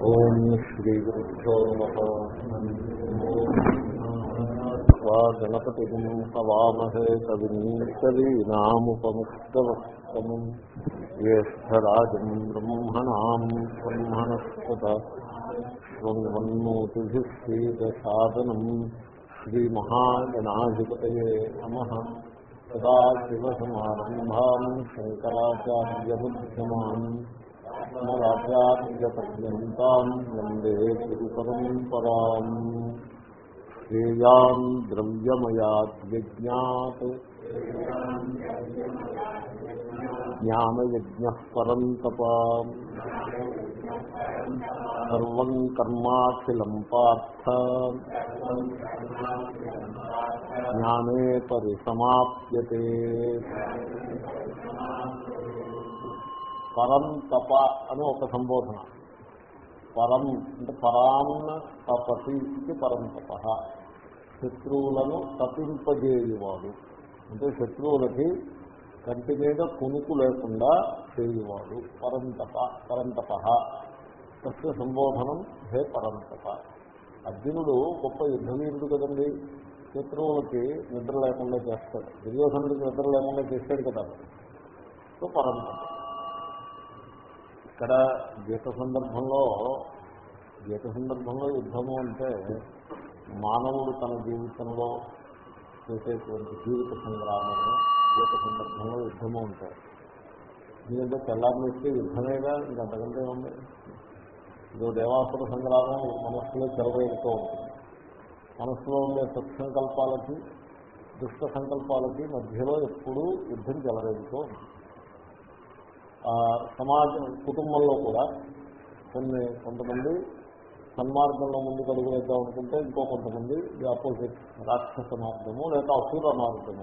ఓం శ్రీ గురుభ్యో నమ. గణపతి హవామహే కవిం జ్యేష్టరాజం బ్రహ్మణా బ్రహ్మణస్పత శృణ్వన్మూతిభిశ్రీదసాదనం శ్రీమహాగణాధిపతయే నమ. శంకరాచార్యమ్యమాన్ రాజార్యపర్యంతాం వందే గురుపరంపరాం. శ్రేయాన్ ద్రవ్యమయాద్యజ్ఞాత్. జ్ఞానయజ్ఞ పరంతప సర్వం కర్మాఖిలం పార్థ. జ్ఞానే పరిసమాప్యతే. పరం తప అని ఒక సంబోధన. పరం అంటే పరాన్న తపసి ఇది పరం తప. శత్రువులను తప్పింపజేయువాడు. అంటే శత్రువులకి కంటి మీద కునుకు లేకుండా చేయువాడు. పరంతప పరంతప తస్య సంబోధనం హే పరంతప అర్జునుడు గొప్ప యుద్ధవీరుడు కదండి. శత్రువులకి నిద్ర లేకుండా చేస్తాడు. దుర్యోధనుడికి నిద్ర లేకుండా చేస్తాడు కదా. సో పరంతప ఇక్కడ గీత సందర్భంలో గీత సందర్భంలో యుద్ధము అంటే మానవుడు తన జీవితంలో చేసేటువంటి జీవిత సంగ్రామము గీత సందర్భంలో యుద్ధము ఉంటాయి ఎందుకంటే తెల్లారిస్తే యుద్ధమేగా ఇంకా అంతకంటే ఉంది ఇదో దేవాసుర సంగ్రామం మనస్సులో చెలవేడుతూ ఉంటుంది. మనస్సులో ఉండే సత్సంకల్పాలకి దుష్ట సంకల్పాలకి మధ్యలో ఎప్పుడూ యుద్ధం చెలవేడుతూ ఉంటుంది. సమాజం కుటుంబంలో కూడా కొన్ని కొంతమంది సన్మార్గంలో ముందుకు అడుగు వేద్దాం అనుకుంటే ఇంకో కొంతమంది ఆపోజిట్ రాక్షస మార్గము లేక అసుర మార్గము.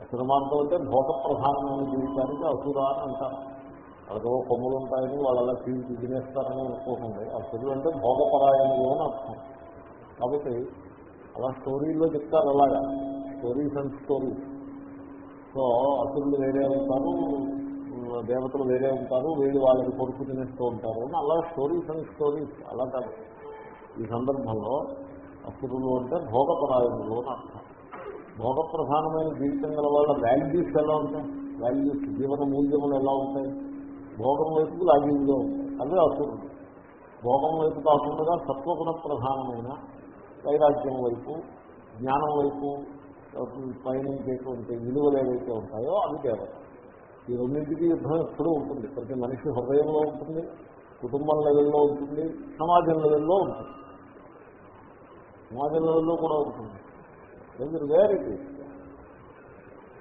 అసుర మార్గం అంటే భోగ ప్రధానమైన జీవితానికి అసుర అని అంటారు. వాళ్ళతో కొమ్ములు ఉంటాయని వాళ్ళు అలా తీసి తినేస్తారని అనుకోకుండా. అసురులు అంటే భోగపరాయణలు అని అర్థం. కాబట్టి అలా స్టోరీల్లో చెప్తారు అలాగా. Stories and stories. సో అసురులు వేరే ఉంటారు దేవతలు వేరే ఉంటారు వీళ్ళు వాళ్ళని కొడుకు తినేస్తూ ఉంటారు. అని అలా స్టోరీస్ అండ్ స్టోరీస్ అలా కాదు. ఈ సందర్భంలో అసురులు అంటే భోగపరాయణులు అని అర్థం. భోగ ప్రధానమైన జీవితం గల వాళ్ళ వాల్యూస్ ఎలా ఉంటాయి? వాల్యూస్ జీవన మూల్యములు ఎలా ఉంటాయి? భోగం వైపు లాగింగ్లో ఉంటాయి. అదే అసురులు. భోగం వైపు కాకుండా సత్వగుణ ప్రధానమైన వైరాగ్యం వైపు జ్ఞానం వైపు పయనించేటువంటి విలువలు ఏవైతే ఉంటాయో అవి దేవత ఈ రెండింటికి యుద్ధం ఎప్పుడూ ఉంటుంది. ప్రతి మనిషి హృదయంలో ఉంటుంది కుటుంబం లెవెల్లో ఉంటుంది సమాజం లెవెల్లో ఉంటుంది. సమాజం లెవెల్లో కూడా ఉంటుంది. ఎందుకు వేరే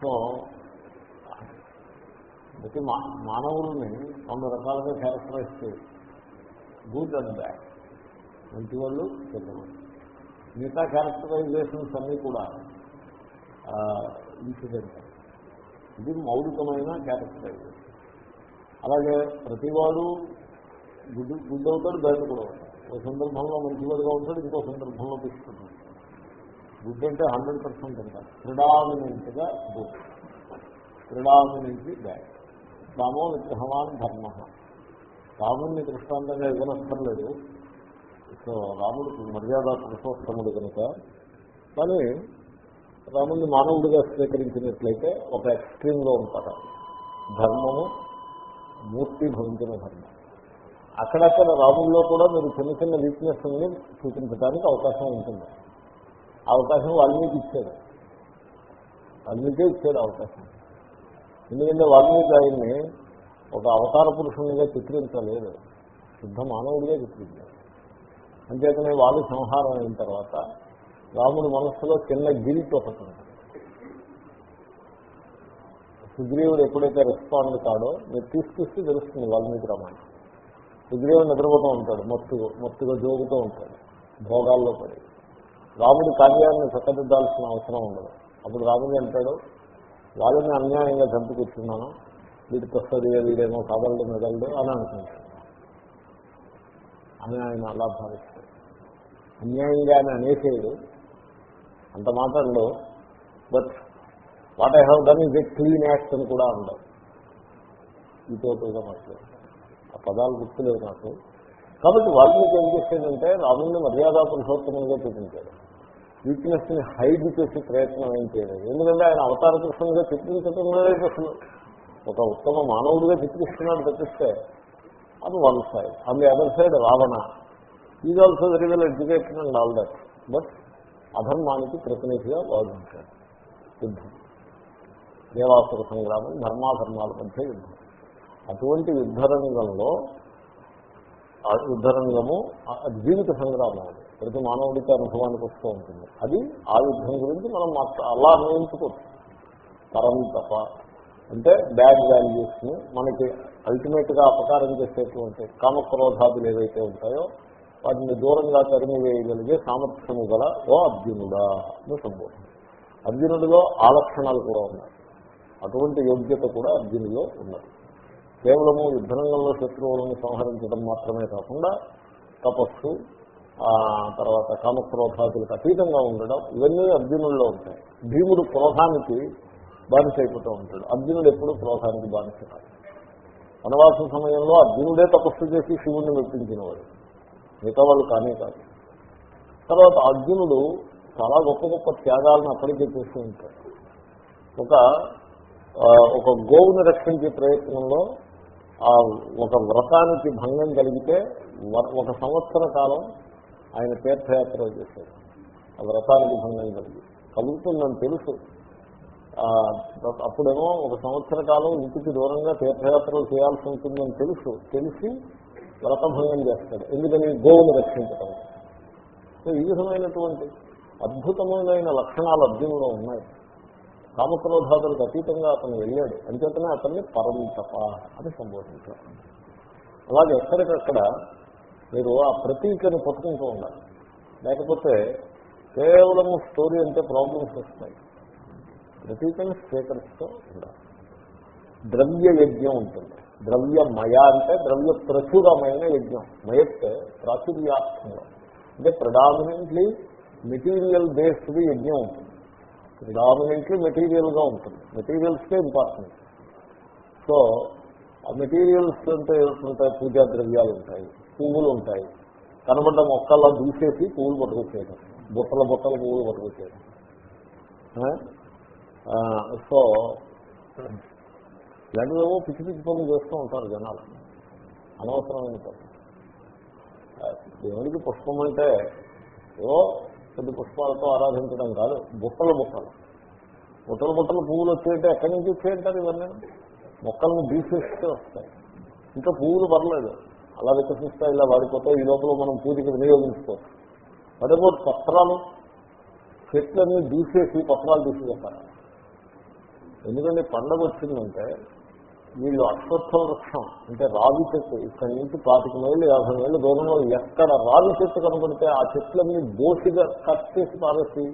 సో ప్రతి మానవుల్ని కొన్ని రకాలుగా క్యారెక్టరైజ్ చేయొచ్చు గుడ్ అండ్ బ్యాడ్. మంచి వాళ్ళు చెడ్డవాళ్ళు మిగతా క్యారెక్టరైజేషన్స్ అన్నీ కూడా ఇన్సిడెంట్. ఇది మౌలికమైన క్యారెక్టరైజేషన్ అలాగే ప్రతివాడు గుడ్ గుడ్ అవుతాడు బయట కూడా ఉంటాడు ఒక సందర్భంలో మంచివాడుగా ఉంటాడు ఇంకో సందర్భంలో తీసుకుంటాడు గుడ్ అంటే హండ్రెడ్ పర్సెంట్ అంటారు. ప్రిడామినెంట్గా గుడ్. Predominantly bad. రామో విగ్రహవాన్ ధర్మ. రాముడిని దృష్టాంతంగా ఇవ్వనక్కర్లేదు. సో రాముడు మర్యాద పురుషోత్తముడు కనుక. కానీ రాముడిని మానవుడిగా స్వీకరించినట్లయితే ఒక ఎక్స్ట్రీమ్లో ఉంటారు ధర్మము మూర్తి భవించిన ధర్మం. అక్కడక్కడ రాముల్లో కూడా మీరు చిన్న చిన్న వీక్నెస్ని చూపించడానికి అవకాశం ఉంటుంది. అవకాశం వాల్మీకి ఇచ్చాడు. వాల్మీకే ఇచ్చాడు అవకాశం. ఎందుకంటే వాల్మీకి ఆయన్ని ఒక అవతార పురుషునిగా చిత్రించలేదు. శుద్ధ మానవుడిగా చిత్రించాడు. అంచేతనే వాళ్ళు సంహారం అయిన తర్వాత రాముడి మనస్సులో చిన్న గిల్ట్ ఒకటి సుగ్రీవుడు ఎప్పుడైతే రెస్పాండ్ కాడో మీరు తీసుకొస్తే తెలుస్తుంది వాల్మీకి రామాయణం సుగ్రీవుడు నిద్రపోతూ ఉంటాడు మత్తుగా మత్తుగా జోగుతూ ఉంటాడు భోగాల్లో పడి. రాముడి కార్యాన్ని చక్కదిద్దాల్సిన అవసరం ఉండదు. అప్పుడు రాముడు అంటాడు వాళ్ళని అన్యాయంగా చంపుకొచ్చున్నాను. వీడికి సరిగా వీడేమో కదలడు మెదలడు అని అనుకుంటాడు. అని ఆయన అలా భావిస్తాడు. అన్యాయంగానే అనేసేడు అంత మాటల్లో but what I have done is a clean act అని కూడా ఉండవు. ఈ టోటల్గా మాట్లాడు ఆ పదాలు గుర్తులేవు నాకు. కాబట్టి వాల్మీకి ఏం చేసేదంటే రాముడిని మర్యాద పురుషోత్తమంగా చూపించాడు. వీక్నెస్ని హైడ్ చేసే ప్రయత్నం ఏం చేయలేదు. ఎందుకంటే ఆయన అవతార కృష్ణంగా చిత్రించడం లేదు అసలు ఒక ఉత్తమ మానవుడిగా చిత్రిస్తున్నాడు తప్పిస్తే అది one side on the other side Ravana. Is also very well education and all that but అధర్మానికి ప్రతినిధిగా వాదించాడు యుద్ధం. దేవాసుర సంగ్రామం ధర్మాధర్మాల మధ్య యుద్ధం. అటువంటి యుద్ధరంగంలో ఆ యుద్ధరంగము జీవిత సంగ్రామం అది. ప్రతి మానవుడికి అనుభవానికి వస్తూ ఉంటుంది. అది ఆ యుద్ధం గురించి మనం అలా అన్వయించుకోవచ్చు. పరం తప. అంటే బ్యాడ్ వాల్యూస్ని మనకి అల్టిమేట్గా అపకారం చేసేటువంటి కామక్రోధాదులు ఏవైతే ఉంటాయో వాటిని దూరంగా తరిమివేయగలిగే సామర్థ్యము గల ఓ అర్జునుడా అని సంబోధన. అర్జునుడిలో ఆలక్షణాలు కూడా ఉన్నాయి. అటువంటి యోగ్యత కూడా అర్జునులో ఉన్నది. కేవలము యుద్ధరంగంలో శత్రువులను సంహరించడం మాత్రమే కాకుండా తపస్సు తర్వాత కామక్రోధాదులకు అతీతంగా ఉండడం ఇవన్నీ అర్జునుల్లో ఉంటాయి. భీముడు క్రోధానికి బానిస అయిపోతూ ఉంటాడు. అర్జునుడు ఎప్పుడు క్రోధానికి బానిస కాదు. వనవాస సమయంలో అర్జునుడే తపస్సు చేసి శివుణ్ణి మెప్పించినవాడు. మిగతా వాళ్ళు కానీ కాదు. తర్వాత అర్జునుడు చాలా గొప్ప గొప్ప త్యాగాలను అప్పటికే చేస్తూ ఉంటాడు. ఒక ఒక గోవుని రక్షించే ప్రయత్నంలో ఆ ఒక వ్రతానికి భంగం కలిగితే వ- ఒక సంవత్సర కాలం ఆయన తీర్థయాత్ర చేశాడు. ఆ వ్రతానికి భంగం కలిగి కలుగుతుందని తెలుసు. అప్పుడేమో ఒక సంవత్సర కాలం ఇంటికి దూరంగా తీర్థయాత్రలు చేయాల్సి ఉంటుందని తెలుసు. తెలిసి వ్రతభంగం చేస్తాడు. ఎందుకని? గోవును రక్షించడం సో ఈ విధమైనటువంటి అద్భుతమైన లక్షణాలు అర్జునులో ఉన్నాయి. కామక్రోధాదులకు అతీతంగా అతను వెళ్ళాడు. అంచేతనే అతన్ని పరంతప అని సంబోధించారు. అలాగే ఎక్కడికక్కడ మీరు ఆ ప్రతీకను పట్టుకుంటూ ఉండాలి. లేకపోతే కేవలం స్టోరీ అంటే ప్రాబ్లమ్స్ వస్తాయి. ప్రతీకని స్వీకరిస్తూ ఉండాలి. ద్రవ్య యజ్ఞం ఉంటుంది. ద్రవ్య మయ అంటే ద్రవ్య ప్రచురమైన యజ్ఞం. మయత్ ప్రాచుర్యార్థంలో అంటే ప్రడామినెంట్లీ మెటీరియల్ బేస్డ్ యజ్ఞం ఉంటుంది. ప్రిడామినెంట్లీ మెటీరియల్గా ఉంటుంది. మెటీరియల్స్కే ఇంపార్టెంట్ సో ఆ మెటీరియల్స్ అంటే ఉంటాయి పూజా ద్రవ్యాలు ఉంటాయి పువ్వులు ఉంటాయి. కనబడ్డ మొక్కల్లో దూసేసి పువ్వులు పట్టుకొచ్చేయడం బుట్టల బుట్టల పువ్వులు పట్టుకొచ్చేయడం సో ఇలాంటివేవో పిచ్చి పిచ్చి పనులు చేస్తూ ఉంటారు జనాలు. అనవసరమైన పనులు. దేవుడికి పుష్పం అంటే ఏవో పెద్ద పుష్పాలతో ఆరాధించడం కాదు బుట్టలు బుట్టలు. బుట్టలు బుట్టలు పువ్వులు వచ్చేయంటే ఎక్కడి నుంచి వచ్చేయంటారు ఇవన్నీ? మొక్కలను బీసేస్తే వస్తాయి. ఇంకా పువ్వులు పర్లేదు. అలా వికసిస్తాయి ఇలా వాడిపోతాయి ఈ లోపల మనం పూజకి వినియోగించుకోవచ్చు. అదేపో పత్రాలు చెట్లన్నీ దూసేసి పత్రాలు తీసివేస్తారు ఎందుకంటే పండగ వచ్చిందంటే వీళ్ళు అశ్వత్థ వృక్షం. అంటే రావి చెట్టు. ఇక్కడి నుంచి పాతిక మైళ్ళు యాభై మైళ్ళు దూరంలో ఎక్కడ రావి చెట్టు కనబడితే ఆ చెట్లన్నీ బోసిగా కట్ చేసి పారేసి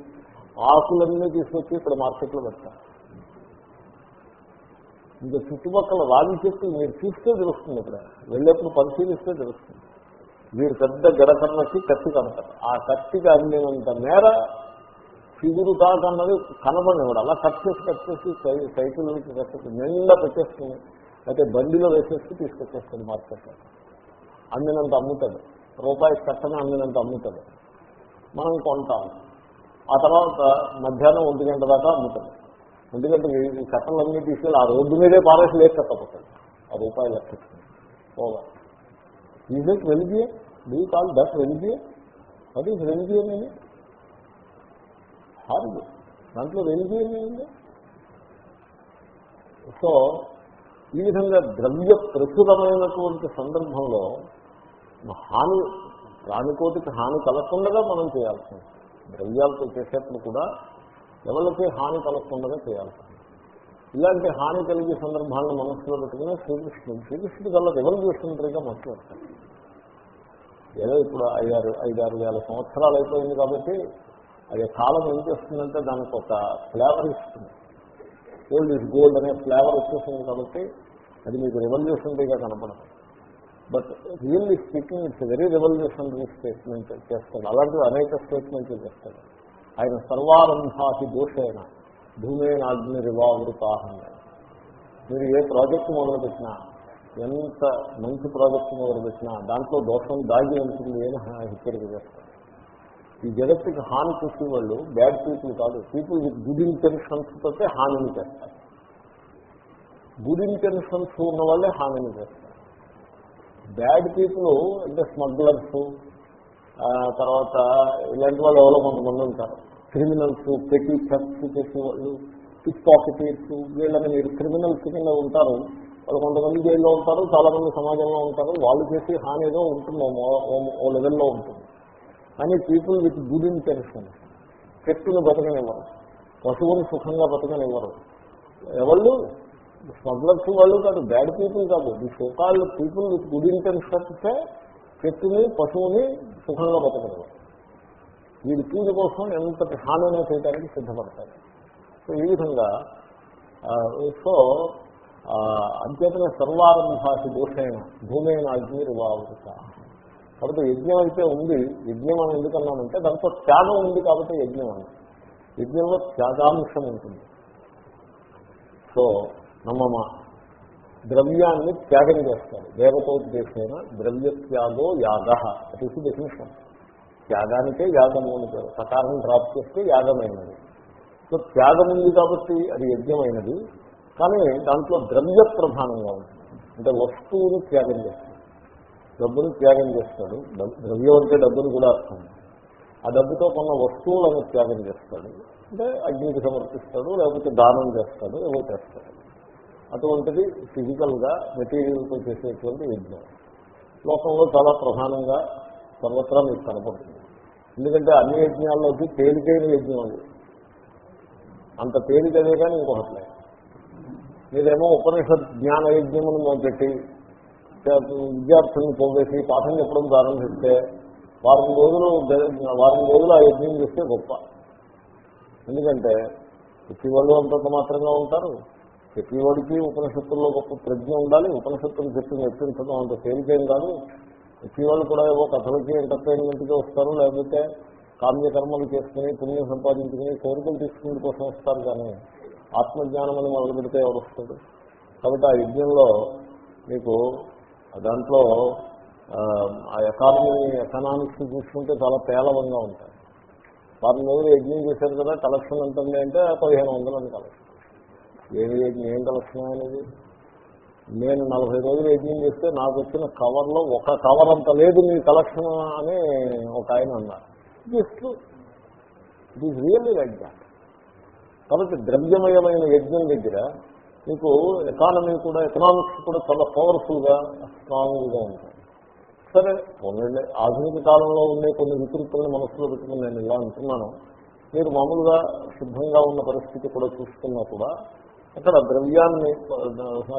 ఆకులన్నీ తీసుకొచ్చి ఇక్కడ మార్కెట్లో పెడతారు. ఇంకా చుట్టుపక్కల రావి చెట్టు మీరు చూస్తే తెలుస్తుంది ఇక్కడ. వెళ్ళేప్పుడు పరిశీలిస్తే తెలుస్తుంది. వీరు పెద్ద గడకన్నకి కత్తి కడతారు ఆ కత్తికి అందినంత మేర చిగురు కాకన్నది కూడా అలా కట్ చేసి కట్ చేసి సైకిల్ నుంచి కట్టేసి నిండా పెట్టేస్తుంది అయితే బండిలో వేసేసి తీసుకొచ్చేస్తాడు మార్కెట్లో. అందినంత అమ్ముతాడు. రూపాయి కట్టని అందినంత అమ్ముతాడు. మనం కొంటాం. ఆ తర్వాత మధ్యాహ్నం ఒంటి గంట దాకా అమ్ముతాడు. ఒంటి గంట ఈ కట్టలన్నీ తీసుకెళ్ళి ఆ రోడ్డు మీదే పారేసి లేక కట్టపోతాడు ఆ రూపాయలు లెక్కెట్టుకుని పోగా. Is it religion do call that religion అది రెలిజియన్ అని హార్డ్ దాంట్లో రెలిజియన్ ఏంటి? సో ఈ విధంగా ద్రవ్య ప్రచురమైనటువంటి సందర్భంలో హాని ప్రాణికోటికి హాని కలగకుండా మనం చేయాల్సి ఉంటుంది ద్రవ్యాలతో చేసేప్పుడు కూడా ఎవరికి హాని కలగకుండా చేయాల్సి ఉంటుంది ఇలాంటి హాని కలిగే సందర్భాలను మనసులో పెట్టుకుని శ్రీకృష్ణుడు శ్రీకృష్ణుడు వల్ల రెవల్యూషనరీగా మాట్లాడతాడు ఏదో ఇప్పుడు ఐదారు ఐదారు వేల సంవత్సరాలు అయిపోయింది కాబట్టి అది కాలం ఏం చేస్తుందంటే దానికి ఒక ఫ్లేవర్ ఇస్తుంది. గోల్డ్ ఇస్ గోల్డ్ అనే ఫ్లేవర్ వచ్చేసింది కాబట్టి అది మీకు రెవల్యూషనరీగా కనపడదు. But really speaking it's very revolutionary statement చేస్తాడు. అలాంటివి అనేక స్టేట్మెంట్లు చేస్తాడు. ఆయన సర్వారంభాకి దోషైన భూమేనాగ్ని రివావృతాహం. మీరు ఏ ప్రాజెక్ట్ మొదలుపెట్టినా ఎంత మంచి ప్రాజెక్ట్ మొదలుపెట్టినా దాంట్లో దోషం దాగి ఉంటుంది అని హెచ్చరిక చేస్తారు ఈ జగత్తుకి హాని చేసే వాళ్ళు బ్యాడ్ పీపుల్ కాదు. పీపుల్ విత్ గుడ్ ఇంటెన్షన్స్ తోటే హానిని చేస్తారు. గుడ్ ఇంటెన్షన్స్ ఉన్న వాళ్ళే హానిని చేస్తారు. బ్యాడ్ పీపుల్ అంటే స్మగ్లర్స్ తర్వాత ఇలాంటి వాళ్ళు ఎవరో కొంతమంది ఉంటారు. క్రిమినల్స్ పెట్టి ఖర్చు చేసేవాళ్ళు పిక్ పాకెటీర్స్ వీళ్ళని మీరు క్రిమినల్స్ కింద ఉంటారు. వాళ్ళు కొంతమంది జైల్లో ఉంటారు చాలా మంది సమాజంలో ఉంటారు. వాళ్ళు చేసే హాని ఏదో ఉంటుంది ఓ లెవెల్లో ఉంటుంది. కానీ పీపుల్ విత్ గుడ్ ఇంటెన్షన్ చెట్టును బతకనివ్వరు. పశువుని సుఖంగా బతకనివ్వరు. ఎవళ్ళు? స్మగ్లర్స్ వాళ్ళు కాదు బ్యాడ్ పీపుల్ కాదు. The so called people with good ఇంటెన్షన్సే చెట్టుని పశువుని సుఖంగా బతకనివ్వరు. వీడి పూజ కోసం ఎంతటి హాని చేయడానికి సిద్ధపడతారు. సో ఈ విధంగా సో ఆ, సర్వారంభాసి సర్వారంభాషి దోషైన భూమైన అగ్నిర్వావృత కాబట్టి యజ్ఞం అయితే ఉంది. యజ్ఞం అని ఎందుకన్నామంటే దాంట్లో త్యాగం ఉంది కాబట్టి యజ్ఞం అని. యజ్ఞంలో త్యాగాంశం ఉంటుంది. సో నమ్మమ్మ ద్రవ్యాన్ని త్యాగం చేస్తారు. దేవతోద్దేశమైన ద్రవ్య త్యాగో యాగ అది డెఫినేషన్ త్యాగానికే యాగము అని పేరు. సకారం డ్రాప్ చేస్తే యాగమైనది. సో త్యాగం ఉంది కాబట్టి అది యజ్ఞమైనది. కానీ దాంట్లో ద్రవ్య ప్రధానంగా ఉంటుంది. అంటే వస్తువుని త్యాగం చేస్తుంది. డబ్బుని త్యాగం చేస్తాడు. ద్రవ్యం అంటే డబ్బును కూడా అర్థం. ఆ డబ్బుతో కొన్న వస్తువులను త్యాగం చేస్తాడు. అంటే అగ్నికి సమర్పిస్తాడు లేకపోతే దానం చేస్తాడు ఏవో చేస్తాడు. అటువంటిది ఫిజికల్గా మెటీరియల్తో చేసేటువంటి యజ్ఞం లోకంలో చాలా ప్రధానంగా సర్వత్రా మీకు కనపడుతుంది. ఎందుకంటే అన్ని యజ్ఞాల్లోకి తేలికైన యజ్ఞం అది. అంత తేలికదే కానీ ఇంకొకట్లేదు మీరేమో ఉపనిషత్ జ్ఞాన యజ్ఞమును మొదలుపెట్టి విద్యార్థులను పోగేసి పాఠం చెప్పడం ప్రారంభిస్తే వారం రోజులు వారం రోజులు ఆ యజ్ఞం చేస్తే గొప్ప. ఎందుకంటే ప్రతివాళ్ళు అంతంత మాత్రంగా ఉంటారు. ప్రతివాడికి ఉపనిషత్తుల్లో గొప్ప ప్రజ్ఞ ఉండాలి. ఉపనిషత్తులు చెప్పి మెప్పించడం అంత తేలికేం కాదు. ప్రతివాళ్ళు కూడా ఏవో కథలకి ఎంటర్టైన్మెంట్కి వస్తారు. లేకపోతే కామ్యకర్మలు చేసుకుని పుణ్యం సంపాదించుకుని కోరికలు తీసుకునే కోసం వస్తారు కానీ ఆత్మజ్ఞానం అని మొదలు పెడితే ఎవరు వస్తాడు కాబట్టి ఆ యజ్ఞంలో మీకు దాంట్లో ఆ, ఎకానమీ ఎకనామిక్స్ చూసుకుంటే చాలా పేలవంగా ఉంటాయి. వారిని రోజులు యజ్ఞం చేశారు కదా కలెక్షన్ ఎంత ఉంది అంటే పదిహేను వందలు అని కలెక్షన్. ఏమి యజ్ఞం ఏం కలెక్షన్ అనేది? నేను నలభై రోజులు యజ్ఞం చేస్తే నాకు వచ్చిన కవర్లో ఒక కవర్ అంత లేదు మీ కలెక్షన్ అని ఒక ఆయన అన్నారు. Just it is really like that కాబట్టి ద్రవ్యమయమైన యజ్ఞం దగ్గర మీకు ఎకానమీ కూడా ఎకనామిక్స్ కూడా చాలా పవర్ఫుల్గా స్ట్రాంగ్గా ఉంటాయి. సరే పోన్లే ఆధునిక కాలంలో ఉండే కొన్ని వికృతులను మనసులో పెట్టుకుని నేను ఇలా అంటున్నాను. మీరు మామూలుగా సిద్ధంగా ఉన్న పరిస్థితి కూడా చూసుకున్నా కూడా అక్కడ ద్రవ్యాన్ని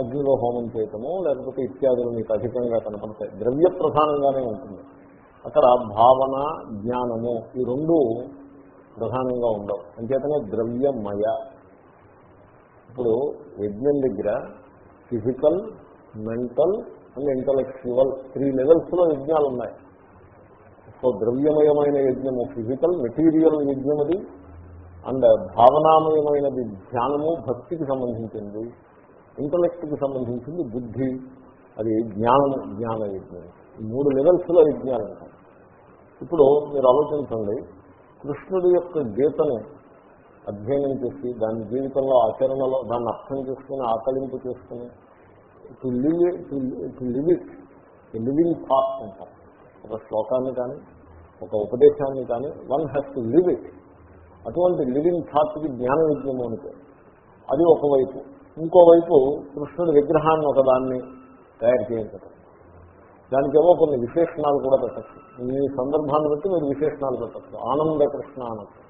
అగ్నిలో హోమం చేయటము లేకపోతే ఇత్యాదులు మీకు అధికంగా కనపడతాయి. ద్రవ్య ప్రధానంగానే ఉంటుంది. అక్కడ భావన జ్ఞానము ఈ రెండు ప్రధానంగా ఉండవు. అంచేతనే ద్రవ్యమయ. ఇప్పుడు యజ్ఞం దగ్గర physical mental and intellectual three లెవెల్స్లో యజ్ఞాలు ఉన్నాయి. సో ద్రవ్యమయమైన యజ్ఞము ఫిజికల్ మెటీరియల్ యజ్ఞం అది. అండ్ భావనామయమైనది ధ్యానము భక్తికి సంబంధించింది. ఇంటలెక్ట్కి సంబంధించింది బుద్ధి. అది జ్ఞానము జ్ఞాన యజ్ఞం. ఈ మూడు లెవెల్స్లో యజ్ఞాలు ఉంటాయి ఇప్పుడు మీరు ఆలోచించండి కృష్ణుడి యొక్క గీతను అధ్యయనం చేసి దాని జీవితంలో ఆచరణలో దాన్ని అర్థం చేసుకుని ఆకలింపు చేసుకుని to live to live it living thoughts అంటారు. ఒక శ్లోకాన్ని కానీ ఒక ఉపదేశాన్ని కానీ one has to live it అటువంటి లివింగ్ థాట్కి జ్ఞాన విజ్ఞము అని అది ఒకవైపు. ఇంకోవైపు కృష్ణుడి విగ్రహాన్ని ఒకదాన్ని తయారు చేయించడం దానికి ఏవో కొన్ని విశేషణాలు కూడా పెట్టచ్చు. మీ సందర్భాన్ని బట్టి మీరు విశేషణాలు పెట్టచ్చు. ఆనంద కృష్ణ అనొచ్చు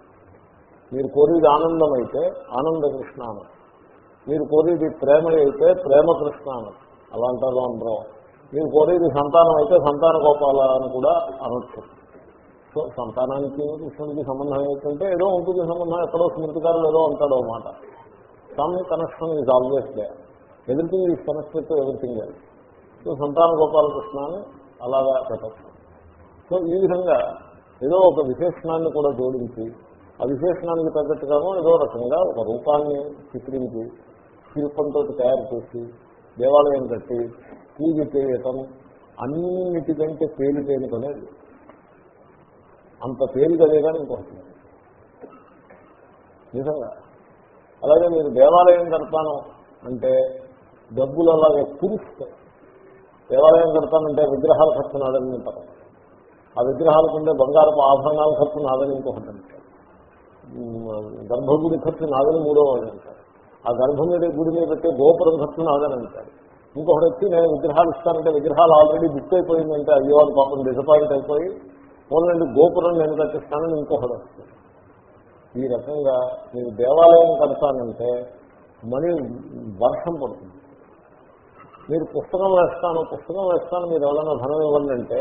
మీరు కోరేది ఆనందం అయితే ఆనంద కృష్ణానం మీరు కోరేది ప్రేమ అయితే ప్రేమ కృష్ణానం అలా అంటారు అందరం. మీరు కోరేది సంతానం అయితే సంతాన గోపాల అని కూడా అనొచ్చు. సో సంతానానికి కృష్ణుడికి సంబంధం ఏంటంటే ఏదో ఉంటుంది సంబంధం ఎక్కడో స్మృతికారులు ఏదో అంటాడో మాట some connection is always there everything is connected to everything so Santana Gopalakrishna అని అలాగా పెట్టచ్చు. సో ఈ విధంగా ఏదో ఒక విశేషణాన్ని కూడా జోడించి ఆ విశేషణానికి తగ్గట్టుగాను ఏదో రకంగా ఒక రూపాన్ని చిత్రించి శిల్పంతో తయారు చేసి దేవాలయం కట్టి పూజ చేయటం అన్నిటికంటే తేలికైన పనే అంత తేలికదే కానీ ఇంకొకటి. నిజంగా. అలాగే మీరు దేవాలయం కడతాను అంటే డబ్బులు అలాగే కురిస్తాయి. దేవాలయం కడతానంటే విగ్రహాలు ఖర్చు నాదని అంటారు ఆ విగ్రహాలకు ఉండే బంగారపు ఆభరణాల ఖర్చు నాదని ఇంకొకటి గర్భగుడి ఖర్చు నాదని మూడో వాడు అంటారు. ఆ గర్భం మీద గుడి మీద పెట్టే గోపురం ఖర్చు నాదని అంటారు. ఇంకొకటి వచ్చి నేను విగ్రహాలు ఇస్తానంటే విగ్రహాలు ఆల్రెడీ బుక్ అయిపోయిందంటే అయ్యో పాపం డిసపాయింట్ అయిపోయి ఓన్లండి గోపురం నేను కట్టిస్తానని ఇంకొకటి వస్తుంది ఈ రకంగా నేను దేవాలయం కడతానంటే మనీ వర్షం పడుతుంది. మీరు పుస్తకం వేస్తాను పుస్తకం వేస్తాను మీరు ఎవరైనా ధనం ఇవ్వండి అంటే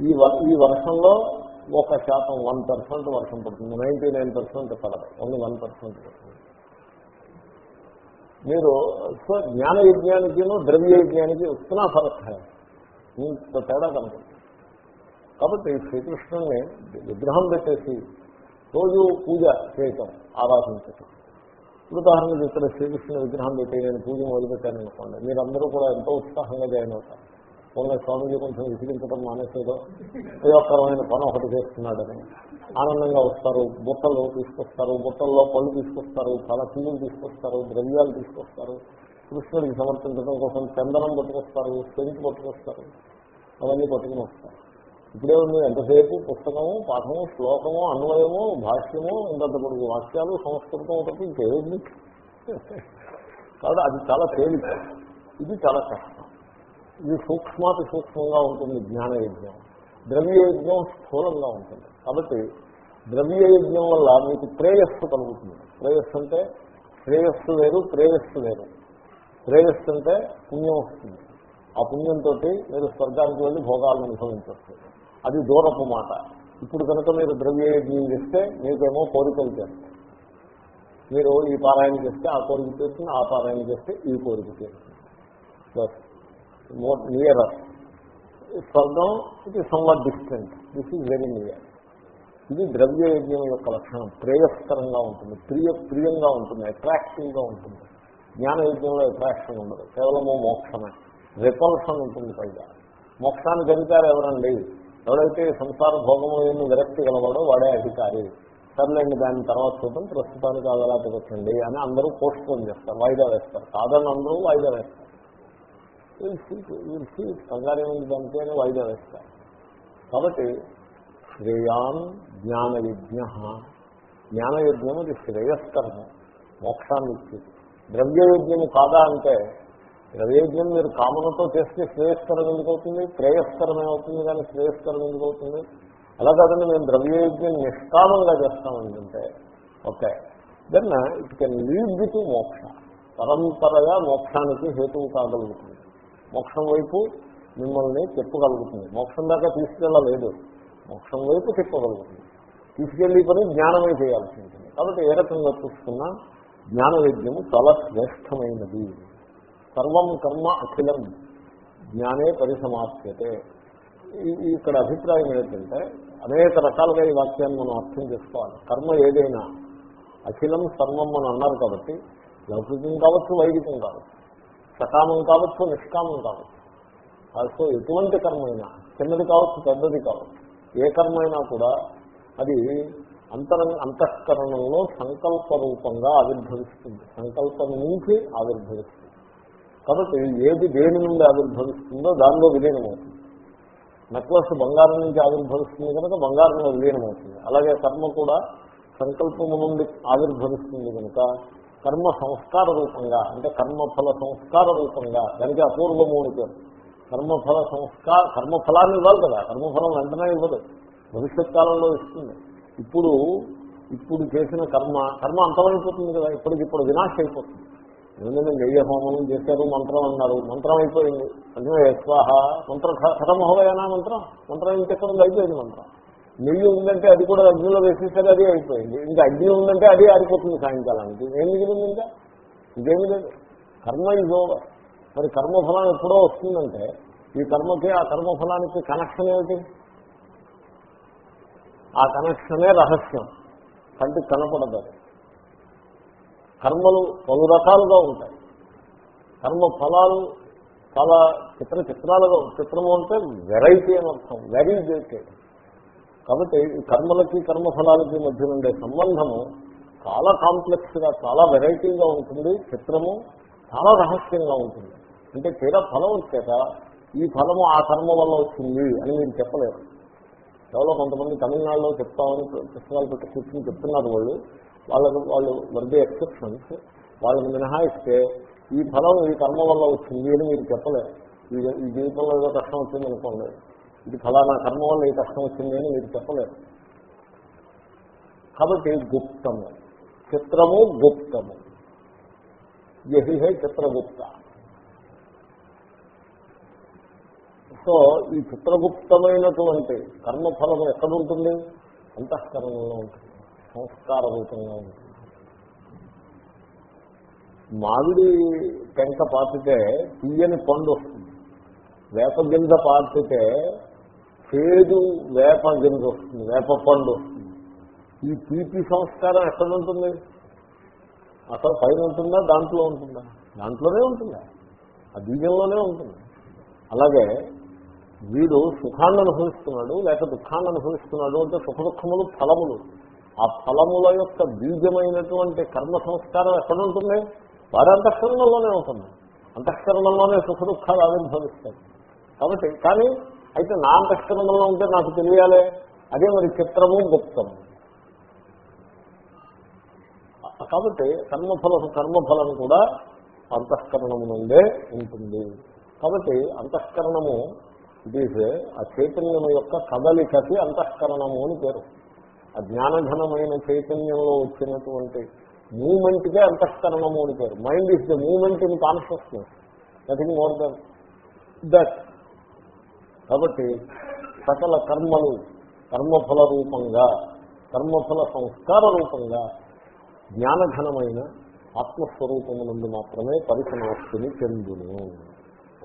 ఈ ఈ వర్షంలో ఒక శాతం వన్ పర్సెంట్ వర్షం పడుతుంది. నైంటీ నైన్ పర్సెంట్ పడదు. ఓన్లీ వన్ పర్సెంట్ పడుతుంది. మీరు సో జ్ఞాన యజ్ఞానికిను ద్రవ్య యజ్ఞానికి ఉత్తునా ఫరక్ ఇంత తేడా కనపడుతుంది కాబట్టి శ్రీకృష్ణుని విగ్రహం పెట్టేసి రోజు పూజ చేయటం ఆరాధించటం. ఉదాహరణకు ఇక్కడ శ్రీకృష్ణ విగ్రహం పెట్టి నేను పూజ మొదలుపెట్టాను అనుకోండి మీరందరూ కూడా ఎంతో ఉత్సాహంగా జాయిన్ అవుతారు. పోలే స్వామీజీ కొంచెం విసిగించడం మానేసేదో ఉపయోగకరమైన పని ఒకటి చేస్తున్నాడని. ఆనందంగా వస్తారు బుట్టలు తీసుకొస్తారు బుట్టల్లో పళ్ళు తీసుకొస్తారు చాలా పువ్వులు తీసుకొస్తారు ద్రవ్యాలు తీసుకొస్తారు. కృష్ణుడికి సమర్పించడం కోసం చందనం పట్టుకొస్తారు సెంట్ పట్టుకొస్తారు అవన్నీ పట్టుకుని వస్తారు. ఇప్పుడే ఉంది ఎంతసేపు? పుస్తకము పాఠము శ్లోకము అన్వయము భాష్యము ఇంత పొడుగు వాక్యాలు సంస్కృతం ఒకటి ఇంకేది కాబట్టి అది చాలా తేలిక. ఇది చాలా కష్టం. ఇది సూక్ష్మాతి సూక్ష్మంగా ఉంటుంది జ్ఞాన యజ్ఞం ద్రవ్య యజ్ఞం స్థూలంగా ఉంటుంది. కాబట్టి ద్రవ్య యజ్ఞం వల్ల మీకు ప్రేయస్సు కలుగుతుంది. ప్రేయస్సు అంటే శ్రేయస్సు వేరు ప్రేయస్సు వేరు. శ్రేయస్సు అంటే పుణ్యం వస్తుంది. ఆ పుణ్యంతో మీరు స్వర్గానికి వెళ్ళి భోగాలను అనుభవించవచ్చు. అది దూరపు మాట. ఇప్పుడు కనుక మీరు ద్రవ్య యజ్ఞం చేస్తే మీకేమో కోరికలు చేస్తారు మీరు ఈ పారాయణ చేస్తే ఆ కోరిక చేస్తుంది ఆ పారాయణ చేస్తే ఈ కోరిక చేస్తుంది ప్లస్ మోర్ నియరర్ స్వర్గం ఇది somewhat distant this is very near ఇది ద్రవ్య యజ్ఞం యొక్క లక్షణం. ప్రేయస్కరంగా ఉంటుంది. ప్రియ ప్రియంగా ఉంటుంది. అట్రాక్టివ్గా ఉంటుంది. జ్ఞాన యజ్ఞంలో అట్రాక్షన్ ఉండదు. కేవలము మోక్షమే. రిపల్షన్ ఉంటుంది పైగా. మోక్షానికి అధికారి ఎవరండి? ఎవరైతే సంసార భోగము ఏమి విరక్తి గలవాడో వాడే అధికారి. సర్లేండి దాని తర్వాత చూద్దాం. ప్రస్తుతానికి అలా పెట్టండి అని అందరూ పోస్ట్ పోన్ చేస్తారు. వాయిదా వేస్తారు. కాదని అందరూ వాయిదా వేస్తారు. వీళ్ళు సీ కంగారేమైంది అని వాయిదా వేస్తారు కాబట్టి శ్రేయాన్ జ్ఞానయజ్ఞ. జ్ఞానయజ్ఞం ఇది శ్రేయస్కరము మోక్షాన్ని ఇచ్చేది ద్రవ్యయజ్ఞము కాదా అంటే ద్రవ్యయజ్ఞం మీరు కామనతో చేస్తే శ్రేయస్కరం ఎందుకు అవుతుంది ప్రేయస్కరం ఏమవుతుంది కానీ శ్రేయస్కరం ఎందుకు అవుతుంది అలా కాదండి మేము ద్రవ్యయజ్ఞం నిష్కామంగా చేస్తామంటే okay. Then it can lead to moksha. పరంపరగా మోక్షానికి హేతువు కాగలుగుతుంది. మోక్షం వైపు మిమ్మల్ని చెప్పగలుగుతుంది మోక్షం దాకా తీసుకెళ్ళలేదు. మోక్షం వైపు చెప్పగలుగుతుంది తీసుకెళ్ళి పని జ్ఞానమే చేయాల్సి ఉంటుంది. కాబట్టి ఏ రకంగా చూసుకున్నా జ్ఞాన యజ్ఞము చాలా శ్రేష్టమైనది. సర్వం కర్మ అఖిలం. జ్ఞానే పరిసమాప్యతే. ఇక్కడ అభిప్రాయం ఏంటంటే అనేక రకాలుగా ఈ వాక్యాన్ని మనం అర్థం చేసుకోవాలి. కర్మ ఏదైనా అఖిలం సర్వం అని అన్నారు కాబట్టి లౌకికం కావచ్చు వైదికం కావచ్చు సకామం కావచ్చు నిష్కామం కావచ్చు. సో ఎటువంటి కర్మైనా చిన్నది కావచ్చు పెద్దది కావచ్చు ఏ కర్మైనా కూడా అది అంతర అంతఃకరణంలో సంకల్ప రూపంగా ఆవిర్భవిస్తుంది. సంకల్పం నుంచి ఆవిర్భవిస్తుంది. కాబట్టి ఏది దేని నుండి ఆవిర్భవిస్తుందో దానిలో విలీనమవుతుంది. నెక్లెస్ బంగారం నుంచి ఆవిర్భవిస్తుంది కనుక బంగారంలో విలీనమవుతుంది. అలాగే కర్మ కూడా సంకల్పము నుండి ఆవిర్భవిస్తుంది కనుక కర్మ సంస్కార రూపంగా అంటే కర్మఫల సంస్కార రూపంగా దానికి అపూర్వము అని పేరు. కర్మఫల సంస్కార కర్మఫలాన్ని ఇవ్వాలి కదా కర్మఫలం వెంటనే ఇవ్వదు. భవిష్యత్ కాలంలో ఇస్తుంది. ఇప్పుడు ఇప్పుడు చేసిన కర్మ కర్మ అంతమైపోతుంది కదా ఇప్పటికిప్పుడు వినాశ అయిపోతుంది. ఎందుకంటే వెయ్య హోమం చేశారు మంత్రం అన్నారు మంత్రం అయిపోయింది. అంటే స్వాహ మంత్రం ఖతమహోయనా మంత్రం? మంత్రం ఇంకెక్కడ అయిపోయింది మంత్రం. నెయ్యి ఉందంటే అది కూడా అగ్నిలో వేసేసరి అది అయిపోయింది. ఇంకా అగ్ని ఉందంటే అది ఆరిపోతుంది సాయంకాలానికి. ఏం మిగిలింది ఇంకా? ఇంకేమీ లేదు కర్మ ఈజ్ ఓవర్ మరి కర్మఫలం ఎప్పుడో వస్తుందంటే ఈ కర్మకి ఆ కర్మఫలానికి కనెక్షన్ ఏమిటి? ఆ కనెక్షనే రహస్యం. కంటికి కనపడదు కర్మలు పలు రకాలుగా ఉంటాయి. కర్మ ఫలాలు చాలా చిత్ర చిత్రాలుగా చిత్రము అంటే వెరైటీ అని అర్థం. వెరీ డేటెడ్ కాబట్టి ఈ కర్మలకి కర్మఫలాలకి మధ్య ఉండే సంబంధము చాలా కాంప్లెక్స్గా చాలా వెరైటీగా ఉంటుంది. చిత్రము చాలా రహస్యంగా ఉంటుంది. అంటే తీరా ఫలం వచ్చాక ఈ ఫలము ఆ కర్మ వల్ల వచ్చింది అని మీరు చెప్పలేరు. ఎవరో కొంతమంది తమిళనాడులో చెప్తామని పుస్తకాలు పెట్టి కూర్చొని చెప్తున్నారు వాళ్ళు. వాళ్ళకు వాళ్ళు వర్దే ఎక్సెప్షన్స్. వాళ్ళని మినహాయిస్తే ఈ ఫలం ఈ కర్మ వల్ల వచ్చింది అని మీరు చెప్పలేరు. ఈ జీవితంలో ఏదో కష్టం వచ్చింది అనుకోండి ఇది ఫలానా కర్మ వల్ల ఈ కష్టం వచ్చింది అని మీరు చెప్పలేరు. కాబట్టి గుప్తము. చిత్రము గుప్తము. ఎహిహై చిత్రగుప్త. సో ఈ చిత్రగుప్తమైనటువంటి కర్మఫలం ఎక్కడ ఉంటుంది అంతఃకరణలో ఉంటుంది. సంస్కార రూపంగా ఉంటుంది. మామిడి పెంక పాతితే తీయని పండు వస్తుంది. వేప గింజ పాతితే చేదు వేప గింజ వస్తుంది వేప పండు. వస్తుంది ఈ తీపి సంస్కారం ఎక్కడ ఉంటుంది? అసలు పైన ఉంటుందా దాంట్లో ఉంటుందా? దాంట్లోనే ఉంటుందా? ఆ బీజంలోనే ఉంటుంది. అలాగే వీడు సుఖాన్ని అనుభవిస్తున్నాడు లేక దుఃఖాన్ని అనుభవిస్తున్నాడు అంటే సుఖ దుఃఖములు ఫలములు. ఆ ఫలముల యొక్క బీజమైనటువంటి కర్మ సంస్కారం ఎక్కడ ఉంటుంది? వారి అంతఃకరణలోనే ఉంటుంది. అంతఃకరణలోనే సుఖ దుఃఖాలు ఆవిర్భవిస్తాయి. కాబట్టి కానీ అయితే నా అంతఃకరణంలో ఉంటే నాకు తెలియాలి. అదే మరి చిత్రము గుప్తము. కాబట్టి కర్మఫల కర్మఫలం కూడా అంతఃకరణము నుండే ఉంటుంది. కాబట్టి అంతఃకరణము ఇట్ ఈజ్ ఆ చైతన్యము యొక్క కదలికకి అంతఃకరణము అని పేరు. ఆ జ్ఞానఘనమైన చైతన్యంలో వచ్చినటువంటి మూమెంట్కే అంతఃకరణము అని పేరు. Mind is the movement in consciousness nothing more than that కాబట్టి సకల కర్మలు కర్మఫల రూపంగా కర్మఫల సంస్కార రూపంగా జ్ఞానఘనమైన ఆత్మస్వరూపము నుండి మాత్రమే పరిసమాప్తిని చెందును.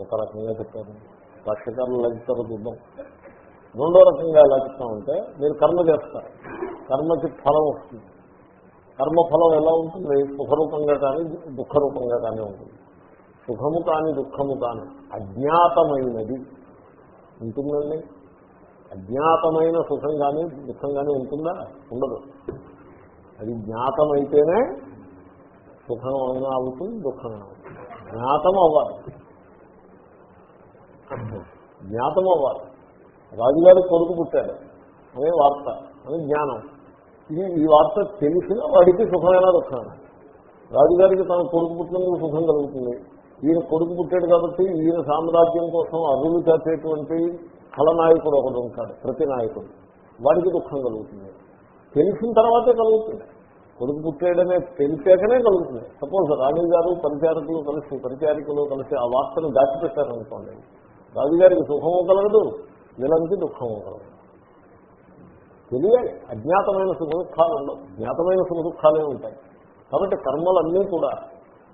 ఒక రకంగా చెప్పారు. భాష్యకారులు లభిస్తారు చూద్దాం. రెండో రకంగా ఎలా చెప్తామంటే మీరు కర్మ చేస్తారు. కర్మకి ఫలం వస్తుంది. కర్మఫలం ఎలా ఉంటుంది? సుఖరూపంగా కానీ దుఃఖరూపంగా కానీ ఉంటుంది. సుఖము కానీ దుఃఖము కానీ అజ్ఞాతమైనది. ఉంటుందండి? అజ్ఞాతమైన సుఖం కానీ దుఃఖం కానీ ఉంటుందా? ఉండదు. అది జ్ఞాతమైతేనే సుఖం అయినా అవుతుంది దుఃఖం అవుతుంది. జ్ఞాతం అవ్వాలి. జ్ఞాతం అవ్వాలి. రాజుగారి కొడుకు పుట్టాడు. అనే వార్త అని జ్ఞానం. ఇది ఈ వార్త తెలిసిన వాడికి సుఖమైనా దుఃఖమైనా. రాజుగారికి తన కొడుకు పుట్టినందుకు సుఖం కలుగుతుంది. ఈయన కొడుకు పుట్టాడు కాబట్టి ఈయన సామ్రాజ్యం కోసం అరువులు చేసేటువంటి ఫలనాయకుడు ఒకడు ఉంటాడు ప్రతి నాయకుడు. వాడికి దుఃఖం కలుగుతుంది. తెలిసిన తర్వాతే కలుగుతుంది. కొడుకు పుట్టాడనే తెలిసాకనే కలుగుతుంది. సపోజ్ రాణి గారు పరిచారకులు కలిసి పరిచారికలు కలిసి ఆ వార్తను దాచిపెట్టారనుకోండి. రాజుగారికి సుఖము కలగదు విలంకి దుఃఖము కలగదు. తెలియాలి. అజ్ఞాతమైన సుఖ దుఃఖాలు ఉండవు. జ్ఞాతమైన సుఖ దుఃఖాలే ఉంటాయి. కాబట్టి కర్మలన్నీ కూడా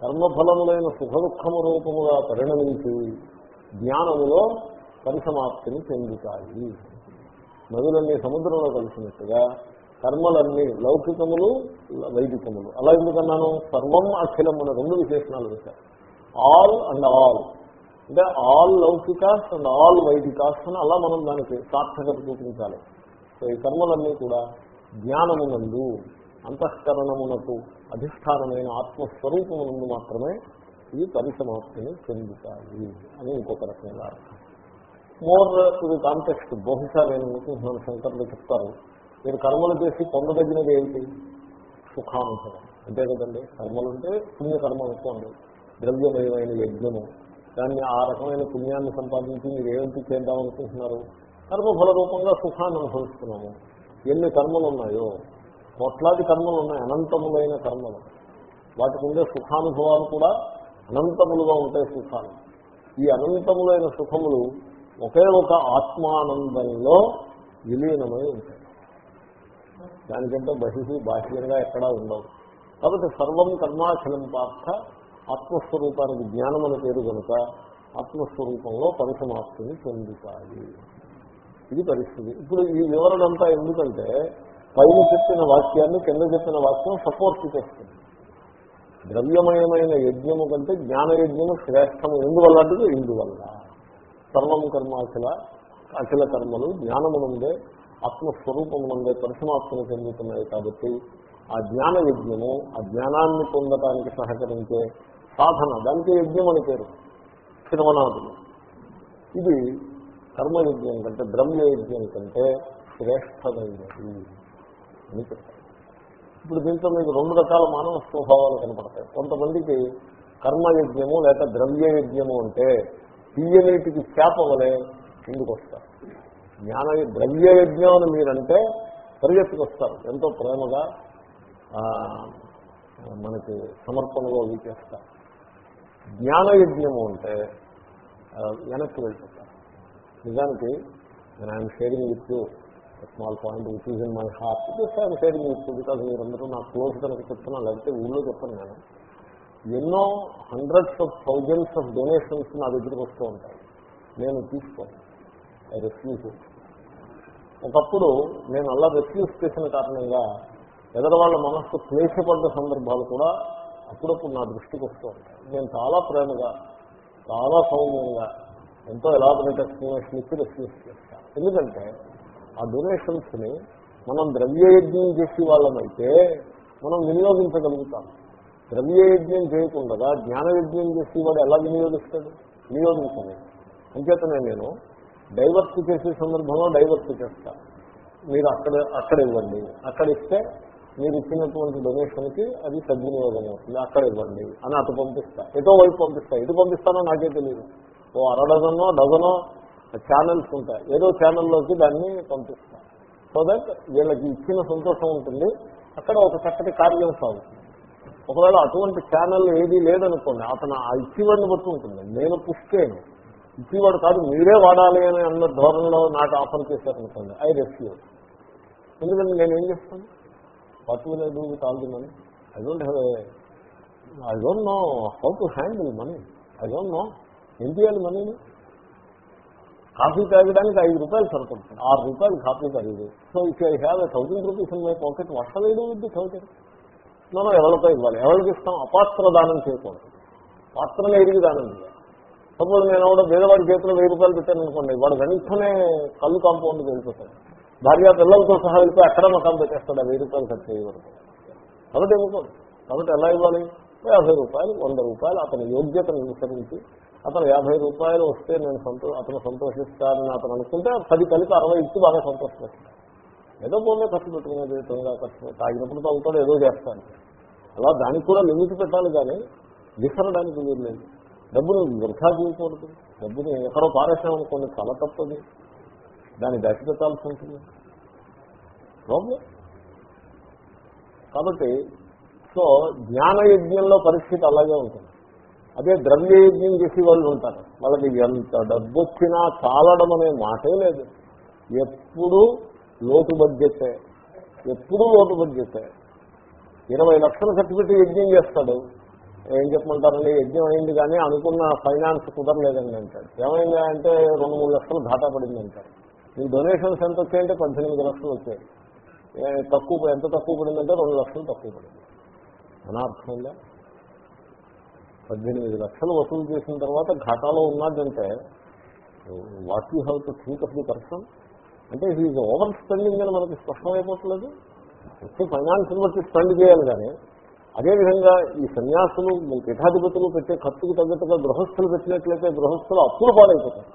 కర్మఫలములైన సుఖ దుఃఖము రూపముగా పరిణమించి జ్ఞానములో పరిసమాప్తిని చెందుతాయి. నదులన్నీ సముద్రంలో కలిసినట్టుగా కర్మలన్నీ లౌకికములు వైదికములు. అలా ఎందుకన్నాను? సర్వం అఖిలం అనే రెండు విశేషణాలు వేశారు. All and all. అంటే ఆల్ లౌకికాస్ అండ్ ఆల్ వైదికాస్ అని అలా మనం దానికి సార్థకత చూపించాలి. సో ఈ కర్మలన్నీ కూడా జ్ఞానమునందు అంతఃకరణమునకు అధిష్టానమైన ఆత్మస్వరూపమునందు మాత్రమే ఇది పరిసమాప్తిని చెందుతాయి అని ఇంకొక రకంగా అర్థం. మోర్ ఇది కాంటెక్స్ట్ బహుశా నేను అనుకుంటున్నాను శంకర్లు చెప్తారు మీరు కర్మలు చేసి పొందదగినది ఏంటి సుఖానుభవం. అంతే కదండి? కర్మలు అంటే పుణ్యకర్మ అనుకోండి ద్రవ్యమయమైన యజ్ఞము. దాన్ని ఆ రకమైన పుణ్యాన్ని సంపాదించి మీరు ఏమిటి చేద్దాం అనుకుంటున్నారు కర్మఫల రూపంగా సుఖాన్ని అనుభవిస్తున్నాము. ఎన్ని కర్మలు ఉన్నాయో కోట్లాది కర్మలు ఉన్నాయి అనంతములైన కర్మలు. వాటికి ఉండే సుఖానుభవాలు కూడా అనంతములుగా ఉంటాయి సుఖాలు. ఈ అనంతములైన సుఖములు ఒకే ఒక ఆత్మానందంలో విలీనమై ఉంటాయి. దానికంటే బహిషి బాహ్యంగా ఎక్కడా ఉండవు. కాబట్టి సర్వం కర్మాచలం పార్థ ఆత్మస్వరూపానికి జ్ఞానం అనే పేరు కనుక ఆత్మస్వరూపంలో పరిసమాప్తిని పొందుతాయి. ఇది పరిస్థితి. ఇప్పుడు ఈ వివరణ అంతా ఎందుకంటే పైన చెప్పిన వాక్యాన్ని కింద చెప్పిన వాక్యం సపోర్ట్ చేస్తుంది. ద్రవ్యమయమైన యజ్ఞము కంటే జ్ఞాన యజ్ఞము శ్రేష్టము. ఎందువల్ల అంటే ఇందువల్ల. సర్వం కర్మ అఖిల అఖిల కర్మలు జ్ఞానమునందే ఆత్మస్వరూపమునందే పరిసమాప్తము చెందుతున్నాయి కాబట్టి ఆ జ్ఞాన యజ్ఞము ఆ జ్ఞానాన్ని పొందటానికి సహకరించే సాధన. దానికి యజ్ఞం అని పేరు. శ్రవణాదులు. ఇది కర్మయజ్ఞం కంటే ద్రవ్య యజ్ఞం కంటే శ్రేష్టమైనది. అని చెప్తారు. ఇప్పుడు దీంట్లో మీకు రెండు రకాల మానవ స్వభావాలు కనపడతాయి. కొంతమందికి కర్మయజ్ఞము లేక ద్రవ్యయజ్ఞము అంటే తీయనీటికి చేప వలె ముందుకు వస్తారు. జ్ఞాన ద్రవ్యయజ్ఞం అని మీరంటే పరిగెత్తుకు వస్తారు. ఎంతో ప్రేమగా మనకి సమర్పణలో అవి చేస్తారు జ్ఞానయజ్ఞము అంటే వెనక్కి వెళ్ళిపోతారు. నిజానికి నేను I'm sharing with small point which is in my heart just I'm sharing it you because మీరందరూ నాకు క్లోజ్ కనుక చెప్తున్నా లేకపోతే ఊళ్ళో చెప్పను నేను ఎన్నో hundreds of thousands of donations నా దగ్గరికి వస్తూ ఉంటాయి. నేను తీసుకోను. ఐ రెఫ్యూజ్ ఒకప్పుడు నేను అలా రెఫ్యూజ్ చేసిన కారణంగా ఎదరవాళ్ళ మనస్సు క్లేశపడ్డ సందర్భాలు కూడా అప్పుడప్పుడు నా దృష్టికి వస్తూ ఉంటాయి. నేను చాలా ప్రేమగా చాలా సౌమ్యంగా ఎంతో ఎలాబరేట్ ఎక్స్ప్లెనేషన్ ఇచ్చి రెఫ్యూజ్ చేస్తాను. ఎందుకంటే ఆ డొనేషన్స్ని మనం ద్రవ్యయజ్ఞం చేసే వాళ్ళమైతే మనం వినియోగించగలుగుతాం. ద్రవ్యయజ్ఞం చేయకుండా జ్ఞానయజ్ఞం చేసేవాడు ఎలా వినియోగిస్తాడు? వినియోగించండి. అంచేతనే నేను డైవర్స్ చేసే సందర్భంలో డైవర్స్ చేస్తాను మీరు అక్కడ అక్కడ ఇవ్వండి. అక్కడ ఇస్తే మీరు ఇచ్చినటువంటి డొనేషన్కి అది సద్వినియోగం అవుతుంది. అక్కడ ఇవ్వండి అని అటు పంపిస్తా. ఎటో వైపు పంపిస్తా. ఎటు పంపిస్తానో నాకే తెలియదు ఓ అర డజనో డజనో ఛానల్స్ ఉంటాయి. ఏదో ఛానల్లోకి దాన్ని పంపిస్తాను సో దట్ వీళ్ళకి ఇచ్చిన సంతోషం ఉంటుంది. అక్కడ ఒక చక్కటి కార్యం సాగుతుంది. ఒకవేళ అటువంటి ఛానల్ ఏది లేదనుకోండి అతను ఆ ఇచ్చేవాడిని బట్టి ఉంటుంది. నేను పుష్కేను ఇచ్చేవాడు కాదు మీరే వాడాలి అని అన్న ధోరణిలో నాకు ఆఫర్ చేశారనుకోండి ఐ రెస్క్యూ ఎందుకంటే నేను ఏం చేస్తాను? What will I do with all the money I don't have I don't know how to handle money I don't know ఏం చేయాలి మనీని కాఫీ తాగడానికి ఐదు రూపాయలు సరిపడుతుంది. ఆరు రూపాయలు కాఫీ ఖరీదు so if I have thousand rupees in my pocket వస్తలేదు విత్ థౌసండ్ మనం ఎవరితో ఇవ్వాలి? ఎవరికి ఇస్తాం? అపాత్ర దానం చేయకూడదు. పాత్రను ఎరిగి దానం చేయాలి. సపోజ్ నేను కూడా వేరేవాడి చేతిలో వెయ్యి రూపాయలు పెట్టాను అనుకోండి వాడు వెంటనే కళ్ళు కాంపౌండ్కి వెళ్ళిపోతాడు. భార్య పిల్లలతో సహా వెళ్ళిపోయి అక్కడ మకాం పెట్టేస్తాడు ఆ వెయ్యి రూపాయలు ఖర్చు చేయకూడదు. కాబట్టి ఇవ్వకూడదు. కాబట్టి ఎలా ఇవ్వాలి? యాభై రూపాయలు వంద రూపాయలు అతని యోగ్యతను అనుసరించి అతను యాభై రూపాయలు వస్తే నేను సంతో అతను సంతోషిస్తానని అతను అనుకుంటే పది కలిపి అరవై ఇచ్చి బాగా సంతోషపెట్టాను ఏదో పోలే ఖర్చు పెట్టుకునేది తొందరగా ఖర్చు తాగినప్పుడు తగ్గుతాడు ఏదో చేస్తాను అలా దానికి కూడా లిమిట్ పెట్టాలి కానీ విసరడానికి వీలు లేదు. డబ్బును వృధా చేయకూడదు డబ్బుని ఎక్కడో కొన్ని చాలా తప్పది. దాన్ని దశ పెట్టాల్సి ఉంటుంది. ప్రాబ్లం కాబట్టి సో జ్ఞానయజ్ఞంలో పరిస్థితి అలాగే ఉంటుంది. అదే ద్రవ్యయజ్ఞం చేసి వాళ్ళు ఉంటారు. వాళ్ళకి ఎంత డబ్బు వచ్చినా చాలడం అనే మాటే లేదు. ఎప్పుడూ లోటు బడ్జెటే. ఎప్పుడూ లోటు బడ్జెటే. ఇరవై లక్షల సర్టిఫికెట్ యజ్ఞం చేస్తాడు. ఏం చెప్పమంటారండి? యజ్ఞం అయింది కానీ అనుకున్న ఫైనాన్స్ కుదరలేదండి అంటాడు. ఏమైంది అంటే రెండు మూడు లక్షలు ఘాటా పడింది అంటాడు. మీ డొనేషన్స్ ఎంత వచ్చాయంటే పద్దెనిమిది లక్షలు వచ్చాయి. తక్కువ ఎంత తక్కువ పడిందంటే రెండు లక్షలు తక్కువ పడింది. అనార్థంగా పద్దెనిమిది లక్షలు వసూలు చేసిన తర్వాత ఘాటాలో ఉన్నాడంటే what you have to think of the person? అంటే హీజ్ ఓవర్ స్పెండింగ్ అని మనకి స్పష్టమైపోవట్లేదు వచ్చి ఫైనాన్స్ బట్టి స్పెండ్ చేయాలి కానీ అదేవిధంగా ఈ సన్యాసులు పీఠాధిపతులు పెట్టే ఖర్చుకు తగ్గట్టుగా గృహస్థులు పెట్టినట్లయితే గృహస్థులు అప్పులు పాడైపోతారు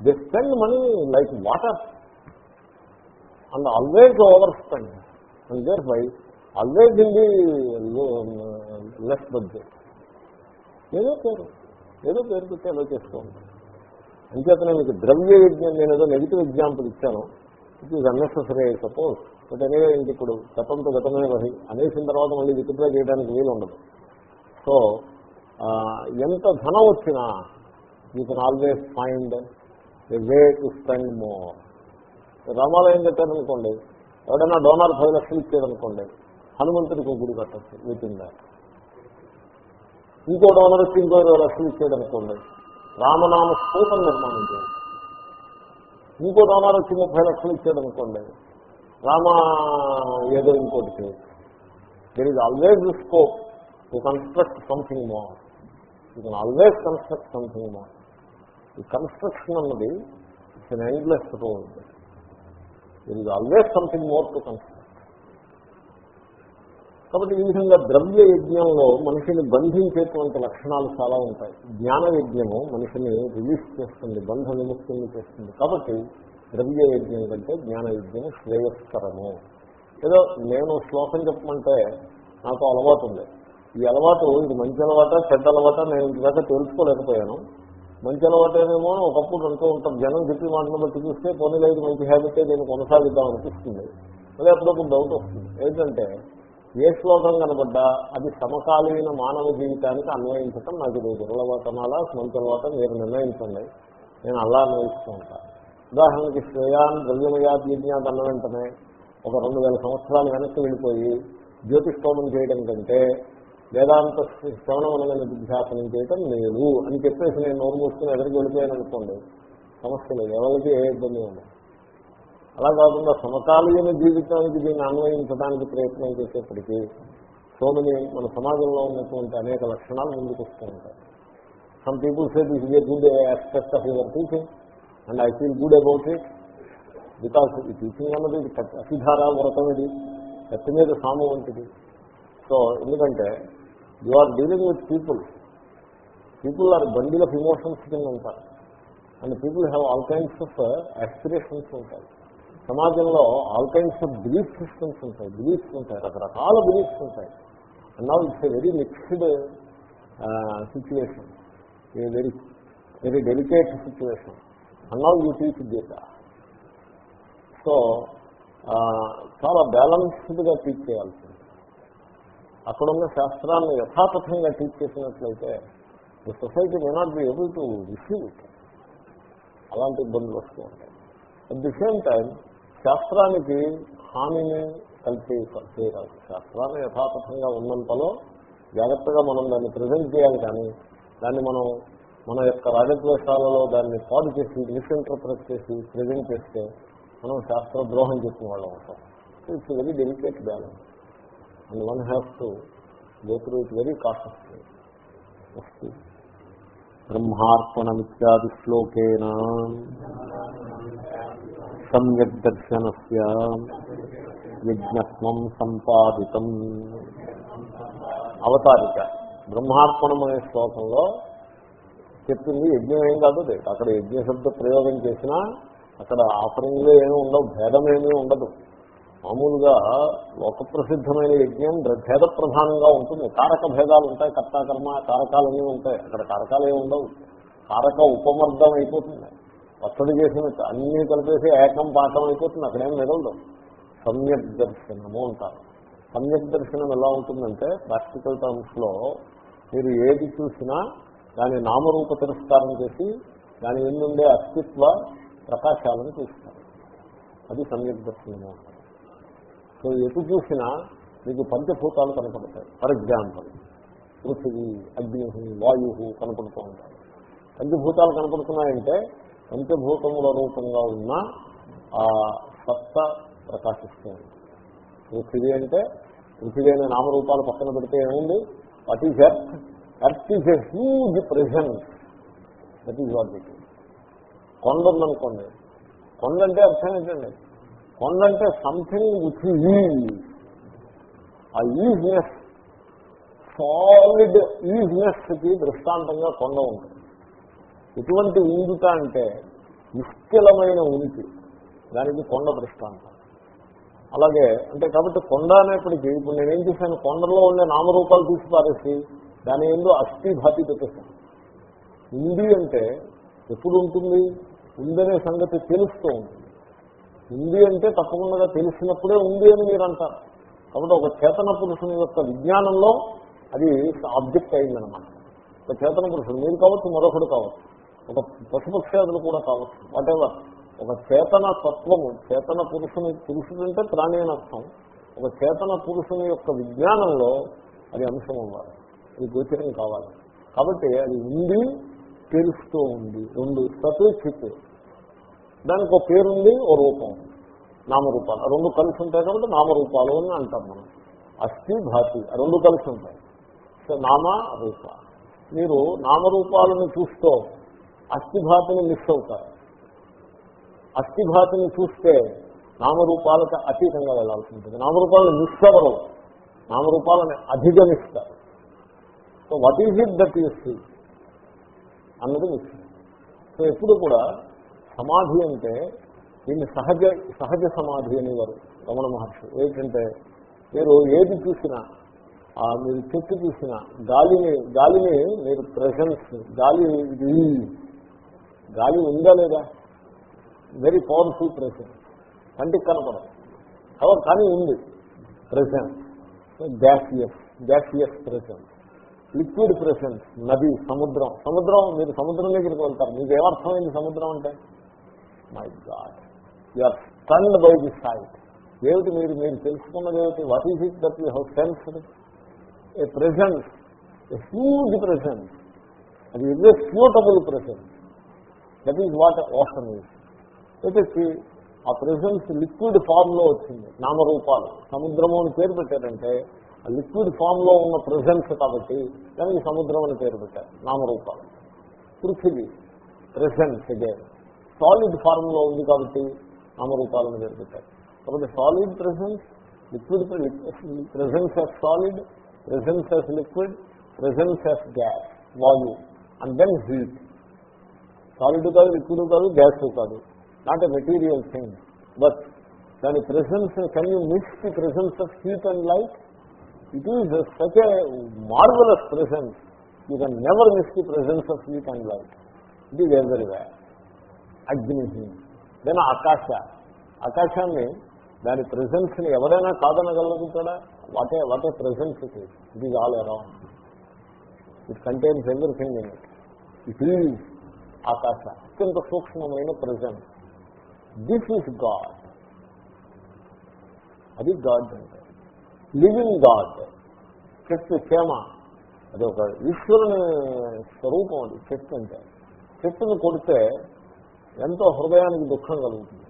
they spend money like water and always over spend and there by always in the less budget. ఏదో పేరు ఏదో పేరు పెట్టి అలా చేస్తూ ఉంటాను అంచేతనే మీకు ద్రవ్య యజ్ఞం నేను ఏదో నెగిటివ్ ఎగ్జాంపుల్ ఇచ్చాను. It is unnecessary I suppose but అనేవే ఇంక ఇప్పుడు గతంతో గతమే వహి అనేసిన తర్వాత మళ్ళీ విత్డ్రా చేయడానికి వీలు ఉండదు. సో ఎంత ధనం వచ్చినా you can always find a way to spend more రామాలయం చెప్పారనుకోండి ఎవడైనా డోనార్ పది లక్షలు ఇచ్చారనుకోండి హనుమంతుడికి ఒక గుడి కట్టచ్చు విత్ ఇన్ దాట్ ఇంకో డోనర్ వచ్చి ఇంకో ఇరవై లక్షలు ఇచ్చాడనుకోండి రామనామ స్థూపం నిర్మాణం చేయండి ఇంకో డోనర్ వచ్చి ముప్పై లక్షలు ఇచ్చాడనుకోండి రామ ఏదో ఇంకోటి చేయొచ్చు there is always scope to construct something more you can always construct something more ఈ కన్స్ట్రక్షన్ అన్నది it's an endless road there is always something more to construct కాబట్టి ఈ విధంగా ద్రవ్య యజ్ఞంలో మనిషిని బంధించేటువంటి లక్షణాలు చాలా ఉంటాయి. జ్ఞాన యజ్ఞము మనిషిని రిలీజ్ చేస్తుంది బంధ విముక్తిని చేస్తుంది. కాబట్టి ద్రవ్య యజ్ఞం కంటే జ్ఞాన యజ్ఞం శ్రేయస్కరము. ఏదో నేను శ్లోకం చెప్పమంటే నాకు అలవాటు ఉంది. ఈ అలవాటు ఇది మంచి అలవాట చెడ్డ అలవాట నేను ఇంతదాకా తెలుసుకోలేకపోయాను. మంచి అలవాటేనేమో ఒకప్పుడు అంటూ ఉంటాం. జనం చెప్పి మాటను బట్టి చూస్తే పోనీ లేదు మంచి హ్యాబిటే నేను కొనసాగిద్దాం అనిపిస్తుంది. మళ్ళీ అప్పుడప్పుడు డౌట్ వస్తుంది. ఏంటంటే ఏ శ్లోకం కనబడ్డా అది సమకాలీన మానవ జీవితానికి అన్వయించటం నాకు ఇది దుర్లవటనాలా మన తర్వాత మీరు నిర్ణయించండి. నేను అలా అన్వయిస్తూ ఉంటాను ఉదాహరణకి శ్రేయాన్ ద్రవ్యమయాజ్ఞాత అన్న వెంటనే ఒక రెండు వేల సంవత్సరాలు వెనక్కి వెళ్ళిపోయి జ్యోతిష్కోమం చేయడం కంటే వేదాంత శ్రవణమనమైన విధ్యాసనం చేయటం లేదు అని చెప్పేసి నేను నోరు మూసుకుని ఎదురుకు వెళ్ళిపోయాను అనుకోండి. సమస్యలు ఎవరికి ఏ ఇబ్బంది ఉండదు. అలా కాకుండా సమకాలీన జీవితానికి దీన్ని అన్వయించడానికి ప్రయత్నం చేసేప్పటికీ సోమని మన సమాజంలో ఉన్నటువంటి అనేక లక్షణాలు ముందుకు వస్తూ ఉంటాయి. Some people say this is good aspect of your teaching and I feel good about it because ఈ టీచింగ్ అన్నది అతిధార వ్రతం ఇది కత్తి మీద సాము వంటిది. సో ఎందుకంటే you are dealing with people people are bundle of emotions కింద ఉంటారు. And people have all kinds of aspirations ఉంటాయి. సమాజంలో all kinds of belief systems ఉంటాయి. బిలీఫ్స్ ఉంటాయి. రకరకాల బిలీఫ్స్ ఉంటాయి. And now it's a very mixed situation a very very delicate situation and now you teach Gita so చాలా బ్యాలన్స్డ్గా teach చేయాల్సింది. అక్కడ ఉన్న శాస్త్రాన్ని యథాతథంగా టీచ్ చేసినట్లయితే the society may not be able to receive it అలాంటి ఇబ్బందులు వస్తూ ఉంటాయి. అట్ ది సేమ్ టైం శాస్త్రానికి హానిని కలిపి చేయరాదు శాస్త్రాన్ని యథాతథంగా ఉన్నంతలో జాగ్రత్తగా మనం దాన్ని ప్రజెంట్ చేయాలి కానీ దాన్ని మనం మన యొక్క రాజద్వేషాలలో దాన్ని పాడు చేసి మిస్ఇంటర్ప్రెట్ చేసి ప్రజెంట్ చేస్తే మనం శాస్త్ర ద్రోహం చేసిన వాళ్ళం అవుతాం. It's very delicate balance and one have to go through it very cautiously బ్రహ్మార్పణమిత్యాది శ్లోకేనా సమ్యక్ దర్శనస్య యజ్ఞత్వం సంపాదితం. అవతారిక. బ్రహ్మార్పణం అనే శ్లోకంలో చెప్పింది యజ్ఞం ఏం కాదు అక్కడ యజ్ఞ శబ్ద ప్రయోగం చేసినా అక్కడ ఆఫరింగ్లో ఏమీ ఉండవు భేదమేమీ ఉండదు. మామూలుగా లోక ప్రసిద్ధమైన యజ్ఞం భేద ప్రధానంగా ఉంటుంది. కారక భేదాలు ఉంటాయి కర్తాకర్మ కారకాలన్నీ ఉంటాయి. అక్కడ కారకాలు ఏమి ఉండవు. కారక ఉపమర్దం అయిపోతుంది. పచ్చడి చేసిన అన్ని కలిపేసి ఏకం పాఠం అయిపోతుంది. అక్కడేం మిగలదు. సమ్యక్ దర్శనము అంటారు. సమ్యక్ దర్శనం ఎలా ఉంటుందంటే ప్రాక్టికల్ టర్మ్స్లో మీరు ఏది చూసినా దాని నామరూప తిరస్కారం చేసి దాని ఎందుండే అస్తిత్వ ప్రకాశాలను చూస్తారు. అది సమ్యక్ దర్శనము అంటారు. సో ఎటు చూసినా మీకు పంచభూతాలు కనపడతాయి. ఫర్ ఎగ్జాంపుల్ పృథివీ అగ్ని వాయు కనపడుతూ ఉంటాయి. పంచభూతాలు కనపడుతున్నాయంటే పంచభూతముల రూపంగా ఉన్న ఆ సత్త ప్రకాశిస్తుంది. పృథివీ అంటే పృథివీ అనే నామరూపాలు పక్కన పెడితే ఏముంది? What is earth earth is a huge presence that is what it కొండ ఉందనుకోండి. కొండ అంటే అర్థం ఏంటండి? కొండ అంటే సంథింగ్ విత్ ఈజ్ ఆ ఈజ్నెస్ సాలిడ్ ఈజ్నెస్కి దృష్టాంతంగా కొండ ఉంటుంది. ఎటువంటి ఊదుట అంటే నిశ్చలమైన ఉనికి. దానికి కొండ దృష్టాంతం అలాగే అంటే కాబట్టి కొండ అనేప్పటికీ ఇప్పుడు నేనేం చేశాను? కొండలో ఉండే నామరూపాలు తీసి పారేసి దాని ఏందో అస్థిభాతి పెట్టేశాను. ఉంది అంటే ఎప్పుడు ఉంటుంది? ఉందనే సంగతి తెలుస్తూ ఉంటుంది. ఉంది అంటే తప్పకుండా తెలిసినప్పుడే ఉంది అని మీరు అంటారు. కాబట్టి ఒక చేతన పురుషుని యొక్క విజ్ఞానంలో అది ఆబ్జెక్ట్ అయిందనమాట ఒక చేతన పురుషుడు మీరు కావచ్చు మరొకడు కావచ్చు. ఒక పశుపక్షాదులు కూడా కావచ్చు. వాటెవర్? ఒక చేతన తత్వము చేతన పురుషుని పురుషుడు అంటే ప్రాణి అని అర్థం. ఒక చేతన పురుషుని యొక్క విజ్ఞానంలో అది అంశం ఉండాలి. అది గోచరం కావాలి. కాబట్టి అది ఉంది తెలుస్తూ ఉంది. రెండు సత్ చిత్ దానికి ఒక పేరుంది ఓ రూపం. నామరూపాలు. రెండు కలిసి ఉంటాయి కాబట్టి నామరూపాలు అని అంటాం మనం. అస్థి భాతి. రెండు కలిసి ఉంటాయి. సో నామ రూప. మీరు నామరూపాలను చూస్తూ అస్థిభాతిని మిస్ అవుతారు. అస్థిభాతిని చూస్తే నామరూపాలకు అతీతంగా వెళ్ళాల్సి ఉంటుంది. నామరూపాలను మిస్ అవ్వరు నామరూపాలను అధిగమిస్తారు. So what is it that you see అన్నది విషయం సో ఎప్పుడు కూడా సమాధి అంటే దీన్ని సహజ సహజ సమాధి అనేవారు రమణ మహర్షి ఏంటంటే మీరు ఏది చూసినా మీరు చెట్టు చూసినా గాలిని గాలిని మీరు ప్రెసెన్స్ గాలి ఇది. గాలి ఉందా లేదా? వెరీ పవర్ఫుల్ ప్రెసెన్స్ కంటికి కనపడదు. కవర్ కానీ ఉంది. Presence gaseous gaseous presence liquid presence నది సముద్రం. సముద్రం మీరు సముద్రం దగ్గరికి వెళ్తారు. మీకు ఏమర్థమైంది సముద్రం అంటే? My God or stand by the sight ఏమిటి మీరు మీరు తెలుసుకున్నది ఏమిటి? What is it that you have sense a presence a huge presence అది ఇదే suitable presence that is what ocean is వచ్చేసి ఆ ప్రెసెన్స్ లిక్విడ్ ఫామ్లో వచ్చింది. నామరూపాలు. సముద్రము అని పేరు పెట్టారంటే ఆ లిక్విడ్ ఫామ్లో ఉన్న ప్రెసెన్స్ కాబట్టి దానికి సముద్రం అని పేరు పెట్టారు. నామరూపాలు. పృథివీ. ప్రెసెన్స్ ఇదే సాలిడ్ ఫార్మ్లో ఉంది కాబట్టి నామరూపాలను పేరు పెట్టారు. కాబట్టి solid presence liquid presence of solid presence of liquid presence of gas value and then heat solid కాదు లిక్విడ్ కాదు గ్యాస్ కాదు not a material thing but దాని presence can you miss the presence of heat and light it is such a marvellous presence you can never miss the presence of heat and light it is everywhere అగ్ని then ఆకాశ ఆకాశాన్ని దాని ప్రెసెన్స్ని ఎవరైనా కాదనగలుగుతాడా what a what a presence it is it is all around it contains everything in it it is ఆకాశ అత్యంత సూక్ష్మమైన present this is God అది గాడ్ అంటే. లివింగ్ గాడ్ చెట్టు క్షేమ. అది ఒక ఈశ్వరుని స్వరూపం అది చెట్టు అంటే. చెట్టును కొడితే ఎంతో హృదయానికి దుఃఖం కలుగుతుంది.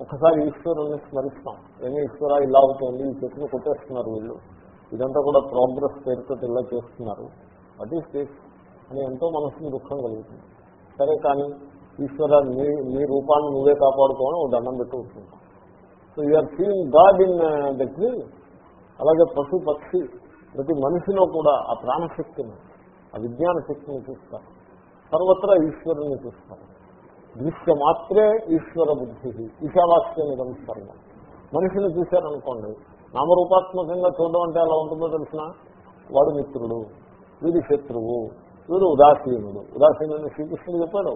ఒకసారి ఈశ్వరుని స్మరిస్తాం. ఏమీ ఈశ్వర ఇలా అవుతుంది ఈ చెట్టును కొట్టేస్తున్నారు వీళ్ళు. ఇదంతా కూడా ప్రోగ్రెస్ పేరుతో ఇలా చేస్తున్నారు. వాట్ ఈస్ దిస్ అని ఎంతో మనసుని దుఃఖం కలుగుతుంది. సరే కానీ ఈశ్వర నీ నీ రూపాన్ని నువ్వే కాపాడుకోవడం ఒక దండం పెట్టుకుంటున్నావు so you're feeling God in the అలాగే పశు పక్షి ప్రతి మనిషిలో కూడా ఆ ప్రాణశక్తిని ఆ విజ్ఞాన శక్తిని చూస్తారు. సర్వత్రా ఈశ్వరుని చూస్తారు. దృశ్య మాత్రే ఈశ్వర బుద్ధి ఈశావాస్యమిదం సర్వం. మనిషిని చూశారనుకోండి నామరూపాత్మకంగా చూడడం అంటే ఎలా ఉంటుందో తెలిసిన? వాడు మిత్రుడు వీడి శత్రువు. వీడు ఉదాసీనుడు. ఉదాసీనుడు శ్రీకృష్ణుడు చెప్పాడు.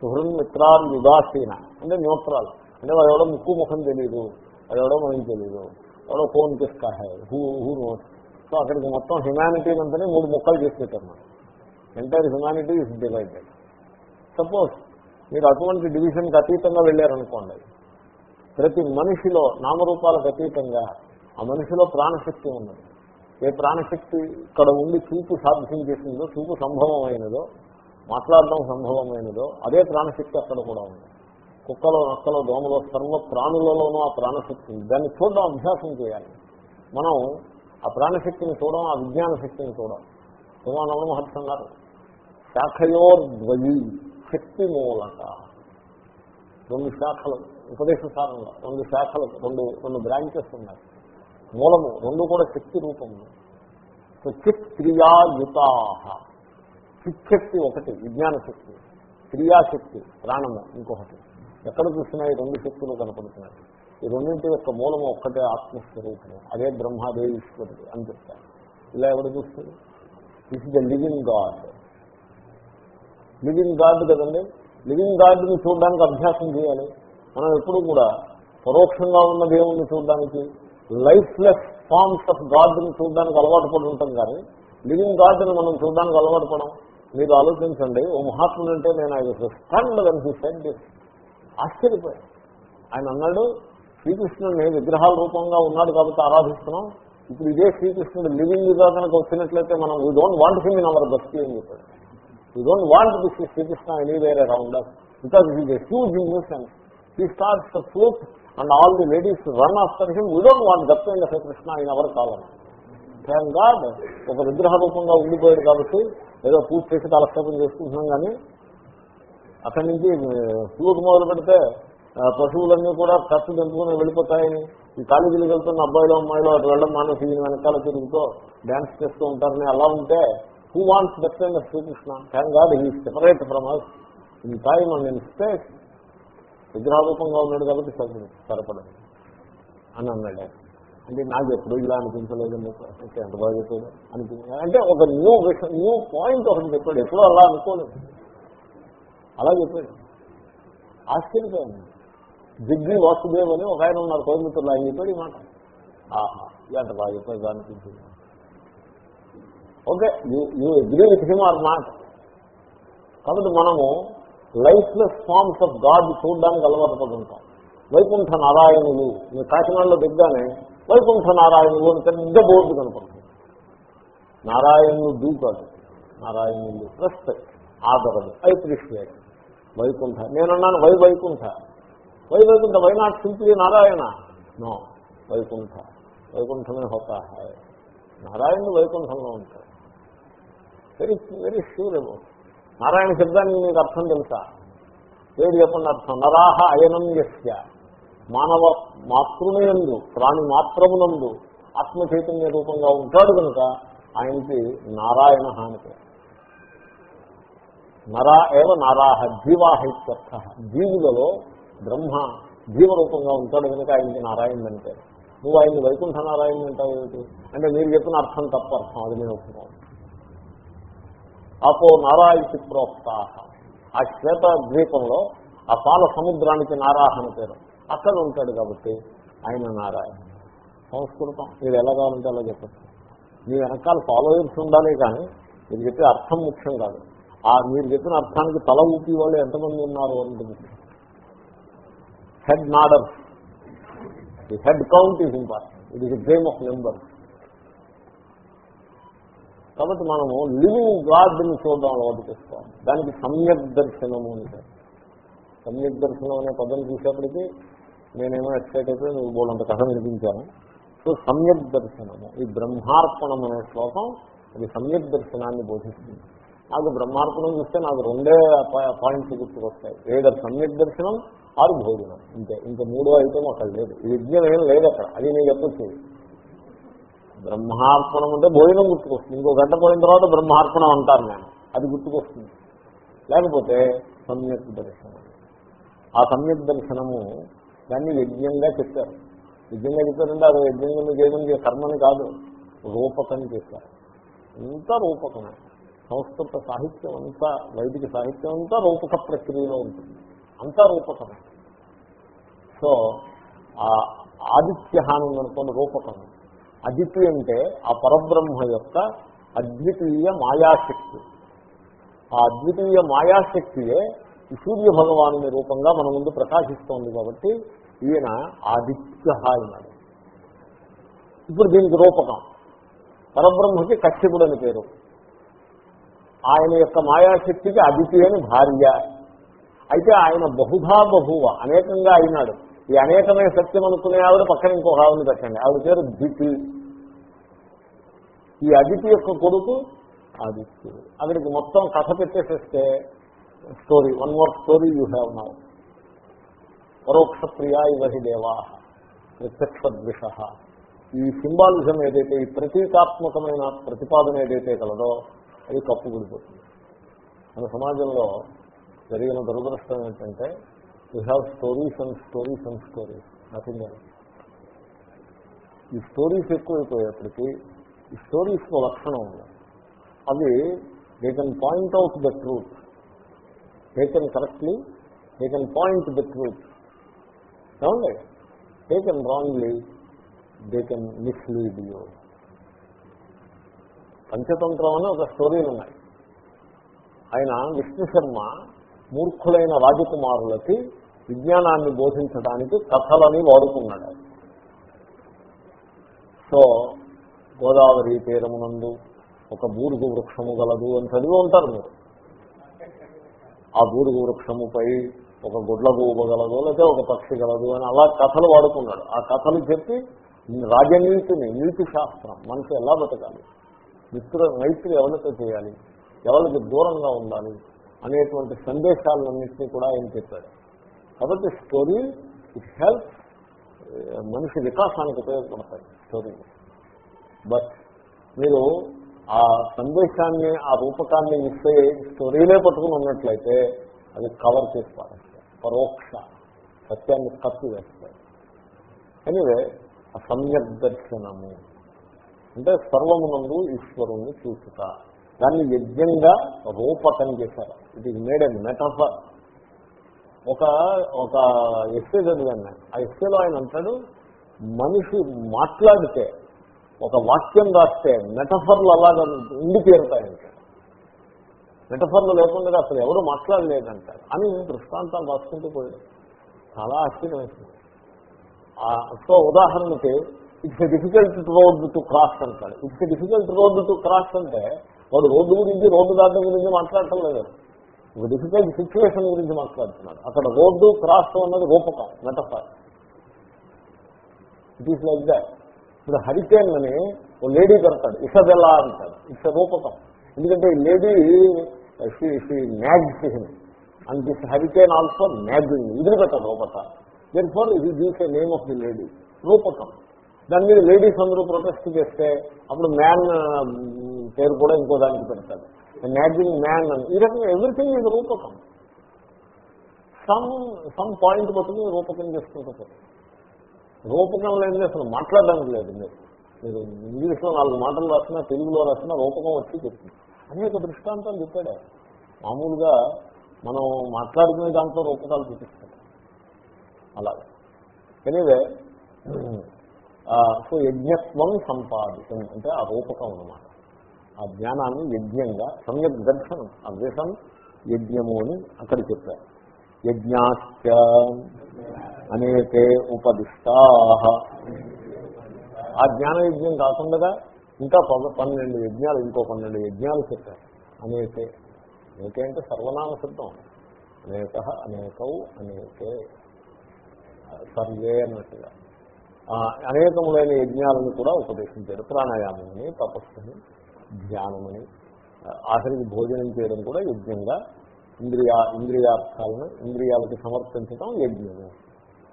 సుహృన్ ఉదాసీన. అంటే న్యూట్రల్. అంటే వాడు ఎవడో ముక్కు ముఖం తెలియదు వాడు ఎవడో మనకి తెలియదు ఎవడో ఫోన్ కిస్కా హై హూ హూ నోట్ సో అక్కడికి మొత్తం హ్యుమానిటీ అంతనే మూడు ముక్కలు చేసి పెట్టారు. Entire humanity is divided suppose మీరు అటువంటి డివిజన్కి అతీతంగా వెళ్ళారనుకోండి. ప్రతి మనిషిలో నామరూపాలకు అతీతంగా ఆ మనిషిలో ప్రాణశక్తి ఉన్నది. ఏ ప్రాణశక్తి ఇక్కడ ఉండి చూపు సాధ్యం చేసిందో చూపు సంభవమైనదో మాట్లాడడం సంభవమైనదో అదే ప్రాణశక్తి అక్కడ కూడా ఉంది. కుక్కలో నక్కలో దోమలో సర్వ ప్రాణులలోనూ ఆ ప్రాణశక్తి ఉంది. దాన్ని చూడడం అభ్యాసం చేయాలి. మనం ఆ ప్రాణశక్తిని చూడడం ఆ విజ్ఞాన శక్తిని చూడడం. శివానవ మహర్షి అన్నారు శాఖయోర్ద్వయీ శక్తి మూలక. రెండు శాఖలు ఉపదేశ సారంలో రెండు శాఖలు రెండు రెండు బ్రాంచెస్ ఉన్నాయి. మూలము రెండు కూడా శక్తి రూపము. సో చిత్ క్రియాయుతా చిచ్చక్తి ఒకటి విజ్ఞాన శక్తి. క్రియాశక్తి ప్రాణము ఇంకొకటి. ఎక్కడ చూసినా ఈ రెండు శక్తులు కనపడుతున్నాయి. ఈ రెండింటి యొక్క మూలము ఒక్కటే ఆత్మస్వరూపము. అదే బ్రహ్మాదే ఈశ్వరుడు అని చెప్తారు. ఇలా ఎవరు చూస్తుంది this is the living God living God కదండి? లివింగ్ గాడ్ని చూడడానికి అభ్యాసం చేయాలి. మనం ఎప్పుడు కూడా పరోక్షంగా ఉన్న దేవుణ్ణి చూడడానికి లైఫ్లెస్ ఫార్మ్స్ ఆఫ్ గాడ్ని చూడడానికి అలవాటు పడి ఉంటాం కానీ లివింగ్ గాడ్ని మనం చూడడానికి అలవాటు పడం మీరు ఆలోచించండి ఓ మహాత్ముడు అంటే నేను ఆయన స్టాండ్ అని సెడ్ ఆశ్చర్యపోయాను ఆయన అన్నాడు శ్రీకృష్ణుడిని విగ్రహాల రూపంగా ఉన్నాడు కాబట్టి ఆరాధిస్తున్నాం. ఇప్పుడు ఇదే శ్రీకృష్ణుడు లివింగ్గా కనుక వచ్చినట్లయితే మనం we don't want him in our బస్తి అని చెప్పాడు. We don't want this Sri Krishna anywhere around us because is a huge invasion he starts flute and all the ladies run after him విడోన్ వాడు వాంట్ దట్ కృష్ణ ఆయన ఎవరు కాలం thank God ఒక విగ్రహ రూపంగా ఉండిపోయాడు కాబట్టి ఏదో పూజ చేసి కాలక్షేపం చేసుకుంటున్నాం కానీ అక్కడి నుంచి పూజకు మొదలు పెడితే పశువులన్నీ కూడా ఖర్చు తెంపుకుని వెళ్ళిపోతాయని. ఈ కాలేజీలు వెళ్తున్న అబ్బాయిలు అమ్మాయిలు అటు వెళ్ళడం మానేసి వెనకాల తిరుగుతూ డ్యాన్స్ చేస్తూ ఉంటారని అలా ఉంటే who wants that kind of Sri Krishna thank God he separate from us in time and in space విగ్రహరూపంగా ఉన్నాడు కాబట్టి సరిపడదు సరిపడదు అని అన్నాడు. అంటే నాకు ఎప్పుడు ఇలా అనిపించలేదండి. ఎంత బాగా చెప్పాడు? అనిపించింది అంటే ఒక న్యూ న్యూ పాయింట్ ఒకటి చెప్పాడు. ఎప్పుడూ అలా అనుకోలేదు అలా చెప్పాడు. ఆశ్చర్యపోయింది దిగ్గి వాసుదేవ్ అని ఒక ఆయన ఉన్నారు కోయంబత్తూరులో. ఆయన చెప్పాడు ఈ మాట. ఆహా ఎంత బాగా చెప్పాడు అనిపించింది okay you agree with him or not కాబట్టి మనము లైఫ్లెస్ ఫార్మ్స్ ఆఫ్ గాడ్ చూడడానికి అలవాటు పడుతుంటాం వైకుంఠ నారాయణులు మీ కాకినాడలో దిగ్గానే వైకుంఠ నారాయణులు అని పెద్ద బోర్డు కనపడుతుంది. నారాయణులు డూ కాదు నారాయణులు రెస్పెక్ట్ ఆదరదు అప్రిషియేట్ వైకుంఠ నేనన్నాను why Vaikuntha. Why Vaikuntha why not simply Narayana? No Vaikuntha. వైకుంఠమే హోతా హాయ్ నారాయణుడు వైకుంఠంలో ఉంటాడు. Very very sure about Narayana శబ్దానికి మీకు అర్థం తెలుసా? ఏది చెప్పండి అర్థం? నరాహ అయనం యస్య. మానవ మాతృనేందు ప్రాణి మాత్రమునందు ఆత్మ చైతన్య రూపంగా ఉంటాడు కనుక ఆయనకి నారాయణ అని నరా ఏవ నారాహ జీవాహిత్యర్థ జీవులలో బ్రహ్మ జీవరూపంగా ఉంటాడు కనుక ఆయనకి నారాయణ అని నువ్వు ఆయన్ని వైకుంఠ నారాయణ అంటావు అంటే మీరు చెప్పిన అర్థం తప్ప అర్థం అది నేను ఒప్పుకోను. అపో నారాయణ ప్రోక్తాహ ఆ శ్వేత ద్వీపంలో ఆ పాల సముద్రానికి నారాహణ పేరు. అక్కడ ఉంటాడు కాబట్టి ఆయన నారాయణ. సంస్కృతం. మీరు ఎలా కావాలంటే అలా చెప్పచ్చు. మీ వెనకాల ఫాలోయర్స్ ఉండాలి కానీ మీరు చెప్పే అర్థం ముఖ్యం కాదు. ఆ మీరు చెప్పిన అర్థానికి తల ఊపి వాళ్ళు ఎంతమంది ఉన్నారు అంటే head నాడర్స్ the head count is important. It is game of numbers కాబట్టి మనము లివింగ్ గాడ్ని చూడడం అలవాటు చేసుకోవాలి. దానికి సమ్యక్ దర్శనము అంటే. సమ్యక్ దర్శనం అనే పదం చూసేప్పటికీ నేనేమో ఎక్సైట్ అయిపోయి నువ్వు బోలంత కథ వినిపించాను. సో సమ్యక్ దర్శనము. ఈ బ్రహ్మార్పణం అనే శ్లోకం అది సమ్యక్ దర్శనాన్ని బోధిస్తుంది. నాకు బ్రహ్మార్పణం చూస్తే నాకు రెండే పా- పాయింట్స్ గుర్తుకొస్తాయి. ఏదో సమ్యక్ దర్శనం ఆరు భోజనం. ఇంతే. ఇంత మూడో ఐటమ్ అక్కడ లేదు. ఈ యజ్ఞం ఏం లేదు అక్కడ. అది నేను చెప్పొచ్చు బ్రహ్మార్పణం అంటే భోజనం గుర్తుకొస్తుంది. ఇంకో గంట పోయిన తర్వాత బ్రహ్మార్పణం అంటారు నేను అది గుర్తుకొస్తుంది. లేకపోతే సమ్యక్ దర్శనం ఆ సమ్యక్ దర్శనము దాన్ని యజ్ఞంగా చెప్పారు. యజ్ఞంగా చెప్పారంటే అది యజ్ఞంగా చేయడం కర్మని కాదు. రూపకం చేశారు. అంతా రూపకమే సంస్కృత సాహిత్యం అంతా వైదిక సాహిత్యం అంతా రూపక ప్రక్రియలో ఉంటుంది. అంతా రూపకమే. సో ఆ ఆదిత్య హాని ఉందనుకోండి రూపకం అదితి అంటే ఆ పరబ్రహ్మ యొక్క అద్వితీయ మాయాశక్తి. ఆ అద్వితీయ మాయాశక్తియే సూర్య భగవాను రూపంగా మన ముందు ప్రకాశిస్తోంది కాబట్టి ఈయన ఆదిత్య అన్నాడు. ఇప్పుడు దీనికి రూపకం. పరబ్రహ్మకి కశ్యపుడు అని పేరు. ఆయన యొక్క మాయాశక్తికి అదితి అని భార్య. అయితే ఆయన బహుధా బహువ అనేకంగా అయినాడు. ఈ అనేకమే సత్యం అనుకునే ఆవిడ పక్కన ఇంకొక ఆవిడ పెట్టండి ఆవిడ పేరు దితి. ఈ అదితి యొక్క కొడుకు ఆదిత్యుడు ఆవిడకి మొత్తం కథ పెట్టేసేస్తే story one more story you have now పరోక్ష ప్రియా ఇవహి దేవా ప్రత్యక్ష ద్విష. ఈ సింబాలిజం ఏదైతే ఈ ప్రతీకాత్మకమైన ప్రతిపాదన ఏదైతే కలదో అది కప్పుగుడిపోతుంది మన సమాజంలో జరిగిన దురదృష్టం ఏంటంటే you have stories and stories and stories nothing ఈ స్టోరీస్ ఎక్కువైపోయేప్పటికీ ఈ స్టోరీస్ లక్షణం ఉంది. అవి they can point out the truth they can correctly they can point the truth ఏమండి? They can wrongly they can mislead you Panchatantram అని ఒక స్టోరీలు ఉన్నాయి. ఆయన విష్ణు శర్మ మూర్ఖులైన రాజకుమారులకి విజ్ఞానాన్ని బోధించడానికి కథలని వాడుకున్నాడు సో గోదావరి తీరమునందు ఒక బూరుగు వృక్షము గలదు అని చదివి ఉంటారు మీరు. ఆ బూరుగు వృక్షముపై ఒక గుడ్లగూబ గలదు లేకపోతే ఒక పక్షి గలదు అని అలా కథలు వాడుకున్నాడు. ఆ కథలు చెప్పి రాజనీతిని నీతి శాస్త్రం మనసు ఎలా బతకాలి? మిత్ర మైత్రి ఎవరితో చేయాలి? ఎవరికి దూరంగా ఉండాలి? అనేటువంటి సందేశాలన్నింటినీ కూడా ఆయన చెప్పాడు. కాబట్టి స్టోరీ ఇట్ హెల్ప్ మనిషి వికాసానికి ఉపయోగపడతాయి స్టోరీ. బట్ మీరు ఆ సందేశాన్ని ఆ రూపకాన్ని ఇస్తే స్టోరీలే పట్టుకుని ఉన్నట్లయితే అది కవర్ చేసి పారేస్తాయి పరోక్ష సత్యాన్ని కప్పి వేస్తారు. ఎనివే ఆ దర్శనము. అంటే సర్వమునందు ఈశ్వరుణ్ణి చూసుట దాన్ని యజ్ఞంగా రూపకం చేశారు. It is made a metaphor. ఒక ఒక ఎస్సే చదివాను ఆ ఎస్సేలో ఆయన అంటాడు మనిషి మాట్లాడితే ఒక వాక్యం రాస్తే మెటఫర్లు అలాగా ఉండి తీరుతాయంట. మెటఫర్లు లేకుండా అసలు ఎవరు మాట్లాడలేదంటారు అని దృష్టాంతాలు రాసుకుంటూ పోయాడు. చాలా ఆశ్చర్యం సో ఉదాహరణకి it's difficult road to cross అంటాడు. It's difficult road to cross అంటే వాడు రోడ్డు గురించి రోడ్డు దాటం గురించి మాట్లాడటం లేదు. ఒక డిఫికల్ట్ సిచ్యువేషన్ గురించి మాట్లాడుతున్నాడు. అక్కడ రోడ్డు క్రాస్ అన్నది రూపకం metaphor it is like that ఇప్పుడు హరికేన్ అని ఓ లేడీ కడతాడు ఇసబెల్లా అంటాడు. ఇట్స్ రూపకం. ఎందుకంటే ఈ lady nags him and this hurricane also magazine ఇది పెట్టాడు రూపక దెన్ ఫోర్ ఇది these name of the lady రూపకం. దాని మీద లేడీస్ అందరూ ప్రొటెస్ట్ చేస్తే అప్పుడు మ్యాన్ పేరు కూడా ఇంకో దానికి పెడతాడు. ఇమాజిన్ మ్యాన్ అని ఈ రకంగా ఎవ్రీథింగ్ ఇది రూపకం. సమ్ సమ్ పాయింట్ పట్టుకుని రూపకం చేసుకుంటూ పోతాం. రూపకం లేని అసలు మాట్లాడడానికి లేదు మీరు. మీరు ఇంగ్లీష్లో నాలుగు మాటలు రాసినా తెలుగులో రాసినా రూపకం వచ్చి చెప్తుంది అనేక దృష్టాంతాలు చెప్పాడు. మామూలుగా మనం మాట్లాడుకునే దాంట్లో రూపకాలు చూపిస్తాడు అలాగే ఎనివే సో యజ్ఞత్వం సంపాదితం. అంటే ఆ రూపకం అన్నమాట. ఆ జ్ఞానాన్ని యజ్ఞంగా సమ్యక్ దర్శనం ఆ ద్వేషం యజ్ఞము అని అక్కడ చెప్పారు. యజ్ఞాశ్చ అనేకే ఉపదిష్టా. ఆ జ్ఞాన యజ్ఞం కాకుండా ఇంకా పన్నెండు యజ్ఞాలు ఇంకో పన్నెండు యజ్ఞాలు చెప్పారు. అనేకే. అనేకే అంటే సర్వనామ సిద్ధం అనేక అనేకవు అనేకే. సర్వే అన్నట్టుగా. అనేకములైన యజ్ఞాలను కూడా ఉపదేశించారు. ప్రాణాయామని తపస్సుని ధ్యానమని ఆఖరికి భోజనం చేయడం కూడా యజ్ఞంగా ఇంద్రియా ఇంద్రియార్థాలను ఇంద్రియాలకి సమర్పించడం యజ్ఞము.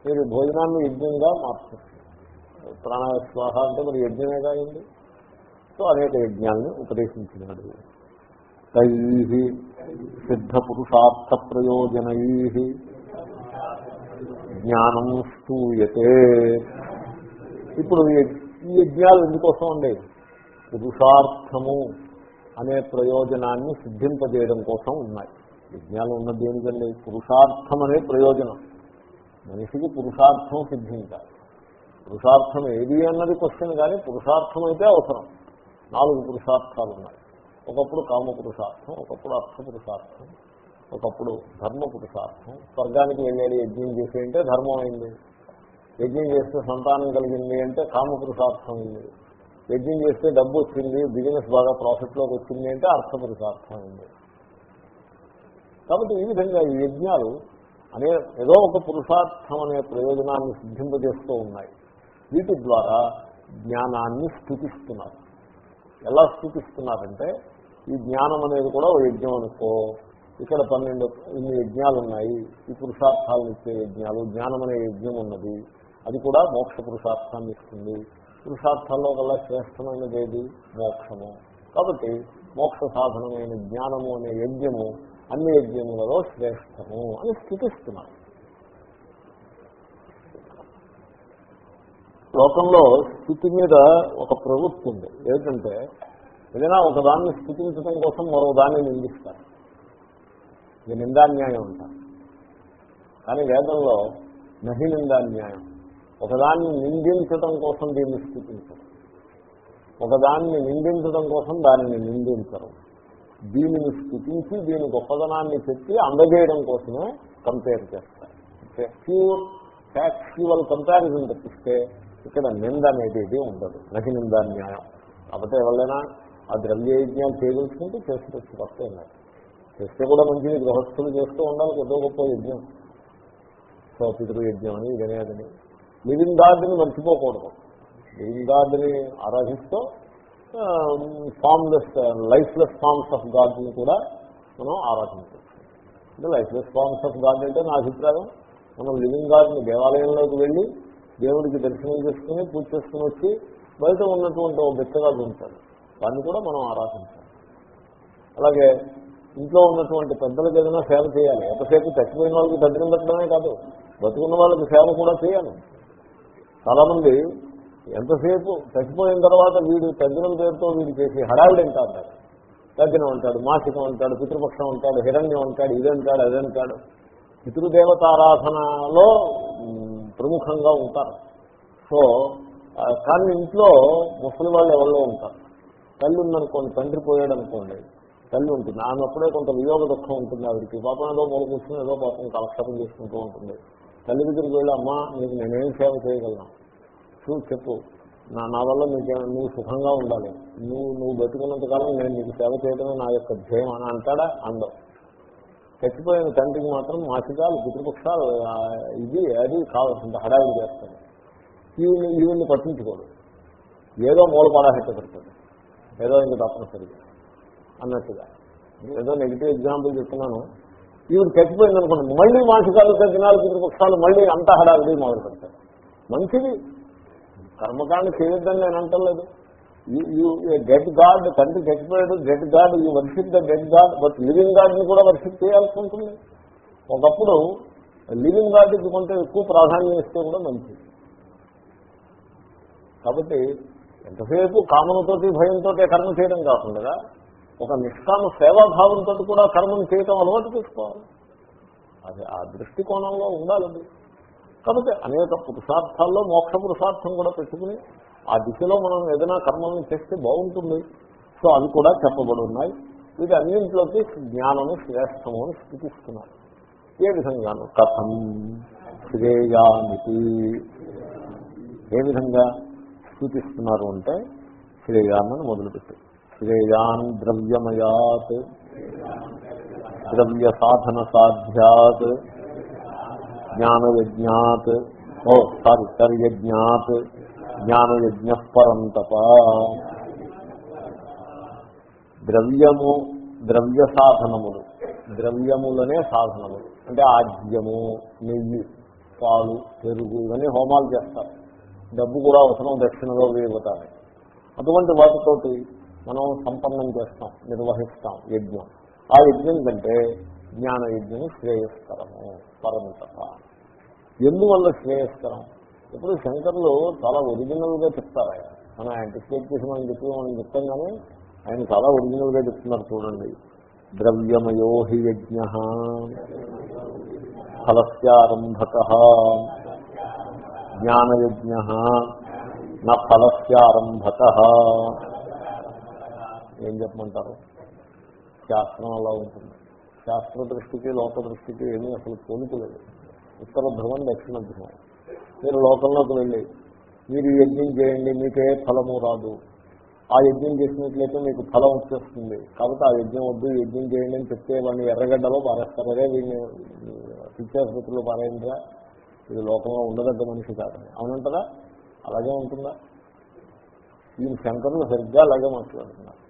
మీరు భోజనాన్ని యజ్ఞంగా మార్చచ్చు ప్రాణాయ అంటే మరి యజ్ఞమే కాదండి సో అనేక యజ్ఞాలను ఉపదేశించినాడు. తై సిద్ధ పురుషార్థ ప్రయోజనై జ్ఞానం స్తూయతే ఇప్పుడు ఈ యజ్ఞాలు ఎందుకోసం అండి? పురుషార్థము అనే ప్రయోజనాన్ని సిద్ధింపజేయడం కోసం ఉన్నాయి. యజ్ఞాలు ఉన్నది ఏమిటండి? పురుషార్థం అనే ప్రయోజనం. మనిషికి పురుషార్థం సిద్ధించాలి. పురుషార్థం ఏది అన్నది క్వశ్చన్ కానీ పురుషార్థం అయితే అవసరం. నాలుగు పురుషార్థాలు ఉన్నాయి. ఒకప్పుడు కామ పురుషార్థం ఒకప్పుడు అర్థ పురుషార్థం ఒకప్పుడు ధర్మ పురుషార్థం. స్వర్గానికి వెళ్ళాలి యజ్ఞం చేసి అంటే ధర్మం అయింది. యజ్ఞం చేస్తే సంతానం కలిగింది అంటే కామ పురుషార్థం అయింది. యజ్ఞం చేస్తే డబ్బు వచ్చింది బిజినెస్ బాగా ప్రాఫిట్లోకి వచ్చింది అంటే అర్థ పురుషార్థం ఉంది కాబట్టి ఈ విధంగా ఈ యజ్ఞాలు అనే ఏదో ఒక పురుషార్థం అనే ప్రయోజనాన్ని సిద్ధింపజేస్తూ ఉన్నాయి. వీటి ద్వారా జ్ఞానాన్ని స్థుతిస్తున్నారు. ఎలా స్థుతిస్తున్నారంటే ఈ జ్ఞానం అనేది కూడా ఓ యజ్ఞం అనుకో ఇక్కడ పన్నెండు ఇన్ని యజ్ఞాలు ఉన్నాయి ఈ పురుషార్థాలను ఇచ్చే యజ్ఞాలు జ్ఞానం అనే యజ్ఞం ఉన్నది అది కూడా మోక్ష పురుషార్థాన్ని ఇస్తుంది పురుషార్థాల్లో కల్లా శ్రేష్టమైనది ఏది? మోక్షము. కాబట్టి మోక్ష సాధనమైన జ్ఞానము అనే యజ్ఞము అన్ని యజ్ఞములలో శ్రేష్టము అని స్థితిస్తున్నారు లోకంలో స్థితి మీద ఒక ప్రవృత్తి ఉంది. ఏంటంటే ఏదైనా ఒకదాన్ని స్థితించడం కోసం మరో దాన్ని నిందిస్తారు. ఇది నిందాన్యాయం అంటారు. కానీ వేదంలో నహి నిందాన్యాయం. ఒకదాన్ని నిందించడం కోసం దీన్ని స్థితించరు. ఒకదాన్ని నిందించడం కోసం దానిని నిందించరు. దీనిని స్థితించి దీని గొప్పదనాన్ని చెప్పి అందజేయడం కోసమే కంపేర్ చేస్తారు. ప్యూర్ ఫ్యాక్చువల్ కంపారిజన్ తప్పిస్తే ఇక్కడ నింద అనేది ఇది ఉండదు నహి నిందాన్యాయం కాబట్టి ఎవరైనా ఆ ద్రవ్య యజ్ఞాలు చేయదలుచుకుంటే చేసుకోవచ్చు తప్పే ఉన్నాయి చేస్తే కూడా మంచిది గృహస్థులు చేస్తూ ఉండాలి కొద్ది గొప్ప యజ్ఞం. సో పితృయజ్ఞం అని ఇదనే లివింగ్ గాడ్ని మర్చిపోకూడదు. లివింగ్ గాడ్ని ఆరాధిస్తూ ఫామ్లెస్ లైఫ్లెస్ ఫార్మ్స్ ఆఫ్ గాడ్ని కూడా మనం ఆరాధించవచ్చు. అంటే లైఫ్లెస్ ఫార్మ్స్ ఆఫ్ గాడ్ అంటే నా అభిప్రాయం. మనం లివింగ్ గాడ్ని దేవాలయంలోకి వెళ్ళి దేవుడికి దర్శనం చేసుకుని పూజ చేసుకుని వచ్చి బయట ఉన్నటువంటి ఒక బెత్తగాడు ఉంటాడు. దాన్ని కూడా మనం ఆరాధించాలి. అలాగే ఇంట్లో ఉన్నటువంటి పెద్దలకు ఏదైనా సేవ చేయాలి. ఎంతసేపు చచ్చిపోయిన వాళ్ళకి తగ్గిన పెట్టడమే కాదు. బతుకున్న వాళ్ళకి సేవ కూడా చేయాలి. చాలామంది ఎంతసేపు చచ్చిపోయిన తర్వాత వీడు తగ్గిన పేరుతో వీడు చేసి హడావిడి అంటారు. తగ్గినం అంటాడు మాసికం అంటాడు పితృపక్షం అంటాడు హిరణ్యం అంటాడు ఇదంటాడు అదంటాడు పితృదేవతారాధనలో ప్రముఖంగా ఉంటారు. సో కానీ ఇంట్లో ముసలి వాళ్ళు ఎవరో ఉంటారు. తల్లి ఉందనుకోండి తండ్రి పోయాడు అనుకోండి తల్లి ఉంటుంది. ఆమె అప్పుడే కొంత వియోగ దుఃఖం ఉంటుంది ఆవిడికి. పాపం ఏదో మొదలు కూర్చుని ఏదో పాపం కాలక్షేపం చేసుకుంటూ ఉంటుంది. తల్లి దగ్గరికి వెళ్ళి అమ్మ నీకు నేనేం సేవ చేయగలను? చూ చెప్పు. నా నా వల్ల నీకు నువ్వు సుఖంగా ఉండాలి. నువ్వు నువ్వు బతుకున్నంతకాలం నేను నీకు సేవ చేయడమే నా యొక్క ధ్యేయం అని అంటాడా అందం. చచ్చిపోయిన తండ్రికి మాత్రం మాసికాలు పితృపక్షాలు ఇది అది కావాల్సింది హడావిడి చేస్తాడు. ఈవిని ఈవిని పట్టించుకోడు. ఏదో మూలపాడ పడాహెట్ట ఏదో ఇంకా తప్పనిసరిగా. అన్నట్టుగా. ఏదో నెగిటివ్ ఎగ్జాంపుల్ చెప్తున్నాను. ఈవిడ చచ్చిపోయింది అనుకోండి మళ్ళీ మాసికాలు తగ్గినాలు పితృపక్షాలు మళ్ళీ అంత హడావిడి మొదలు పెడతాడు మంచిది. కర్మకాండ చేయొద్దని నేను అంటలేదు. డెడ్ గాడ్ తండ్రి చచ్చిపోయాడు dead God we worship the dead God but living గాడ్ని కూడా వర్షిప్ చేయాల్సి ఉంటుంది. ఒకప్పుడు లివింగ్ గాడ్కి కొంటే ఎక్కువ ప్రాధాన్యం ఇస్తే కూడా మంచిది. కాబట్టి ఎంతసేపు కామనతోటి భయంతో కర్మ చేయడం కాకుండా ఒక నిష్కామ సేవాభావంతో కూడా కర్మను చేయటం అలవాటు చేసుకోవాలి. అది ఆ దృష్టికోణంలో ఉండాలి కాబట్టి అనేక పురుషార్థాల్లో మోక్ష పురుషార్థం కూడా పెట్టుకుని ఆ దిశలో మనం ఏదైనా కర్మలను చేస్తే బాగుంటుంది. సో అవి కూడా చెప్పబడి ఉన్నాయి. వీటి అన్నింటిలోకి జ్ఞానము శ్రేష్టము అని స్థితిస్తున్నారు ఏ విధంగాను? కథం శ్రేయానికి ఏ విధంగా సూచిస్తున్నారు అంటే శ్రేయాన్ని మొదలుపెట్టారు. శ్రేయాన్ ద్రవ్యమయాత్ ద్రవ్య సాధన సాధ్యాత్ జ్ఞానయజ్ఞాత్ ఓ సారీ కర్యజ్ఞాత్ జ్ఞానయజ్ఞ పరం ద్రవ్యము ద్రవ్య సాధనములు ద్రవ్యములనే సాధనములు అంటే ఆజ్యము నెయ్యి పాలు పెరుగు ఇవన్నీ హోమాలు చేస్తారు. డబ్బు కూడా అవసరం దక్షిణలో వేయబోతారు. అటువంటి వాటితోటి మనం సంపన్నం చేస్తాం నిర్వహిస్తాం యజ్ఞం. ఆ యజ్ఞం కంటే జ్ఞాన యజ్ఞం శ్రేయస్కరము పరమితత ఎందువల్ల శ్రేయస్కరం? ఇప్పుడు శంకర్లు చాలా ఒరిజినల్గా చెప్తారు ఆయన. మనం యాంటిసిపేట్ చేసి మనం చెప్పి మనం చెప్తాం కానీ ఆయన చాలా ఒరిజినల్గా చెప్తున్నారు చూడండి. ద్రవ్యమయో హి యజ్ఞ. ఫలస్యారంభక. జ్ఞానయజ్ఞ నా ఫలస్యారంభక. ఏం చెప్పమంటారు? శాస్త్రం అలా ఉంటుంది. శాస్త్ర దృష్టికి లోక దృష్టికి ఏమీ అసలు పోలికలేదు ఉత్తర ధ్రువం దక్షిణ ధ్రువం. మీరు లోకంలోకి వెళ్ళి మీరు యజ్ఞం చేయండి మీకే ఫలము రాదు. ఆ యజ్ఞం చేసినట్లయితే మీకు ఫలం వచ్చేస్తుంది. కాబట్టి ఆ యజ్ఞం వద్దు యజ్ఞం చేయండి అని చెప్తే వాడిని ఎర్రగడ్డలో పారేస్తారు అదే వీడిని శిక్షాస్పత్రిలో పారేయండిరా? ఇది లోకంలో ఉండదగ్గ మనిషి కాదని అవునంటారా? అలాగే ఉంటుందా? ఈయన శంకరులు సరిగ్గా అలాగే మాట్లాడుతున్నారు.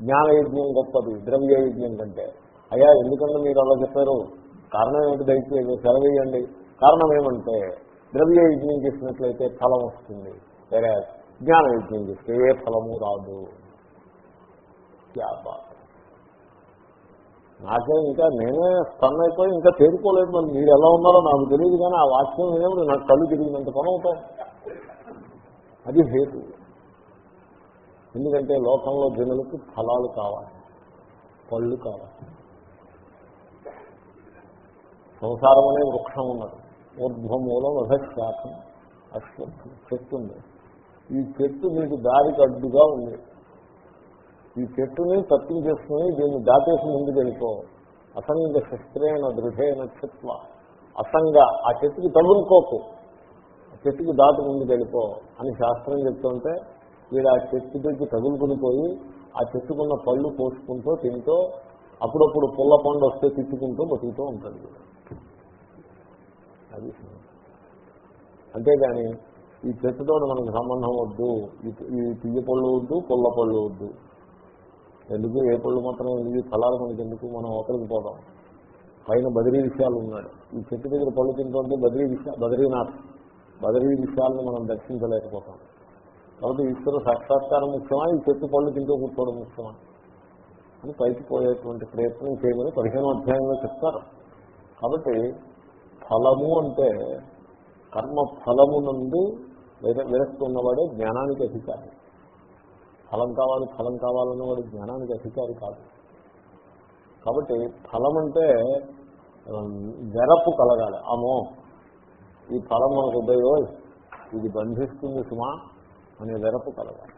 జ్ఞాన యజ్ఞం గొప్పది ద్రవ్య యజ్ఞం కంటే. అయ్యా ఎందుకంటే మీరు అలా చెప్పారు? కారణం ఏమిటి దయచేసి సెలవేయండి. కారణం ఏమంటే ద్రవ్య యజ్ఞం చేసినట్లయితే ఫలం వస్తుంది. వేరే జ్ఞాన యజ్ఞం చేస్తే ఏ ఫలము రాదు. నాకే ఇంకా నేనే స్టన్ అయిపోయి ఇంకా తేరుకోలేదు మరి. మీరు ఎలా ఉన్నారో నాకు తెలియదు కానీ ఆ వాక్యం ఏమో నాకు కళ్ళు తిరిగినంత పని అవుతాయి. అది హేతు. ఎందుకంటే లోకంలో జనులకు ఫలాలు కావాలి పళ్ళు కావాలి. సంసారం అనే వృక్షం ఉన్నది. ఊర్ధ్వమూలం అధశాఖం అశ్వత్థం చెట్టు ఉంది. ఈ చెట్టు మీకు దారికి అడ్డుగా ఉంది. ఈ చెట్టుని తప్పించేసుకుని దీన్ని దాటేసి ముందుకు వెళ్ళిపో అసంగ శస్త్రేణ దృఢేన చెత్వ అసంగ ఆ చెట్టుకి తగులుకోకు. ఆ చెట్టుకి దాటి ముందుకు వెళ్ళిపో అని శాస్త్రం చెప్తుంటే వీడు ఆ చెట్టు దగ్గర తగులుకుని పోయి ఆ చెట్టుకున్న పళ్ళు కోసుకుంటూ తింటూ అప్పుడప్పుడు పుల్ల పండు వస్తే తిట్టుకుంటూ బతుకుతూ ఉంటాడు అది అంతేగాని ఈ చెట్టుతో మనకు సంబంధం వద్దు. ఈ- తియ్య పళ్ళు వద్దు పుల్ల పళ్ళు వద్దు. ఎందుకు? ఏ పళ్ళు మాత్రం ఎందుకు? ఫలాలు మనకి ఎందుకు? మనం ఒకరికి పోదాం పైన బదిరీ విషయాలు ఉన్నాడు ఈ చెట్టు దగ్గర పళ్ళు తింటుంటే బదిరీ విషయ బద్రీనాథ్. బదిరీ విషయాలను మనం దర్శించలేకపోతాం. కాబట్టి ఈశ్వర సాక్షాత్కారం ముఖ్యమా? ఈ చెట్టు పళ్ళు తింటూ కూర్చోవడం ముఖ్యమా? అని పైకి పోయేటువంటి ప్రయత్నం చేయమని పదిహేను అధ్యాయంలో చెప్తారు. కాబట్టి ఫలము అంటే కర్మ ఫలము నుండి విరక్తి ఉన్నవాడే జ్ఞానానికి అధికారి. ఫలం కావాలి ఫలం కావాలన్నవాడు జ్ఞానానికి అధికారి కాదు. కాబట్టి ఫలం అంటే ఉమ్, వెరపు కలగాలి. అమో ఈ ఫలం మనకు ఉదయో ఇది బంధిస్తుంది సుమా. అనే వెరపు కలగాలి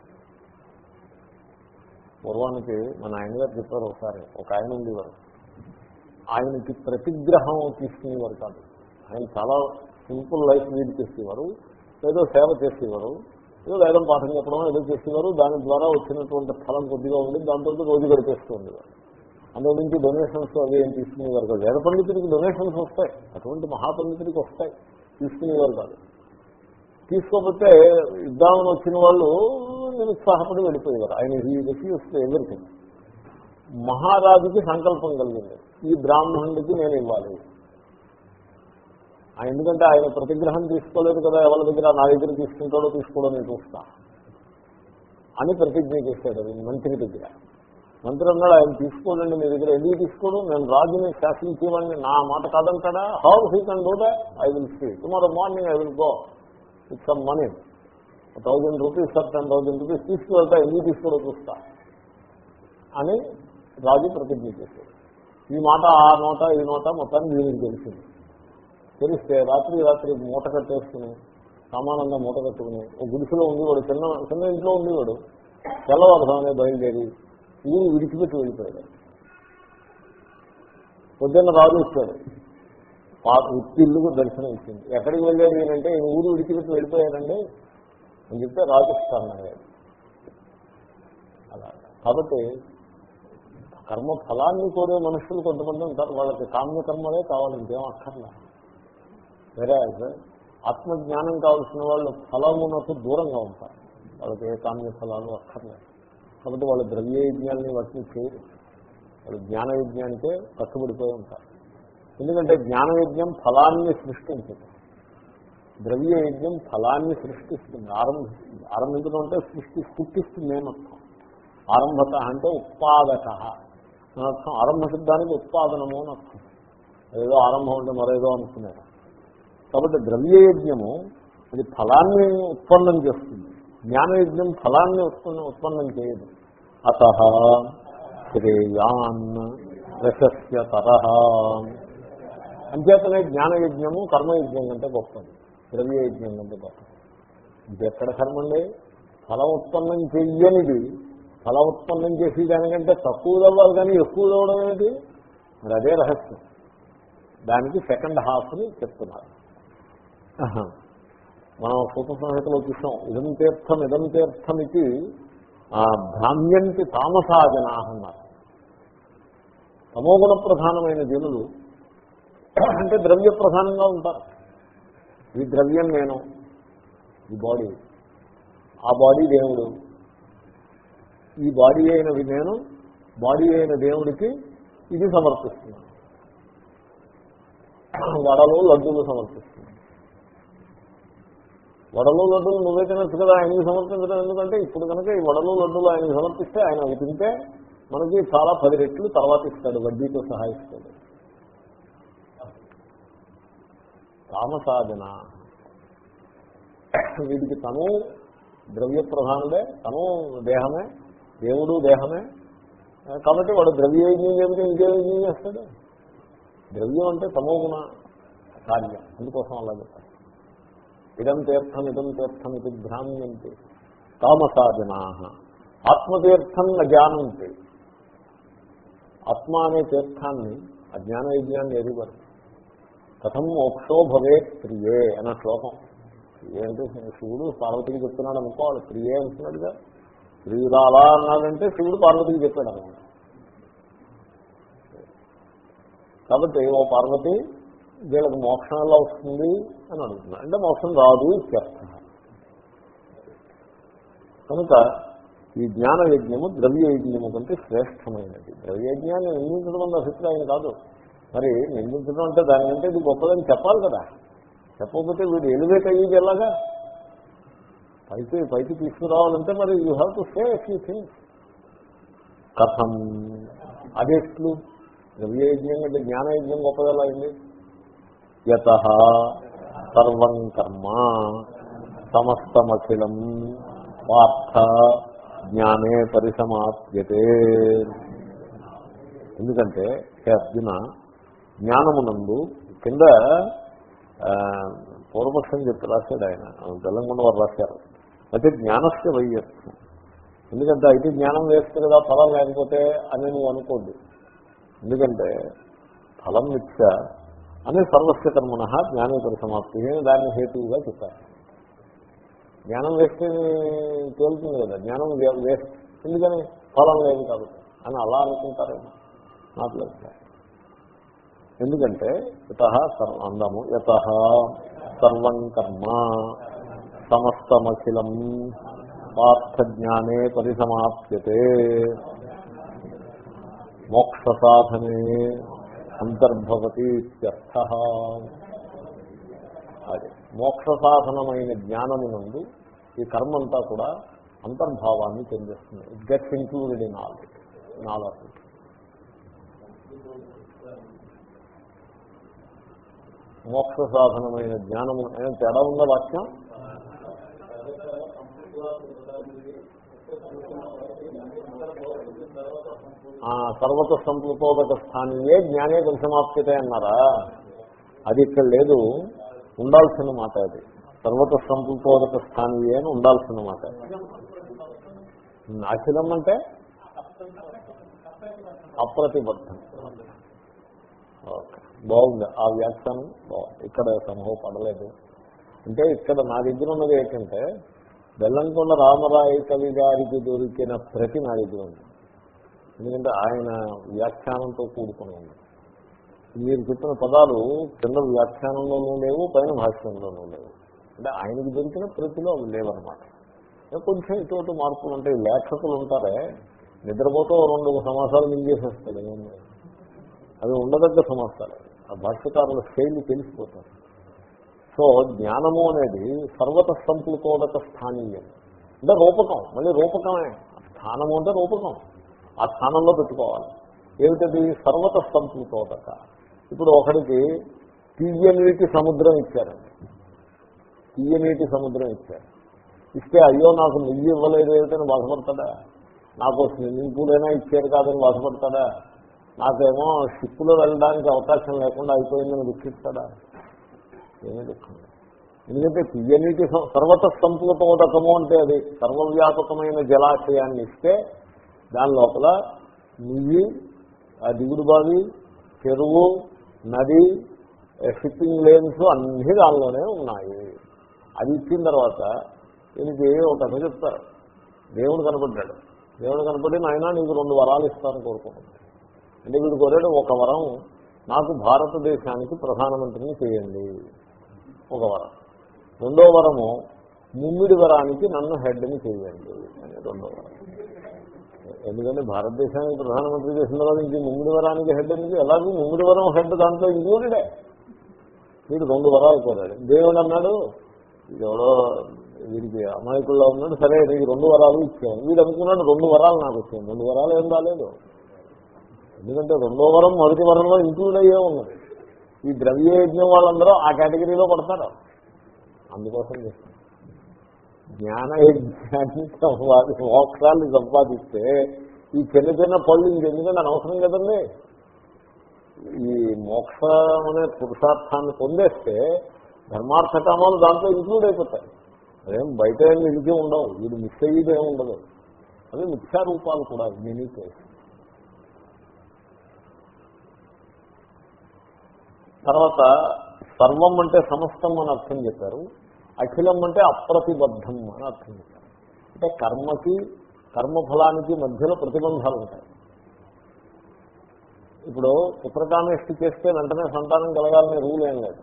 పూర్వానికి మన ఆయన గారు చెప్పారు ఒకసారి ఒక ఆయన ఉండేవారు. ఆయనకి ప్రతిగ్రహం తీసుకునేవారు కాదు. ఆయన చాలా సింపుల్ లైఫ్ లీడ్ చేసేవారు ఏదో సేవ చేసేవారు ఏదో వేదం పాఠం చెప్పడం ఏదో చేసేవారు దాని ద్వారా వచ్చినటువంటి ఫలం కొద్దిగా ఉండి దాంతో రోజు గడిపేస్తూ ఉండేవారు. అందులో నుంచి డొనేషన్స్ అవి ఏం తీసుకునేవారు కాదు. వేద పండితుడికి డొనేషన్స్ వస్తాయి అటువంటి మహాపండితుడికి వస్తాయి తీసుకునేవారు కాదు. తీసుకోకపోతే ఇద్దామని వచ్చిన వాళ్ళు నిరుత్సాహపడి వెళ్ళిపోయేవారు. ఆయన ఈ రిఫ్యూస్ ఎవరికింది మహారాజుకి సంకల్పం కలిగింది. ఈ బ్రాహ్మణుడికి నేను ఇవ్వాలి. ఎందుకంటే ఆయన ప్రతిగ్రహం తీసుకోలేదు కదా ఎవరి దగ్గర నా దగ్గర తీసుకుంటాడో తీసుకోవడం నేను చూస్తా అని ప్రతిజ్ఞ చేశాడు అది మంత్రి దగ్గర. మంత్రి అన్నాడు ఆయన తీసుకోనండి మీ దగ్గర ఎందుకు తీసుకోడు? నేను రాజుని శాసించేవాడిని నా మాట కాదంటాడా? How he can do that I will see tomorrow morning I will go with some money thousand rupees sir ten thousand rupees తీసుకువెళ్తా ఎందుకు తీసుకోవడం చూస్తా. అని రాజు ప్రతిజ్ఞ చేశాడు. ఈ మాట ఆ నోట ఈ నోట మొత్తానికి వీరికి తెలిసింది. తెలిస్తే రాత్రి రాత్రి మూట కట్టేసుకుని సమానంగా మూట కట్టుకుని ఒక గుడిసెలో ఉండేవాడు చిన్న చిన్న ఇంట్లో ఉండేవాడు. తెల్లవారుసానే బయలుదేరి ఊరు విడిచిపెట్టి వెళ్ళిపోయాడు. పొద్దున్న రాజు వచ్చాడు పాత ఉత్తిల్లుకు దర్శనం ఇచ్చింది. ఎక్కడికి వెళ్ళాడు ఏంటంటే ఈ ఊరు విడిచిపెట్టి వెళ్ళిపోయారండి అని చెప్తే రాజస్థాన్ అయ్యాడు అలా. కాబట్టి కర్మ ఫలాన్ని కోరే మనుషులు కొంతమంది ఉంటారు. వాళ్ళకి కామ్య కర్మలే కావాలి ఇంకేం అక్కర్లా. వేరే ఆత్మజ్ఞానం కావాల్సిన వాళ్ళు ఫలమునకు దూరంగా ఉంటారు. వాళ్ళకి ఏ కామ్య ఫలాలు అక్కర్లేదు కాబట్టి వాళ్ళు ద్రవ్య యజ్ఞాన్ని వాటిని చేయరు వాళ్ళు జ్ఞాన యజ్ఞానికే కట్టుబడిపోయి ఉంటారు. ఎందుకంటే జ్ఞాన యజ్ఞం ఫలాన్ని సృష్టించదు. ద్రవ్య యజ్ఞం ఫలాన్ని సృష్టిస్తుంది. ఆరంభిస్తుంది ఆరంభించడం అంటే సృష్టి పుట్టిస్తుంది ఏమర్థం ఆరంభత అంటే ఉత్పాదక. అనర్థం అర్థం. ఆరంభ శబ్దానికి ఉత్పాదనము అని అర్థం. ఏదో ఆరంభం అంటే మరేదో అనుకున్నారు కాబట్టి ద్రవ్యయజ్ఞము అది ఫలాన్ని ఉత్పన్నం చేస్తుంది. జ్ఞానయజ్ఞం ఫలాన్ని ఉత్పన్నం ఉత్పన్నం చేయదు. అత శ్రేయాన్ రసస్య తరహ అంచేతనే జ్ఞానయజ్ఞము కర్మయజ్ఞం కంటే గొప్పది. ద్రవ్యయజ్ఞం కంటే గొప్పది. ఇది ఎక్కడ కర్మ అండి ఫలం ఉత్పన్నం చెయ్యనిది. ఫలం ఉత్పన్నం చేసి దానికంటే తక్కువ అవ్వాలి కానీ ఎక్కువ అవ్వడం అనేది మరి అదే రహస్యం. దానికి సెకండ్ హాఫ్ని చెప్తున్నారు. మనం సూప సంహితలో చూసాం. ఇదం తీర్థం ఇదం తీర్థం ఇది భ్రామ్యంతి తామసాజనా అన్నారు. తమోగుణ ప్రధానమైన జనులు అంటే ద్రవ్య ప్రధానంగా ఉంటారు. ఈ ద్రవ్యం నేను ఈ బాడీ ఆ బాడీ దేవుడు. ఈ బాడీ అయినది నేను బాడీ అయిన దేవుడికి ఇది సమర్పిస్తున్నాను. వడలు లడ్డూలు సమర్పిస్తున్నాను. వడలు లడ్డూలు నువ్వే తినచ్చు కదా ఆయనకి సమర్పించడం ఎందుకంటే ఇప్పుడు కనుక ఈ వడలు లడ్డూలు ఆయనకి సమర్పిస్తే ఆయన తింటే మనకి చాలా పది రెట్లు తర్వాత ఇస్తాడు వడ్డీతో సహాయిస్తాడు ఇస్తాడు కామసాధన. వీడికి తను ద్రవ్య ప్రధానుడే తను దేహమే దేవుడు దేహమే. కాబట్టి వాడు ద్రవ్య యజ్ఞం చేస్తే ఇంకే యజ్ఞం చేస్తాడు. ద్రవ్యం అంటే తమోగుణ కార్యం. అందుకోసం అలా చెప్పారు. ఇదం తీర్థం ఇదం తీర్థం ఇది భ్రామ్యంతి. కామసాధనా ఆత్మతీర్థం జ్ఞానంతి ఆత్మ అనే తీర్థాన్ని అజ్ఞాన యజ్ఞాన్ని ఎరుగరు కథం మోక్షో భవే ప్రియే అన్న శ్లోకం. ప్రియే అంటే శివుడు పార్వతికి చెప్తున్నాడు అనుకోవాలి ప్రియే అంటున్నాడుగా ప్రియుడు అలా అన్నాడంటే శివుడు పార్వతికి చెప్పాడు అనమాట. కాబట్టి ఓ పార్వతి వీళ్ళకి మోక్షం ఎలా వస్తుంది అని అడుగుతున్నాడు. అంటే మోక్షం రాదు ఇత్యర్థ కనుక ఈ జ్ఞాన యజ్ఞము ద్రవ్య యజ్ఞము కంటే శ్రేష్టమైనది. ద్రవ్యజ్ఞాన్ని నిందించడం అన్న అభిప్రాయం కాదు. మరి నిందించడం అంటే దానికంటే ఇది గొప్పదని చెప్పాలి కదా. చెప్పకపోతే వీడు ఎలివేట్ అయ్యేది ఎలాగా? పైకి పైకి తీసుకురావాలంటే మరి you have to say few things కథం అదేట్లు ద్రవ్యయజ్ఞం అంటే జ్ఞానయజ్ఞం గొప్పది ఎలా అయింది యత సర్వం కర్మ సమస్తమఖిలం పార్థ జ్ఞానే పరిసమాప్యతే. ఎందుకంటే హే అర్జున జ్ఞానమునందు కింద పూర్వపక్షం చెప్పి రాశాడు ఆయన. తెలంగాణ వారు రాశారు. అయితే జ్ఞానస్య వైయత్వం ఎందుకంటే అయితే జ్ఞానం వేస్తే కదా ఫలం లేకపోతే అని నువ్వు అనుకోద్దు. ఎందుకంటే ఫలం మిథ్య అని సర్వస్య కర్మణ జ్ఞానేతర సమాప్తి అని దాన్ని హేతువుగా చెప్పారు. జ్ఞానం వేస్తే తేలుతుంది కదా. జ్ఞానం వేస్ట్ ఎందుకని? ఫలం లేదు కాబట్టి. అని అలా అనుకుంటారేమో. నాకు లేదు. ఎందుకంటే యత అందము యత సర్వం కర్మ సమస్తమఖిలం పార్థజ్ఞానే పరిసమాప్యతే. మోక్ష సాధనే అంతర్భవతి ఇత్యర్థ. అదే మోక్ష సాధనమైన జ్ఞానమునందు ఈ కర్మంతా కూడా అంతర్భావాన్ని చెందిస్తుంది. It gets included in all in all of it మోక్ష సాధనమైన జ్ఞానము ఏం తేడా ఉన్న వాక్యం? ఆ, సర్వత సంప్లుతోదక స్థానీయే జ్ఞానే పరిసమాప్యతే అన్నారా? అది ఇక్కడ లేదు. ఉండాల్సిన మాట అది. సర్వత సంప్లుతోదక స్థానీయే అని ఉండాల్సిన మాట. అఖిలం అంటే? అప్రతిబద్ధం. ఓకే. బాగుంది. ఆ వ్యాఖ్యానం బాగుంది ఇక్కడ సంభవం పడలేదు. అంటే ఇక్కడ నా దగ్గర ఉన్నది ఏంటంటే బెల్లంకొండ రామరాయ కవి గారికి దొరికిన ప్రతి నా దగ్గర ఉంది. ఎందుకంటే ఆయన వ్యాఖ్యానంతో కూడుకుని ఉంది. మీరు చెప్పిన పదాలు కింద వ్యాఖ్యానంలోనూ లేవు పైన భాష్యంలోనూ లేవు. అంటే ఆయనకు దొరికిన ప్రతిలో అవి లేవన్నమాట. కొంచెం ఇటువంటి మార్పులు ఉంటాయి లేఖకులు ఉంటారే నిద్రపోతూ రెండు సమాసాలు మింగేసేస్తాడు అవి ఉండదగ్గ సమాసాలు. ఆ భాష్యకారుల శైలి తెలిసిపోతారు. సో జ్ఞానము అనేది సర్వత సంప్లుతోదక స్థానీయం. అంటే రూపకం మళ్ళీ రూపకమే. స్థానము అంటే రూపకం. ఆ స్థానంలో పెట్టుకోవాలి. ఏమిటది? సర్వత సంప్లుతోదక. ఇప్పుడు ఒకడికి తీయనీటి సముద్రం ఇచ్చారండి తీయనీటి సముద్రం ఇచ్చారు. ఇస్తే అయ్యో నాకు నెయ్యి ఇవ్వలేదు ఏమిటని బాధపడతాడా? నాకు స్విమ్మింగ్ పూల్ అయినా ఇచ్చారు కాదని బాధపడతాడా? నాకేమో షిప్పులో వెళ్ళడానికి అవకాశం లేకుండా అయిపోయిందని దుఃఖిస్తాడా? ఏమీ దుఃఖం ఎందుకంటే తీయనీటి సర్వత సంపుటోదకము అంటే అది సర్వవ్యాపకమైన జలాశయాన్ని ఇస్తే దాని లోపల నుయ్యి దిగుడు బావి చెరువు నది షిప్పింగ్ లేన్స్ అన్నీ దానిలోనే ఉన్నాయి. అది ఇచ్చిన తర్వాత దీనికి ఒక కథ చెప్తారు దేవుడు కనపడ్డాడు. దేవుడు కనపడి నాయన నీకు రెండు వరాలు ఇస్తాను కోరుకుంటున్నాను అంటే వీడు కోరాడు ఒక వరం నాకు భారతదేశానికి ప్రధానమంత్రిని చేయండి. ఒక వరం. రెండో వరము ముమ్మిడి వరానికి నన్ను హెడ్ని చేయండి. అని రెండో వరం. ఎందుకంటే భారతదేశానికి ప్రధానమంత్రి చేసిన తర్వాత ఇంక ముమ్మిడి వరానికి హెడ్ అనేది ఎలాగో ముమ్మిడి వరం హెడ్ దాంట్లో ఇంక్లూడెడే. వీడు రెండు వరాలు కోరాడు. దేవుడు అన్నాడు ఎవడో వీడికి అమాయకుల్లో ఉన్నాడు. సరే నీకు రెండు వరాలు ఇచ్చాను. వీడు అనుకున్నాడు రెండు వరాలు నాకు వచ్చాయి. రెండు వరాలు ఏం రాలేదు. ఎందుకంటే రెండో వరం మొదటి వరంలో ఇంక్లూడ్ అయ్యే ఉన్నది ఈ ద్రవ్య యజ్ఞం వాళ్ళందరూ ఆ కేటగిరీలో పడతారు. అందుకోసం జ్ఞాన యజ్ఞాన్ని మోక్షాన్ని సంపాదిస్తే ఈ చిన్న చిన్న పళ్ళు ఇంకెందుకంటే అనవసరం కదండి? ఈ మోక్షం అనే పురుషార్థాన్ని పొందేస్తే ధర్మార్థ కామాలు దాంట్లో ఇంక్లూడ్ అయిపోతాయి. అదేం బయట ఏం నిలిచి ఉండవు. వీడు మిస్ అయ్యేది ఏమి ఉండదు. అవి మిథ్యారూపాలు కూడా మినీ కేసు తర్వాత సర్వం అంటే సమస్తం అని అర్థం చెప్పారు అఖిలం అంటే అప్రతిబద్ధం అని అర్థం చెప్పారు. అంటే కర్మకి కర్మఫలానికి మధ్యలో ప్రతిబంధాలు ఉంటాయి. ఇప్పుడు పుత్రకామేష్టి చేస్తే వెంటనే సంతానం కలగాలనే రూల్ ఏం లేదు.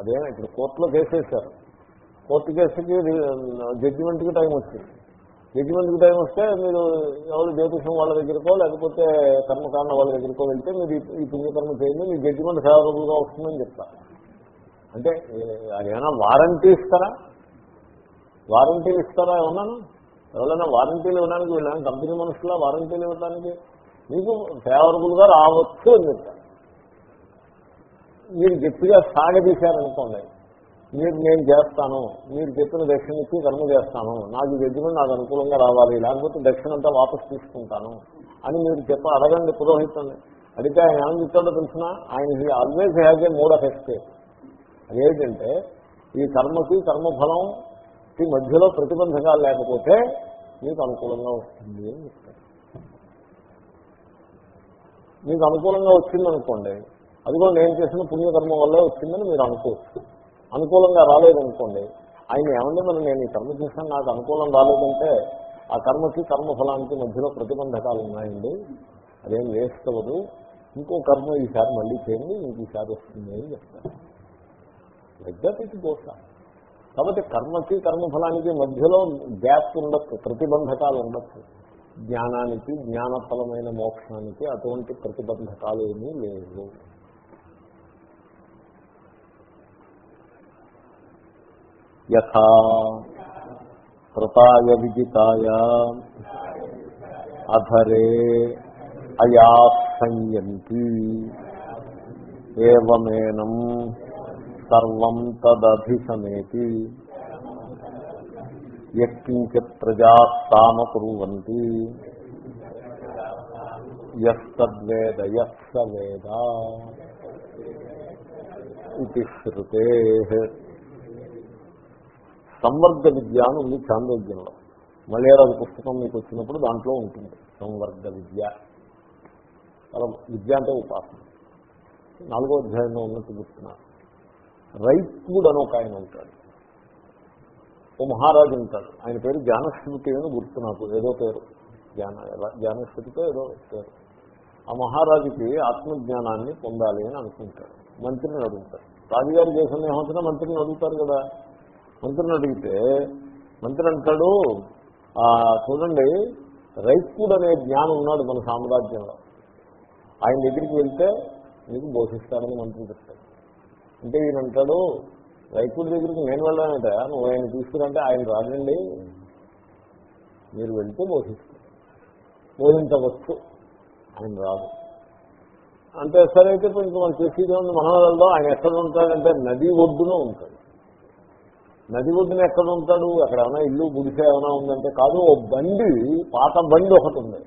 అదే ఇప్పుడు కోర్టులో కేసేశారు కోర్టు కేసుకి జడ్జిమెంట్కి టైం వచ్చింది. జడ్జిమెంట్కి టైం వస్తే మీరు ఎవరు జ్యోతిషం వాళ్ళ దగ్గరకో లేకపోతే కర్మకాండ వాళ్ళ దగ్గరకో వెళ్తే మీరు ఈ- పుణ్యకర్మ చేయండి మీ జడ్జిమెంట్ ఫేవరబుల్గా వస్తుందని చెప్తారు అంటే ఏమైనా వారంటీ ఇస్తారా? వారంటీలు ఇస్తారా ఏమన్నాను? ఎవరైనా వారంటీలు ఇవ్వడానికి వెళ్ళాను కంపెనీ మనుషుల వారంటీలు ఇవ్వడానికి? మీకు ఫేవరబుల్గా రావచ్చు అని చెప్తారు మీరు గట్టిగా సాగదీశారనుకోండి మీరు నేను చేస్తాను మీరు చెప్పిన దక్షిణ ఇచ్చి కర్మ చేస్తాను నాకు ఈ నాకు అనుకూలంగా రావాలి లేకపోతే దక్షిణ అంతా వాపసు తీసుకుంటాను అని మీరు చెప్ప అడగండి పురోహితుని అడిగితే ఆయన ఏమని చెప్తాడో తెలిసిన? ఆయన always has a mood of escape అదేంటంటే ఈ కర్మకి కర్మఫలంకి మధ్యలో ప్రతిబంధకాలు లేకపోతే మీకు అనుకూలంగా వస్తుంది అని చెప్తారు మీకు అనుకూలంగా వచ్చిందనుకోండి అదిగో నేను చేసిన పుణ్యకర్మ వల్లే వచ్చిందని మీరు అనుకోవచ్చు. అనుకూలంగా రాలేదనుకోండి ఆయన ఏమండి మరి నేను ఈ కర్మ చేశాను నాకు అనుకూలం రాలేదంటే ఆ కర్మకి కర్మఫలానికి మధ్యలో ప్రతిబంధకాలు ఉన్నాయండి. అదేం వేస్ట్ అవ్వదు. ఇంకో కర్మ ఈసారి మళ్ళీ చేయండి ఇంక ఈసారి వస్తుంది అని చెప్తారు. లెగ్గతి కాబట్టి కర్మకి కర్మఫలానికి మధ్యలో గ్యాప్ ఉండొచ్చు ప్రతిబంధకాలు ఉండొచ్చు. జ్ఞానానికి జ్ఞానఫలమైన మోక్షానికి అటువంటి ప్రతిబంధకాలు ఏమీ లేవు. యథా కృతాయ విజితాయ అధరే అయాసంయంతి ఏమేనం సర్వం తదభిశమేతి యత్కించిత్ ప్రజాస్తామ కుర్వంతి యస్తద్వేద యస్స వేద. ఇది శ్రుతే సంవర్గ విద్య అని ఉంది చాంద్రోగ్యంలో. మలయాళ పుస్తకం మీకు వచ్చినప్పుడు దాంట్లో ఉంటుంది సంవర్గ విద్య. విద్య అంటే ఉపాసన. నాలుగో అధ్యాయంలో ఉన్నట్టు చెప్తున్నారు రైతుడు అని ఒక ఆయన ఉంటాడు. ఓ మహారాజు ఉంటాడు. ఆయన పేరు జ్ఞానశ్రుతి అని గుర్తు నాకు ఏదో పేరు. జ్ఞాన జ్ఞానశ్రుతితో ఏదో పేరు. ఆ మహారాజుకి ఆత్మజ్ఞానాన్ని పొందాలి అని అనుకుంటాడు. మంత్రిని అడుగుతారు రాజుగారి దేశంలో ఏమవుతున్నా మంత్రిని అడుగుతారు కదా. మంత్రిని అడిగితే మంత్రి అంటాడు చూడండి రైతుడు అనే జ్ఞానం ఉన్నాడు మన సామ్రాజ్యంలో. ఆయన దగ్గరికి వెళ్తే మీకు బోధిస్తాడని మంత్రి చెప్తాడు. అంటే ఈయన అంటాడు రైతుడి దగ్గరికి నేను వెళ్ళానంట నువ్వు ఆయన తీసుకురంటే ఆయన రాదండి మీరు వెళ్తే బోధిస్తాడు బోధించవచ్చు. ఆయన రాదు అంటే సరే అయితే ఇప్పుడు ఇంక మనం చేసేది ఉంది మనం వెళ్దాం ఆయన ఎక్కడ ఉంటాడంటే నది ఒడ్డున ఉంటాడు. నది ఒడ్డున ఎక్కడ ఉంటాడు అక్కడ ఏమైనా ఇల్లు గుడిసే ఏమైనా ఉందంటే కాదు ఓ బండి పాత బండి ఒకటి ఉంది.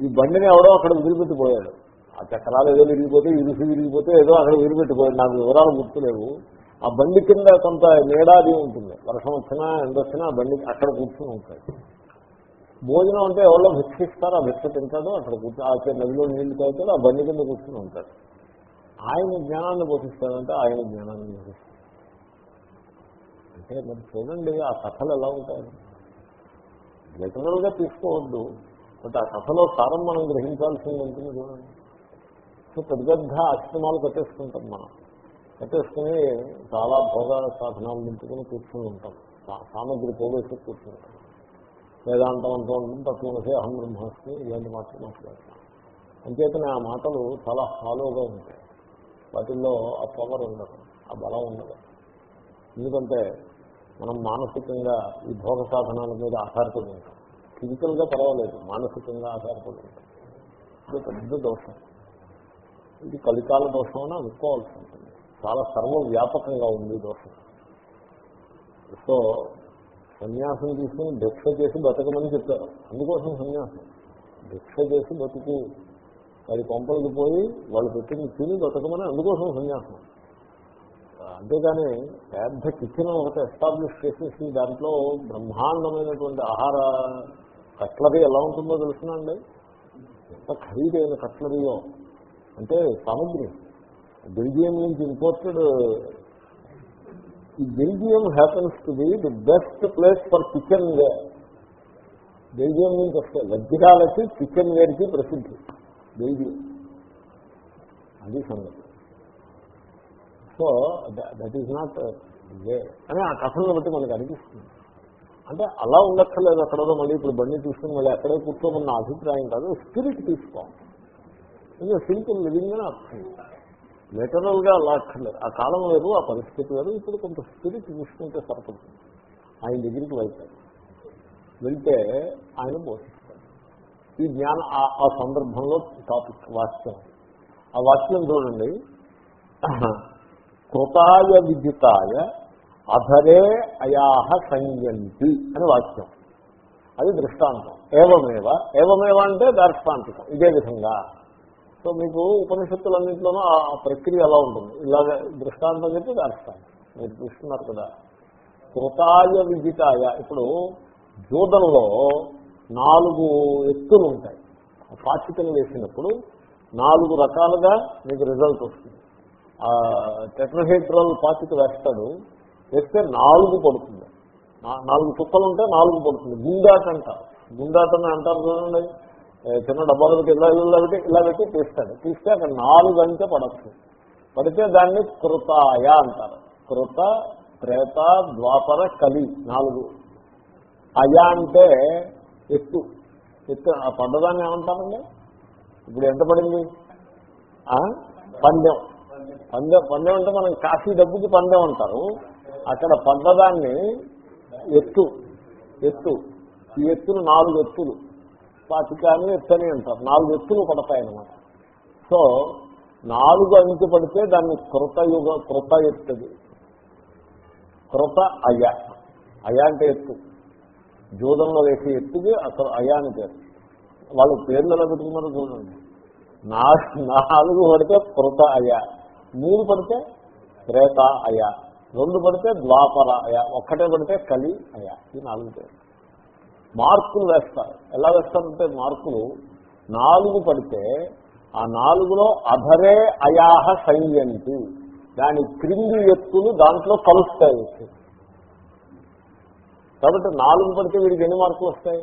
ఈ బండిని ఎవడో అక్కడ వదిలిపెట్టిపోయాడు. ఆ చక్రాలు ఏదో విరిగిపోతే ఇరుసు విరిగిపోతే ఏదో అక్కడ విరిగిపెట్టిపోయాడు నాకు వివరాలు గుర్తులేవు. ఆ బండి కింద కొంత నీడాది ఉంటుంది. వర్షం వచ్చినా ఎండ వచ్చినా ఆ బండి అక్కడ కూర్చుని ఉంటాడు. భోజనం అంటే ఎవరో భిక్షిస్తారు ఆ భిక్ష తింటాడు అక్కడ కూర్చో ఆ నదిలో నీళ్ళు తాగుతాడు ఆ బండి కింద కూర్చుని ఉంటాడు. ఆయన జ్ఞానాన్ని పోషిస్తాడంటే ఆయన జ్ఞానాన్ని పోషిస్తాడు అంటే మరి చూడండి ఆ కథలు ఎలా ఉంటాయి? లిటరల్గా తీసుకోవద్దు బట్ ఆ కథలో సారం మనం గ్రహించాల్సింది ఉంటుంది చూడండి. సో పెద్ద పెద్ద ఆశ్రమాలు కట్టేసుకుంటాం మనం. కట్టేసుకుని చాలా భోగ సాధనాలు నింపుకొని కూర్చుని ఉంటాం. సామగ్రి పోగేసి కూర్చుంటాం వేదాంతం అంటూ ఉంటుంది తత్వమసే అహం బ్రహ్మాస్మి ఇలాంటి మాటలు మాట్లాడతాం. అంచేతనే ఆ మాటలు చాలా హాలోగా ఉంటాయి. వాటిల్లో ఆ పవర్ ఉండదు ఆ బలం ఉండదు. ఎందుకంటే మనం మానసికంగా ఈ భోగ సాధనాల మీద ఆధారపడి ఉంటాం ఫిజికల్గా పర్వాలేదు మానసికంగా ఆధారపడి ఉంటాం ఇది పెద్ద దోషం. ఇది కలికాల దోషం అని అనుకోవాల్సి ఉంటుంది. చాలా సర్వవ్యాపకంగా ఉంది దోషం. సో సన్యాసం తీసుకుని భిక్ష చేసి బతకమని చెప్పారు. అందుకోసం సన్యాసం. భిక్ష చేసి బతుకు. అది కొంపలకి పోయి వాళ్ళు పెట్టింది తిని బతకమని అందుకోసం సన్యాసం. అంతేగాని పెద్ద కిచెన్ ఒకటి ఎస్టాబ్లిష్ చేసేసి దాంట్లో బ్రహ్మాండమైనటువంటి ఆహార కట్లరీ ఎలా ఉంటుందో తెలుసునండి ఎంత ఖరీదైన కట్లరీయో. అంటే సామగ్రి బెల్జియం నుంచి ఇంపోర్టెడ్ ఈ Belgium happens to be the best place for kitchen Belgium నుంచి వస్తే వజ్రాలకి కిచెన్ వేర్కి ప్రసిద్ధి బెల్జియం. అది సంగతి. So that is not way. అని ఆ కథలను బట్టి మనకు అనిపిస్తుంది. అంటే అలా ఉండక్కర్లేదు అక్కడో మళ్ళీ ఇప్పుడు బండి చూసుకుని మళ్ళీ అక్కడే కూర్చోమన్న అభిప్రాయం కాదు స్పిరిట్ తీసుకోవాలి. ఇది సింపుల్ లివింగ్ అని అర్థం లిటరల్గా అలా అక్కర్లేదు. ఆ కాలం వేరు ఆ పరిస్థితి వేరు. ఇప్పుడు కొంత స్పిరిట్ తీసుకుంటే సరిపడుతుంది ఆయన దగ్గరికి వెళ్తాడు. వెళ్తే ఆయన బోధిస్తాడు. ఈ జ్ఞానం ఆ- ఆ సందర్భంలో టాపిక్ వాక్యం. ఆ వాక్యం చూడండి. కృతాయ విదితాయ అధరే అయాహ సంయంతి అని వాక్యం. అది దృష్టాంతం. ఏవమేవ? ఏవమేవ అంటే దార్ష్టాంతికం. ఇదే విధంగా. సో మీకు ఉపనిషత్తులన్నింటిలోనూ ఆ ఆ ప్రక్రియ ఎలా ఉంటుంది. ఇలాగ దృష్టాంతం చెప్పి దార్ష్టాంతం. మీరు చూస్తున్నారు కదా. కృతాయ విజితాయ ఇప్పుడు జూదంలో నాలుగు ఎత్తులు ఉంటాయి. పాచికలు వేసినప్పుడు నాలుగు రకాలుగా మీకు రిజల్ట్ వస్తుంది. టెట్రహైడ్రల్ పాతికి వేస్తాడు. వేస్తే నాలుగు పడుతుంది. నాలుగు చుక్కలు ఉంటే నాలుగు పడుతుంది. గుండాట అంటారు. గుండాట అని అంటారు చూడండి. చిన్న డబ్బాలకి ఇలా ఇలా పెట్టి ఇలా పెట్టి తీస్తాడు. తీస్తే అక్కడ నాలుగు అంకె పడచ్చు. పడితే దాన్ని కృతాయ అంటారు. కృత ప్రేత ద్వాపర కలి నాలుగు. అయా అంటే ఎత్తు. ఎత్తు ఆ పడ్డదాన్ని ఏమంటారండి? ఇప్పుడు ఎంత పడింది? పందెం. పందెం పందెం అంటే మనం కాఫీ డబ్బుకి పందెం అంటారు. అక్కడ పడ్డదాన్ని ఎత్తు ఎత్తు. ఈ ఎత్తులు నాలుగు ఎత్తులు. పాతికాని ఎత్తని అంటారు. నాలుగు ఎత్తులు పడతాయి అనమాట సో నాలుగు అంకె పడితే దాన్ని కృత యుగ కృత ఎత్తది. కృత అయ. అయ అంటే ఎత్తు. జూదంలో వేసే ఎత్తుకి అసలు అయా అని పేరు. వాళ్ళు పేర్లు ఎలా పెట్టుకున్నారో చూడండి. నా నాలుగు పడితే కృత అయ. మూడు పడితే త్రేత అయ రెండు పడితే ద్వాపర అయ ఒక్కటే పడితే కలి అయ ఈ నాలుగు పేరు. మార్కులు వేస్తారు. ఎలా వేస్తారంటే మార్కులు నాలుగు పడితే ఆ నాలుగులో అధరే అయాహ సంయంతి. దాని క్రింది ఎత్తులు దాంట్లో కలుస్తాయి కాబట్టి నాలుగు పడితే వీడికి ఎన్ని మార్కులు వస్తాయి?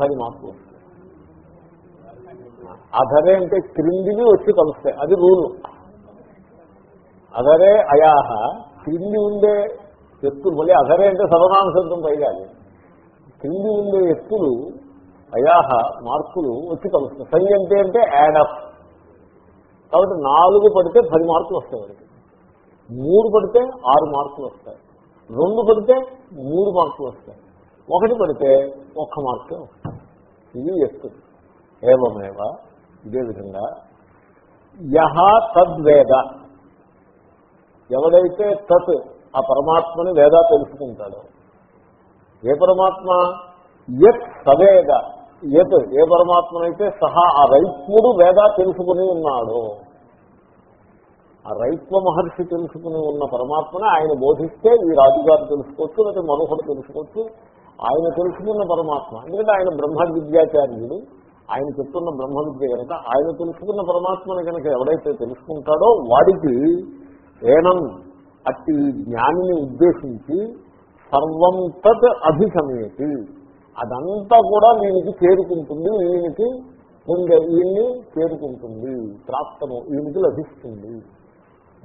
పది మార్కులు వస్తాయి. అధరే అంటే క్రిందివి వచ్చి కలుస్తాయి. అది రూలు. అధరే అయాహ. క్రింది ఉండే ఎత్తులు మళ్ళీ అధరే అంటే సర్వనామ శబ్దం పైగా క్రింది ఉండే ఎత్తులు అయాహ మార్కులు వచ్చి కలుస్తాయి సై అంటే యాడప్ కాబట్టి నాలుగు పడితే పది మార్కులు వస్తాయి వాడికి. మూడు పడితే ఆరు మార్కులు వస్తాయి. రెండు పడితే మూడు మార్కులు వస్తాయి. ఒకటి పడితే ఒక్క మార్కే వస్తాయి. ఇది ఎత్తు. ఏవమేవ? ఇదే విధంగా యహ తద్వేద. ఎవడైతే తత్ ఆ పరమాత్మని వేద తెలుసుకుంటాడో ఏ పరమాత్మ? యత్ సవేద. యత్ ఏ పరమాత్మనైతే సహా ఆ రైత్ముడు వేద తెలుసుకుని ఉన్నాడు ఆ రైత్వ మహర్షి తెలుసుకుని ఉన్న పరమాత్మని ఆయన బోధిస్తే ఈ రాజుగారు తెలుసుకోవచ్చు లేకపోతే మరొకటి తెలుసుకోవచ్చు. ఆయన తెలుసుకున్న పరమాత్మ ఎందుకంటే ఆయన బ్రహ్మ విద్యాచార్యుడు ఆయన చెప్తున్న బ్రహ్మ విద్య కనుక ఆయన తెలుసుకున్న పరమాత్మని కనుక ఎవడైతే తెలుసుకుంటాడో వాడికి ఏనం అట్టి జ్ఞానిని ఉద్దేశించి సర్వం తత్ అభిసమేతి అదంతా కూడా వీనికి చేరుకుంటుంది ఈయనకి ముందే ఈయన్ని చేరుకుంటుంది ప్రాప్తము ఈయనకి లభిస్తుంది.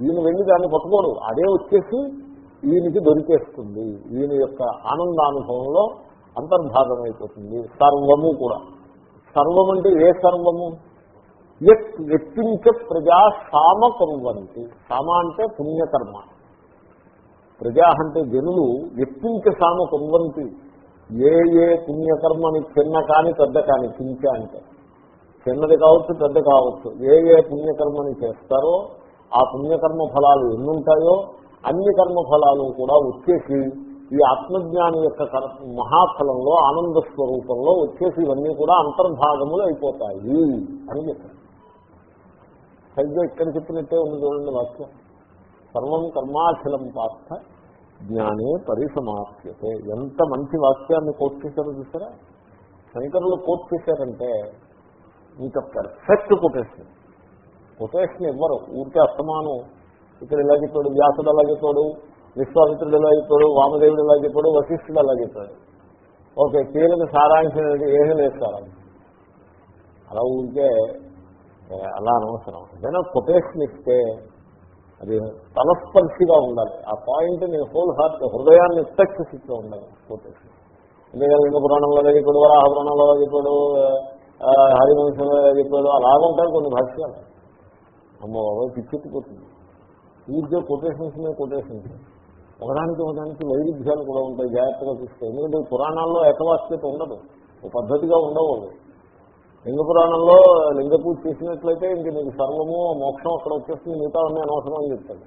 ఈయన వెళ్ళి దాన్ని పట్టుకోడు అదే వచ్చేసి ఈయనకి దొరికేస్తుంది. ఈయన యొక్క ఆనందానుభవంలో అంతర్భాగమైపోతుంది సర్వము కూడా. సర్వం అంటే ఏ సర్వము? యత్ వ్యక్తించ ప్రజా సామ కుర్వంతి. సామ అంటే పుణ్యకర్మ. ప్రజా అంటే జనులు వ్యక్తించ సామ కుర్వంతి. ఏ ఏ పుణ్యకర్మని చిన్న కాని పెద్ద కాని కించ అంటే. చిన్నది కావచ్చు పెద్ద కావచ్చు. ఏ ఏ పుణ్యకర్మని చేస్తారో ఆ పుణ్యకర్మ ఫలాలు ఎన్నుంటాయో అన్ని కర్మ ఫలాలు కూడా వచ్చేసి ఈ ఆత్మజ్ఞాని యొక్క మహాఫలంలో ఆనంద స్వరూపంలో వచ్చేసి ఇవన్నీ కూడా అంతర్భాగములు అయిపోతాయి అని చెప్పారు. సరిగ్గా ఇక్కడ చెప్పినట్టే ఉంది చూడండి వాక్యం. సర్వం కర్మాచలం పార్థ జ్ఞానే పరిసమాప్యతే. ఎంత మంచి వాక్యాన్ని కోట్ చేశారో చూసారా? శంకరులు కోట్ చేశారంటే ఇంకా పర్ఫెక్ట్ కొటేషన్ కొటేషన్ ఇవ్వరు ఊరికే అస్తమానం. ఇక్కడ ఇలా చెప్పాడు వ్యాసుడు అలా చెప్పాడు విశ్వామిత్రుడు ఎలా చెప్పాడు వామదేవుడు ఎలా చెప్పాడు వశిష్ఠుడు అలా చెప్పాడు. ఓకే తీరని సారాంశం ఏమీ లేదు సారాంశం అలా ఉంటే అలా అనవసరం. ఏదైనా కొటేషన్ ఇస్తే అది తలస్పర్శిగా ఉండాలి. ఆ పాయింట్ నేను హోల్ హార్ట్ హృదయాన్ని టచ్ స్థితిలో ఉండాలి కొటేషన్ ఎందుకంటే లింగ పురాణంలో చెప్పాడు వరాహ పురాణంలో చెప్పాడు హరివంశంలో చెప్పాడు అలాగ ఉంటాయి కొన్ని భాష్యాలు. అమ్మో బాబోయ్ పిచ్చెత్తిపోతుంది ఊరికే కొటేషన్స్ మీద కొటేషన్స్ ఒకదానికి ఒకదానికి వైవిధ్యాలు కూడా ఉంటాయి. జాగ్రత్తగా చూస్తే ఎందుకంటే పురాణాల్లో ఏకవాక్యత ఉండదు. ఒక పద్ధతిగా ఉండవు లింగ పురాణంలో లింగ పూజ చేసినట్లయితే ఇంక నీకు సర్వము మోక్షం అక్కడ వచ్చేస్తుంది మిగతా అన్నీ అనవసరం అని చెప్తాడు.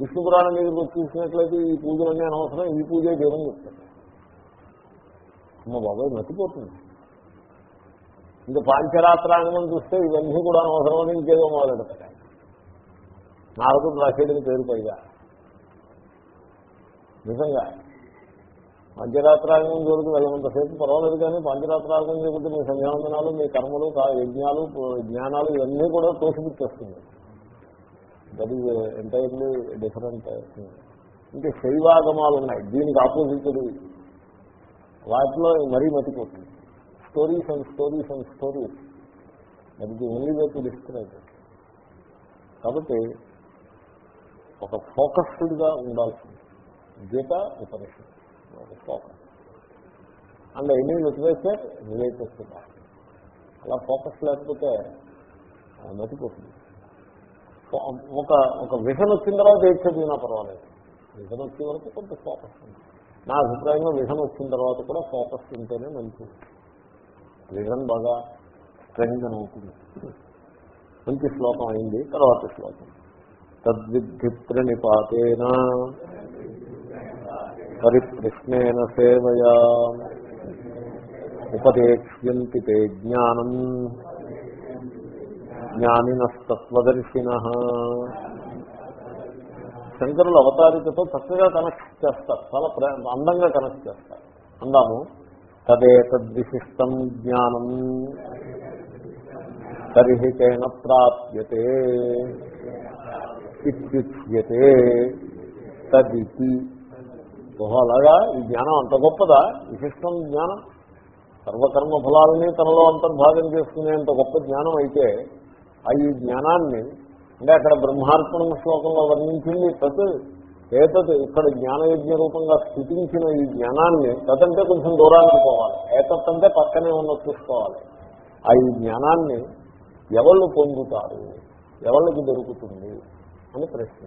విష్ణు పురాణం మీద చూసినట్లయితే ఈ పూజలన్నీ అనవసరం ఈ పూజే చేయమని చెప్తాడు. అమ్మ బాబాయ్ మతిపోతుంది. ఇంకా పాంచరాత్రాంగం చూస్తే ఇవన్నీ కూడా అనవసరం అని ఇంకేదో మొదలెడతాడు నారదుడు రాసేయడం పేరు పైగా. నిజంగా పంచరాత్రాగం జోలికి వెళ్ళమంతసేపు పర్వాలేదు కానీ పంచరాత్రాగం చేయకుంటే మీ సంధ్యావందనాలు మీ కర్మలు యజ్ఞాలు జ్ఞానాలు ఇవన్నీ కూడా తోసిపుచ్చేస్తుంది దట్ ఈజ్ ఎంటైర్లీ డిఫరెంట్ ఇంకా శైవాగమాలు ఉన్నాయి. దీనికి ఆపోజిట్ వాటిలో మరీ మతిపోతుంది. Stories and stories and stories అది ఓన్లీ వైపు డిస్క్రైబ్ కాబట్టి ఒక ఫోకస్డ్గా ఉండాల్సింది. గీత ఉపనిషత్తు. Focus. And any literature related to that అలా ఫోకస్ లేకపోతే మతిపోతుంది ఒక ఒక విజన్ వచ్చిన తర్వాత ఏ చదివినా పర్వాలేదు. విజన్ వచ్చే వరకు కొంత ఫోకస్ ఉంది. నా అభిప్రాయంలో విజన్ వచ్చిన తర్వాత కూడా ఫోకస్ ఉంటేనే మంచిది. విజన్ బాగా స్ట్రెంగ్ అవుతుంది. మంచి శ్లోకం అయింది తర్వాత శ్లోకం. తద్విద్ధి నిపాతేనా పరిప్రశ్నేన సేవయా. ఉపదేక్ష్యంతి తే జ్ఞానం. జ్ఞానినస్తత్వదర్శిన. శంకరులు అవతారికతో చక్కగా కనెక్ట్ చేస్తారు. చాలా అందంగా కనెక్ట్ చేస్తారు. అందాము. తదే తద్విశిష్టం జ్ఞానం. తర్హి తేన ప్రాప్యతే. ఇత్యుచ్యతే. తదితి. ఓహో అలాగా? ఈ జ్ఞానం అంత గొప్పదా? విశిష్టం జ్ఞానం? సర్వకర్మ ఫలాలని తనలో అంతర్భాగం చేసుకునేంత గొప్ప జ్ఞానం అయితే ఆ ఈ జ్ఞానాన్ని అంటే అక్కడ బ్రహ్మార్పణ శ్లోకంలో వర్ణించింది తత్ ఏతత్ ఇక్కడ జ్ఞానయజ్ఞ రూపంగా స్థితించిన ఈ జ్ఞానాన్ని తదంటే కొంచెం దూరానికి పోవాలి. ఏతత్ అంటే పక్కనే ఉన్న చూసుకోవాలి. ఆ ఈ జ్ఞానాన్ని ఎవళ్ళు పొందుతారు? ఎవళ్ళకి దొరుకుతుంది? అని ప్రశ్న.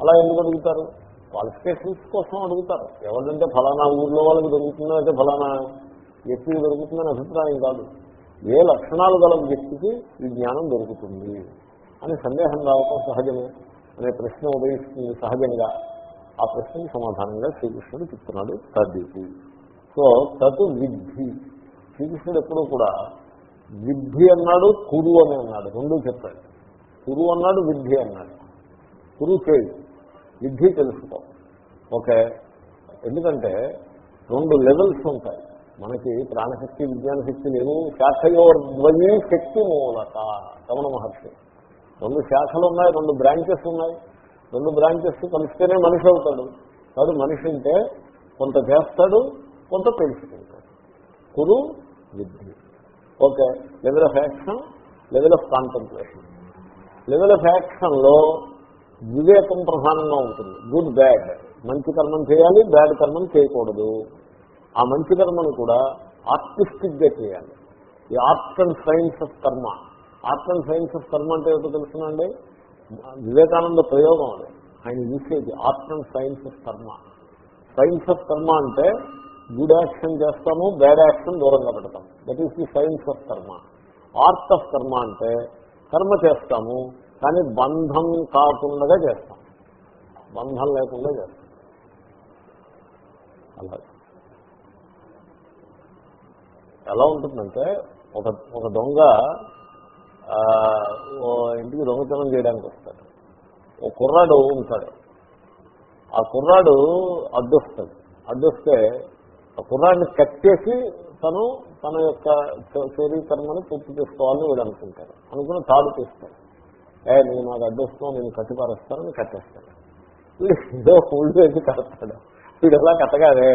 అలా ఎందుకు అడుగుతారు? క్వాలిఫికేషన్స్ కోసం అడుగుతారు. ఎవరంటే ఫలానా ఊర్లో వాళ్ళకి దొరుకుతుందో అయితే ఫలానా వ్యక్తికి దొరుకుతుందని అభిప్రాయం కాదు. ఏ లక్షణాలు గల వ్యక్తికి ఈ జ్ఞానం దొరుకుతుంది అని సందేహం రావటం సహజమే అనే ప్రశ్న ఉదయిస్తుంది సహజంగా. ఆ ప్రశ్నకి సమాధానంగా శ్రీకృష్ణుడు చెప్తున్నాడు తద్ది సో తదు విద్ధి. శ్రీకృష్ణుడు ఎప్పుడూ కూడా విద్ధి అన్నాడు కురు అని అన్నాడు. రెండు చెప్పాడు. కురు అన్నాడు విద్ధి అన్నాడు. కురు చేయి. విద్య తెలుసుకో. ఓకే? ఎందుకంటే రెండు లెవెల్స్ ఉంటాయి. మనకి ప్రాణశక్తి విజ్ఞాన శక్తి లేవు శాఖయోర్ద్వయీ శక్తి మూలత రమణ మహర్షి. రెండు శాఖలు ఉన్నాయి రెండు బ్రాంచెస్ ఉన్నాయి. రెండు బ్రాంచెస్ కలిస్తేనే మనిషి అవుతాడు. కాదు మనిషి అంటే కొంత చేస్తాడు కొంత తెలుసుకుంటాడు కురు విద్య. Okay? Level of action level of concentration level of యాక్షన్లో వివేకం ప్రధానంగా ఉంటుంది. Good bad. మంచి కర్మం చేయాలి బ్యాడ్ కర్మం చేయకూడదు. ఆ మంచి కర్మను కూడా ఆర్టిస్టిక్గా చేయాలి. ఈ arts and science of karma. Arts and science of karma అంటే ఏదో తెలుసునండి వివేకానంద ప్రయోగం అది. ఆయన usage arts and science of karma. Science of karma అంటే గుడ్ యాక్షన్ చేస్తాము బ్యాడ్ యాక్షన్ దూరంగా పెడతాం that is the science of karma. Art of karma అంటే కర్మ చేస్తాము కానీ బంధం కాకుండా చేస్తాం. బంధం లేకుండా చేస్తాం. అలా. ఎలా ఉంటుందంటే ఒక ఒక దొంగ ఇంటికి దొంగతనం చేయడానికి వస్తాడు. ఒక కుర్రాడు ఉంటాడు. ఆ కుర్రాడు అడ్డొస్తాడు. అడ్డొస్తే ఆ కుర్రాడిని కట్టేసి తను తన యొక్క చోరీకరణను పూర్తి చేసుకోవాలని వీడు అనుకుంటాడు. అనుకుని తాడు తీస్తాడు. ఏ నువ్వు నాకు అడ్డొస్తావు నేను కట్టి కట్టేస్తాను. వీడు ఏదో ఫుల్ వేసి కడతాడు. వీడు ఎలా కట్టగానే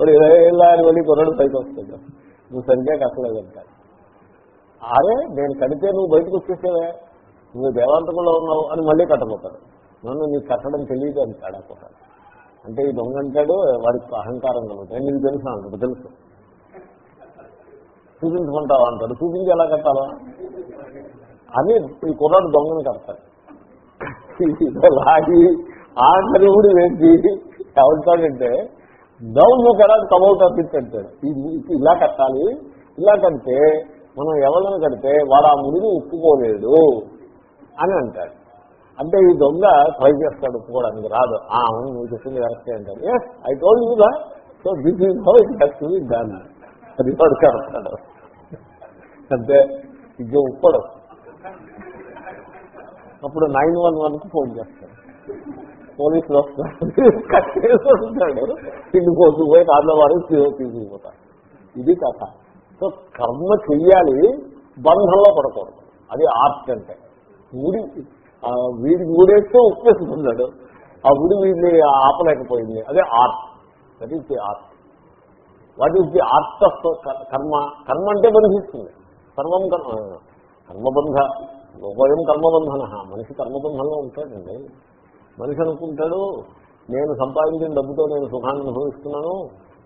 వాడు ఇరవై ఏళ్ళ అని వెళ్ళి కొరడు పైకి వస్తుంది నువ్వు సరిగ్గా కట్టలేదంటాడు అరే నేను కడితే నువ్వు బయటకు వచ్చేసేవే. నువ్వు దేవాంతకంలో ఉన్నావు అని మళ్ళీ కట్టబోతాడు. నన్ను నీకు కట్టడం తెలియదు అని కాడపోతాడు అంటే ఈ దొంగ అంటాడు వాడికి అహంకారం కలుగుతాయి నీకు తెలుసు అంటాడు? తెలుసు. చూపించుకుంటావా అంటాడు? చూపించి ఎలా కట్టాలా? అని ఈ కుర్రాడు దొంగని కడతాడు. లాగి ఆఖరి ఊడి వేసి ఏమంటాడంటే డౌన్ నువ్వు కరాడు కమౌట్ ఆఫ్ ఇట్ అంటాడు ఇది ఇలా కట్టాలి. ఇలా కంటే మనం ఎవరిని కడితే వాడు ఆ ముడిని ఉప్పుకోలేడు అని అంటాడు. అంటే ఈ దొంగ ట్రై చేస్తాడు ఒప్పుకోవడానికి రాదు. ఆ అవును నువ్వు చెప్పింది కరెక్టే అంటాడు. Yes I told you that so this is how it has to be done. అది కడతాడు. అంటే ఇది ఒప్పడు అప్పుడు నైన్ వన్ వన్కి ఫోన్ చేస్తాడు. పోలీసులు వస్తారు. ఉంటాడు తిండి పోతూ పోయి కార్లో వాడు ఇది కథ. సో కర్మ చెయ్యాలి బంధంలో పడకూడదు. అది ఆర్ట్ అంటే. ఊడి ఆ వీడికి ఊడేస్తే ఉప్పేసుకున్నాడు. ఆ ఉడి వీడిని ఆపలేకపోయింది. అదే art. That is the art what is the art of karma? కర్మ అంటే బంధిస్తుంది సర్వం కర్మ కర్మబంధ. లోకోయం కర్మబంధన మనిషి కర్మబంధంలో ఉంటాడండి. మనిషి అనుకుంటాడు నేను సంపాదించిన డబ్బుతో నేను సుఖాన్ని అనుభవిస్తున్నాను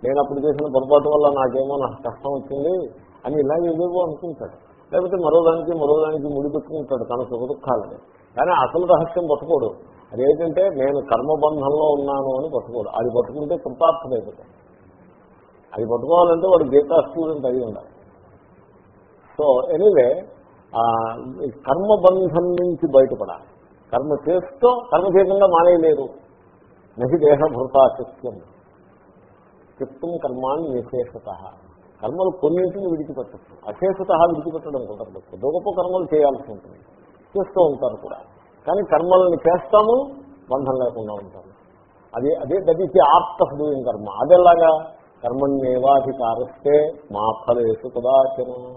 నేను అప్పుడు చేసిన పొరపాటు వల్ల నాకేమో నాకు కష్టం వచ్చింది అని ఇలా ఏదేవో అనుకుంటాడు. లేకపోతే మరోదానికి మరోదానికి ముడిపెట్టుకుంటాడు తన సుఖ దుఃఖాలని. కానీ అసలు రహస్యం పట్టుకోడు. అదేంటంటే నేను కర్మబంధంలో ఉన్నాను అని పట్టుకోడు. అది పట్టుకుంటే కృతార్థమైపోతాడు. అది పట్టుకోవాలంటే వాడు గీతా స్టూడెంట్ అయి ఉండాలి. సో ఎనీవే కర్మబంధం నుంచి బయటపడాలి. కర్మ చేస్తూ కర్మ చేయకుండా మానేయలేరు. నహి దేహభృతాశక్యం చిత్తం. కర్మాన్ని విశేషత కర్మలు కొన్నింటిని విడిచిపెట్టచ్చు. అశేషత విడిచిపెట్టడం కుదరదు. కొద్ది గొప్ప కర్మలు చేయాల్సి ఉంటుంది. చేస్తూ ఉంటారు కూడా. కానీ కర్మలను చేస్తాము బంధం లేకుండా ఉంటాము. అది అదే that is the art of doing karma. అదెలాగా? కర్మణ్యేవాధికారస్తే మా ఫలేసు కదాచన.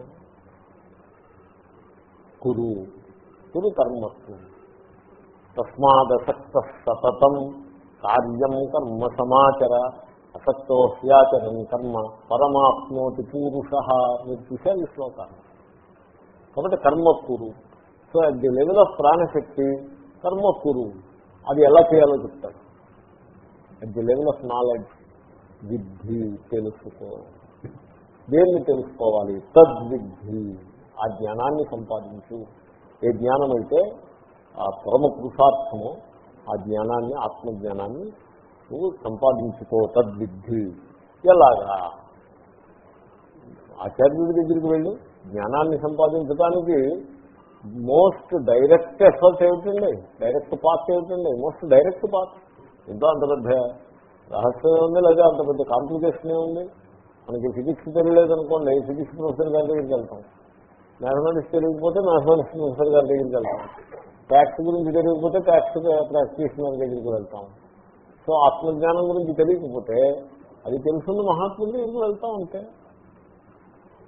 కురు. కురు కర్మస్తు తస్మాదసక్త సతతం కార్యం కర్మ సమాచర. అసక్తో హ్యాచరం కర్మ పరమాప్నోతి పూరుష మీరు చూశారు ఈ శ్లోకాన్ని కాబట్టి కర్మ కురు so at the level of ప్రాణశక్తి కర్మ కురు అది ఎలా చేయాలో చెప్తాడు at the level of knowledge విద్ధి తెలుసుకో. దేన్ని తెలుసుకోవాలి? తద్విద్ధి. ఆ జ్ఞానాన్ని సంపాదించు. ఏ జ్ఞానం అయితే ఆ పరమ పురుషార్థము ఆ జ్ఞానాన్ని ఆత్మజ్ఞానాన్ని నువ్వు సంపాదించుకో తద్విద్ధి. ఎలాగా? ఆచార్యుడి దగ్గరికి వెళ్ళి. జ్ఞానాన్ని సంపాదించడానికి మోస్ట్ డైరెక్ట్ ఎఫర్ట్ ఏమిటండి? డైరెక్ట్ పాత్ ఏమిటండి? Most direct path. ఎంతో అంత పెద్ద రహస్యం ఉంది లేదా అంత పెద్ద కాంప్లికేషన్ ఉంది మనకి ఫిజిక్స్ తెలియలేదు అనుకోండి ఫిజిక్స్ ప్రొఫెసర్ గారి దగ్గరికి వెళ్తాం. మ్యాథమెటిక్స్ తెలియకపోతే మ్యాథమెటిక్స్ ప్రొఫెసర్ గారి దగ్గరికి వెళ్తాం. ట్యాక్స్ గురించి తెలియకపోతే ట్యాక్స్ ప్రాక్టీషనర్ దగ్గరికి వెళ్తాం. సో ఆత్మజ్ఞానం గురించి తెలియకపోతే అది తెలుసున్న మహాత్ముడి దగ్గరికి వెళ్తా ఉంటే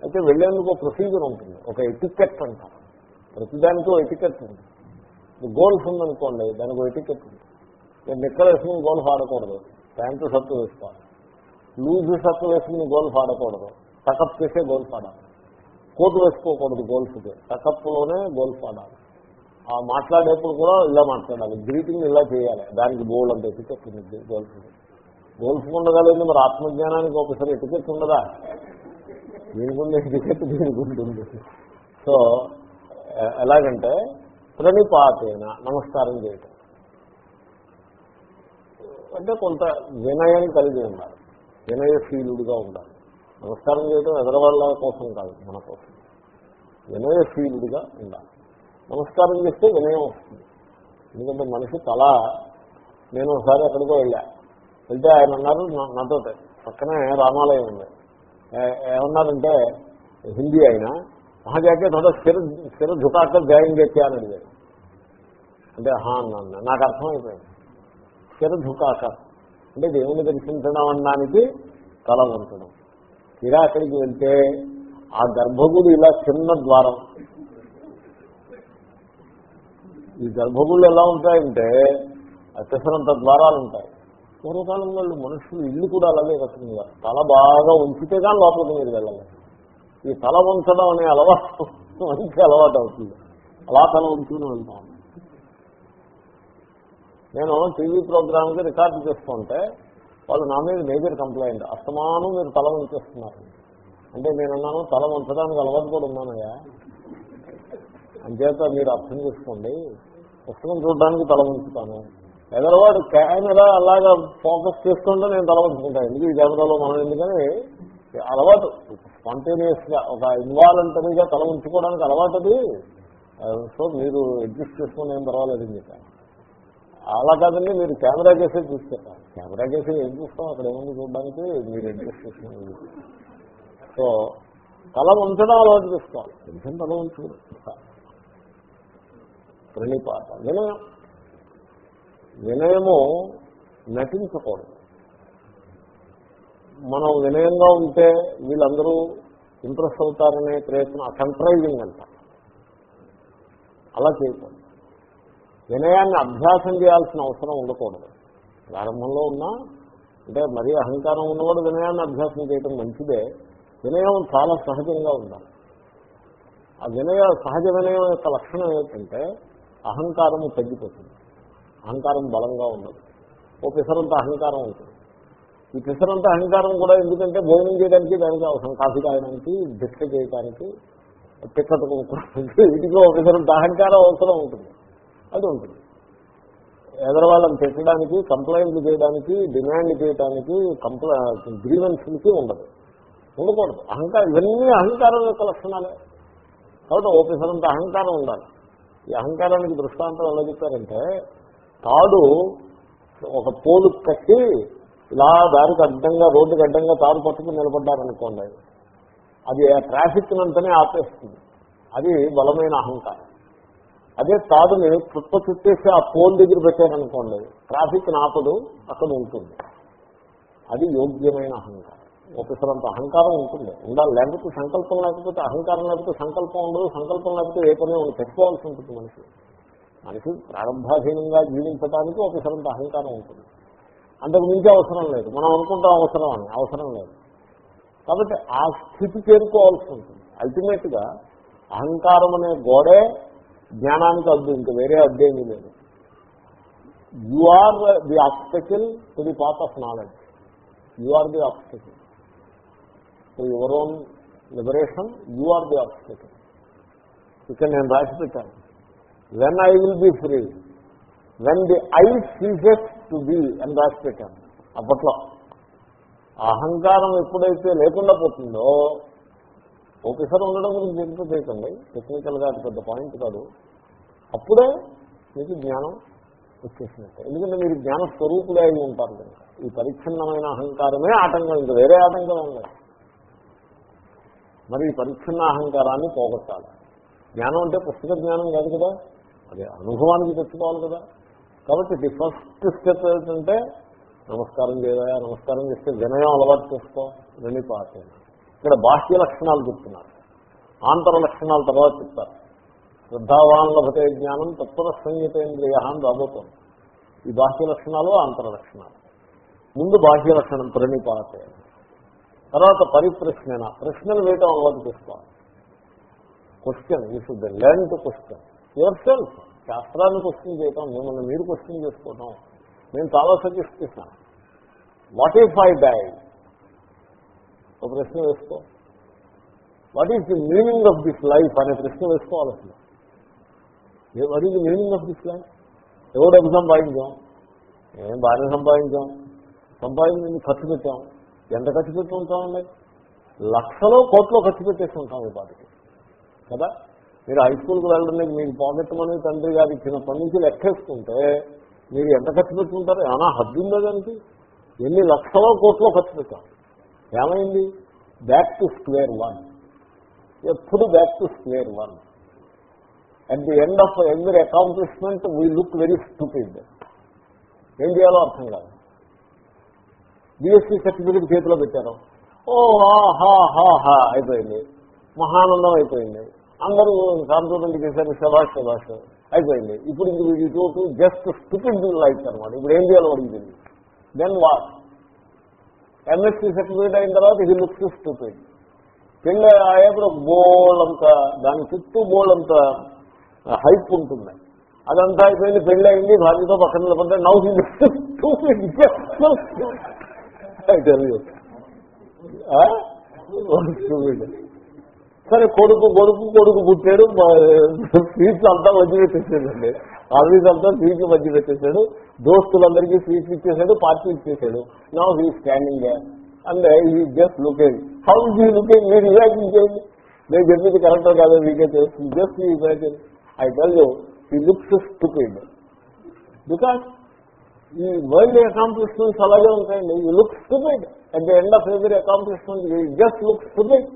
అయితే వెళ్ళేందుకు ఒక ప్రొసీజర్ ఉంటుంది. ఒక ఎటికెట్ అంటాం. ప్రతిదానికి ఒక ఎటికెట్ ఉంటుంది గోల్ఫ్ ఉందనుకోండి దానికి ఒక ఎటికెట్ ఉంది. నేను నిక్కలు వేసుకుని గోల్ఫ్ ఆడకూడదు. ప్యాంటు సత్తు వేసుకోవాలి. లూజ్ సత్తు వేసుకుని గోల్ఫ్ ఆడకూడదు. టకప్ చేసే గోల్ఫ్ ఆడాలి. కోటు వేసుకోకూడదు గోల్ఫ్కి. టకప్లోనే గోల్ఫ్ ఆడాలి. ఆ మాట్లాడేప్పుడు కూడా ఇలా మాట్లాడాలి. గ్రీటింగ్ ఇలా చేయాలి. దానికి బోల్డ్ అంటే ఎటికెట్ ఉంది గోల్ఫ్. గోల్ఫ్ ఉండగలిగింది మరి ఆత్మజ్ఞానానికి ఒకసారి ఎటికెట్ ఉండదా దీనికి ఉండే ఎటికెట్ దీనికి సో ఎలాగంటే ప్రణిపాతేన నమస్కారం చేయటం. అంటే కొంత వినయం కలిగి ఉండాలి. వినయశీలుడుగా ఉండాలి. నమస్కారం చేయడం ఎదరవాళ్ళ కోసం కాదు మన కోసం. వినయ ఫీల్డ్గా ఉండాలి. నమస్కారం చేస్తే వినయం వస్తుంది. ఎందుకంటే మనిషి తల నేను ఒకసారి అక్కడికో వెళ్ళా. వెళ్తే ఆయన అన్నారు నాతో పక్కనే రామాలయం ఉంది. ఏమన్నారంటే హిందీ ఆయన మహాజాకే తోట స్థిర స్థిర ధుకాక జాయిన్ చేస్తా అని అడిగాడు అంటే హా అన్నా నాకు అర్థమైపోయింది. స్థిర ఝుకాక అంటే దేవుని దర్శించడం అనడానికి తల వంచడం. తీరా అక్కడికి వెళ్తే ఆ గర్భగుడి ఇలా చిన్న ద్వారం. ఈ గర్భగుళ్ళు ఎలా ఉంటాయంటే అత్యసరంత ద్వారాలు ఉంటాయి. పూర్వకాలం వాళ్ళు మనుషులు ఇల్లు కూడా అలాగే కట్టుకునేవారు. తల బాగా ఉంచితే కానీ లోపలికి మీరు వెళ్ళాలి ఈ తల ఉంచడం అనే అలవాటు మంచి అలవాటు అవుతుంది. అలా తల ఉంచుకుని వెళ్తాను నేను టీవీ ప్రోగ్రామ్కి రికార్డు చేస్తుంటే వాళ్ళు నా మీద మేజర్ కంప్లైంట్. అస్తమానం మీరు తల వంచేస్తున్నారు. అంటే నేను అన్నాను తల ఉంచడానికి అలవాటు కూడా ఉన్నానయ్యా. అంచేత మీరు అర్థం చేసుకోండి. పుస్తకం చూడడానికి తల ఉంచుతాను ఎదరవాడు కెమెరా అలాగా ఫోకస్ చేసుకుంటే నేను తల ఉంచుకుంటాను ఎందుకు ఈ కెమెరాలో మనం ఎందుకని? అలవాటు. స్పాంటేనియస్గా ఒక ఇన్వాలంటరీగా తల ఉంచుకోవడానికి అలవాటు అది. సో మీరు అడ్జస్ట్ చేసుకుని ఏం పర్వాలేదు మీకు అలా కాదండి మీరు కెమెరా కేసే చూసుకుంటారు కెమెరా చేసి ఏం చూస్తాం? అక్కడ ఏముంది చూడడానికి? మీరు అడ్జస్ట్ చూస్తున్నారు సో తల ఉంచడం అలవాటు చేసుకోవాలి. తెలిసిన తల ఉంచుకోవాలి ప్రణిపాత. వినయం. వినయము నటించకూడదు. మనం వినయంగా ఉంటే వీళ్ళందరూ ఇంప్రెస్ అవుతారనే ప్రయత్నం కంట్రైజింగ్ అంట. అలా చేయకూడదు. వినయాన్ని అభ్యాసం చేయాల్సిన అవసరం ఉండకూడదు. ప్రారంభంలో ఉన్నా అంటే మరీ అహంకారం ఉన్నవాడు వినయాన్ని అభ్యాసం చేయటం మంచిదే. వినయం చాలా సహజంగా ఉండాలి. ఆ వినయ సహజ వినయం యొక్క లక్షణం ఏంటంటే అహంకారము తగ్గిపోతుంది. అహంకారం బలంగా ఉండదు. ఓ పిసరంత అహంకారం ఉంటుంది. ఈ పిసరంత అహంకారం కూడా ఎందుకంటే భోజనం చేయడానికి దానికి అవసరం. కాఫీ తాగడానికి భిక్ష చేయడానికి టికెట్ కొనుక్కోవడానికి వీటికి ఒక పిసరంత అహంకారం అవసరం ఉంటుంది. అది ఉంటుంది. ఎదరవాళ్ళని పెట్టడానికి కంప్లైంట్లు చేయడానికి డిమాండ్ చేయడానికి కంప్లై గ్రీవెన్స్కి ఉండదు. ఉండకూడదు. అహంకారం ఇవన్నీ అహంకారం యొక్క లక్షణాలే. కాబట్టి ఓపెసరంత అహంకారం ఉండాలి. ఈ అహంకారానికి దృష్టాంతం ఎలా చెప్పారంటే తాడు ఒక పోలు కట్టి ఇలా దారికి అడ్డంగా రోడ్డుకి అడ్డంగా తాడు పట్టుకుని నిలబడ్డారనుకోండి అది ఆ ట్రాఫిక్ అంతనే ఆపేస్తుంది. అది బలమైన అహంకారం. అదే తాడుని చుట్ట చుట్టేసి ఆ పోల్ దగ్గర పెట్టారనుకోండి ట్రాఫిక్ ఆపదు అక్కడ ఉంటుంది. అది యోగ్యమైన అహంకారం. ఒకసారంత అహంకారం ఉంటుంది. ఉండాలి లేకపోతే సంకల్పం లేకపోతే అహంకారం లేకపోతే సంకల్పం ఉండదు సంకల్పం లేకపోతే ఏ పని ఉండదు పెట్టుకోవాల్సి ఉంటుంది మనిషి. మనిషి ప్రారంభాధీనంగా జీవించడానికి ఒకసారి అహంకారం ఉంటుంది. అంతకు మించి అవసరం లేదు. మనం అనుకుంటాం అవసరం అని అవసరం లేదు. కాబట్టి ఆ స్థితి చేరుకోవాల్సి ఉంటుంది. అల్టిమేట్గా అహంకారం అనే గోడే జ్ఞానానికి అద్దు ఇంకా వేరే అడ్డేమీ లేదు. You are the obstacle to the path of knowledge you are the obstacle to your own liberation you are the obstacle ఇక్కడ నేను రాసి పెట్టాను. When I will be free when the I ceases to be అని రాసి పెట్టాను. అప్పట్లో. అహంకారం ఎప్పుడైతే లేకుండా పోతుందో ఓపెసర్ ఉండడం గురించి ఎంత చేయకండి టెక్నికల్గా అది పెద్ద పాయింట్ కాదు. అప్పుడే మీకు జ్ఞానం వచ్చేసినట్టే. ఎందుకంటే మీరు జ్ఞాన స్వరూపులే అయి ఉంటారు కనుక. ఈ పరిచ్ఛిన్నమైన అహంకారమే ఆటంకం. ఇంకా వేరే ఆటంకం ఉండదు మరి ఈ పరిచ్ఛిన్న అహంకారాన్ని పోగొట్టాలి. జ్ఞానం అంటే పుస్తక జ్ఞానం కాదు కదా. అదే అనుభవానికి తెచ్చుకోవాలి కదా. కాబట్టి ది ఫస్ట్ స్టెప్ ఏంటంటే నమస్కారం చేయదా నమస్కారం చేస్తే వినయం అలవాటు చేసుకో. విని పాట ఇక్కడ బాహ్య లక్షణాలు చెప్తున్నారు. ఆంతర లక్షణాల తర్వాత చెప్తారు. శ్రద్ధావాన్ లభతే జ్ఞానం తత్పర సంహితేంద్రియ అని రాబోతోంది ఈ బాహ్య లక్షణాలు ఆంతర లక్షణాలు. ముందు బాహ్య లక్షణం ప్రణిపాతే. తర్వాత పరిప్రశ్న ప్రశ్నలు వేయటం అలవాటు చేసుకోవాలి. Question you should learn to question your self శాస్త్రాన్ని క్వశ్చన్ చేయటం మిమ్మల్ని మీరు క్వశ్చన్ చేసుకోవటం. నేను చాలా సజెస్ట్ చేశాను వాట్ ఈఫ్ ఐ డై ఒక ప్రశ్న వేసుకో. What is the meaning of this life అనే ప్రశ్న వేసుకోవాలి అసలు. What is the meaning of this life ఎవరు డబ్బు సంపాదించాం? ఏం బాగానే సంపాదించాం? సంపాదించింది ఖర్చు పెట్టాం. ఎంత ఖర్చు పెట్టి ఉంటామండి? లక్షలో కోట్లో ఖర్చు పెట్టేసి ఉంటాం ఈ పాటికి. కదా? మీరు హై స్కూల్కి వెళ్ళడం మీకు పాకెట్ మనీ తండ్రి గారు పని నుంచి లెక్కేసుకుంటే మీరు ఎంత ఖర్చు పెట్టుకుంటారు? ఏమైనా హద్దు ఉందా దానికి? ఎన్ని లక్షలో కోట్లో ఖర్చు పెట్టాం? ఏమైంది? బ్యాక్ టు స్క్వేర్ వన్ ఎప్పుడు back to square one at the end of every accomplishment we look very stupid ఏం చేయాలో అర్థం కాదు. బిఎస్సీ సర్టిఫికేట్ చేతిలో పెట్టారు. ఓ హా హా హా అయిపోయింది. మహానందం అయిపోయింది. అందరూ కాంప్లిమెంట్ చేశారు శభాష్ శభాష్. అయిపోయింది. ఇప్పుడు ఇంక వీడి జస్ట్ స్టూపిడ్ లైఫ్ అనమాట ఇప్పుడు ఏం చేయాలో అడిగింది దెన్ వాట్ ఎంఎస్సీ సర్టిఫికేట్ అయిన తర్వాత ఇది లుక్స్ స్టూపిడ్. పెళ్ళి అయ్యేప్పుడు బోల్ అంత దాని చుట్టూ బోల్ అంత హైప్ ఉంటుంది. అదంతా అయిపోయింది పెళ్ళి అయింది భార్యతో పక్కన నిలబడ్డా నౌ సరే కొడుకు కొడుకు కొడుకు పుట్టాడు స్వీట్లు అంతా మధ్య పెట్టేసాడండి. ఆఫీస్ అంతా సీట్లు మధ్య పెట్టేశాడు దోస్తులందరికీ స్వీట్లు ఇచ్చేసాడు పార్టీ ఇచ్చేసాడు. నా హీ స్టాండింగ్ అండ్ ఈ జస్ట్ లుకేజ్ హౌ ఈ లుకేజ్ మీరు ఇమాజిన్ చేయండి. నేను చెప్పింది కరెక్ట్ కాదు మీకే తెలుస్తుంది. జస్ట్ ఈ ఇమాజిన్ ఐ టెల్ యూ ఈ లుక్స్ స్టూపిడ్ బికాస్ ఈ వరల్డ్ అకాంప్లిష్మెంట్స్ అలాగే ఉంటాయండి. We look stupid at the end of every accomplishment just look stupid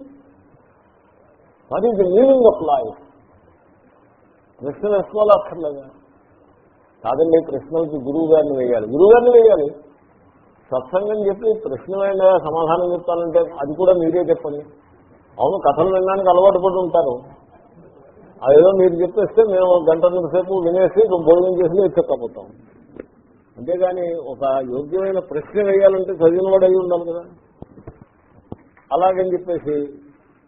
what is the meaning of life ప్రశ్న వేసుకోవాలి అక్కర్లేదా? కాదండి ప్రశ్నలకి గురువు గారిని వేయాలి. గురువు గారిని వేయాలి. సత్సంగం చెప్పి ప్రశ్నమైన సమాధానం చెప్తానంటే అది కూడా మీరే చెప్పండి. అవును కథలు వినడానికి అలవాటు పడి ఉంటారు. అదేదో మీరు చెప్పేస్తే మేము గంటన్నర సేపు వినేసి భోజనం చేసి చెప్పకపోతాం అంతేగాని ఒక యోగ్యమైన ప్రశ్న వేయాలంటే చదివిన వాడు అయి ఉండాలి కదా. అలాగని చెప్పేసి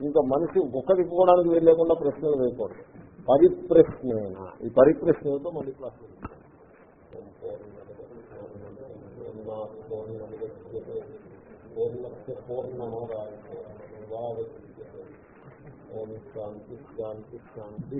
ఇంకా మనిషి ఒక్క తిప్పుకోవడానికి వెళ్ళకుండా ప్రశ్నలు వేయకూడదు. పరిప్రశ్న ఈ పరిప్రశ్నలతో మళ్ళీ క్లాస్ పూర్ణమో శాంతి శాంతి శాంతి.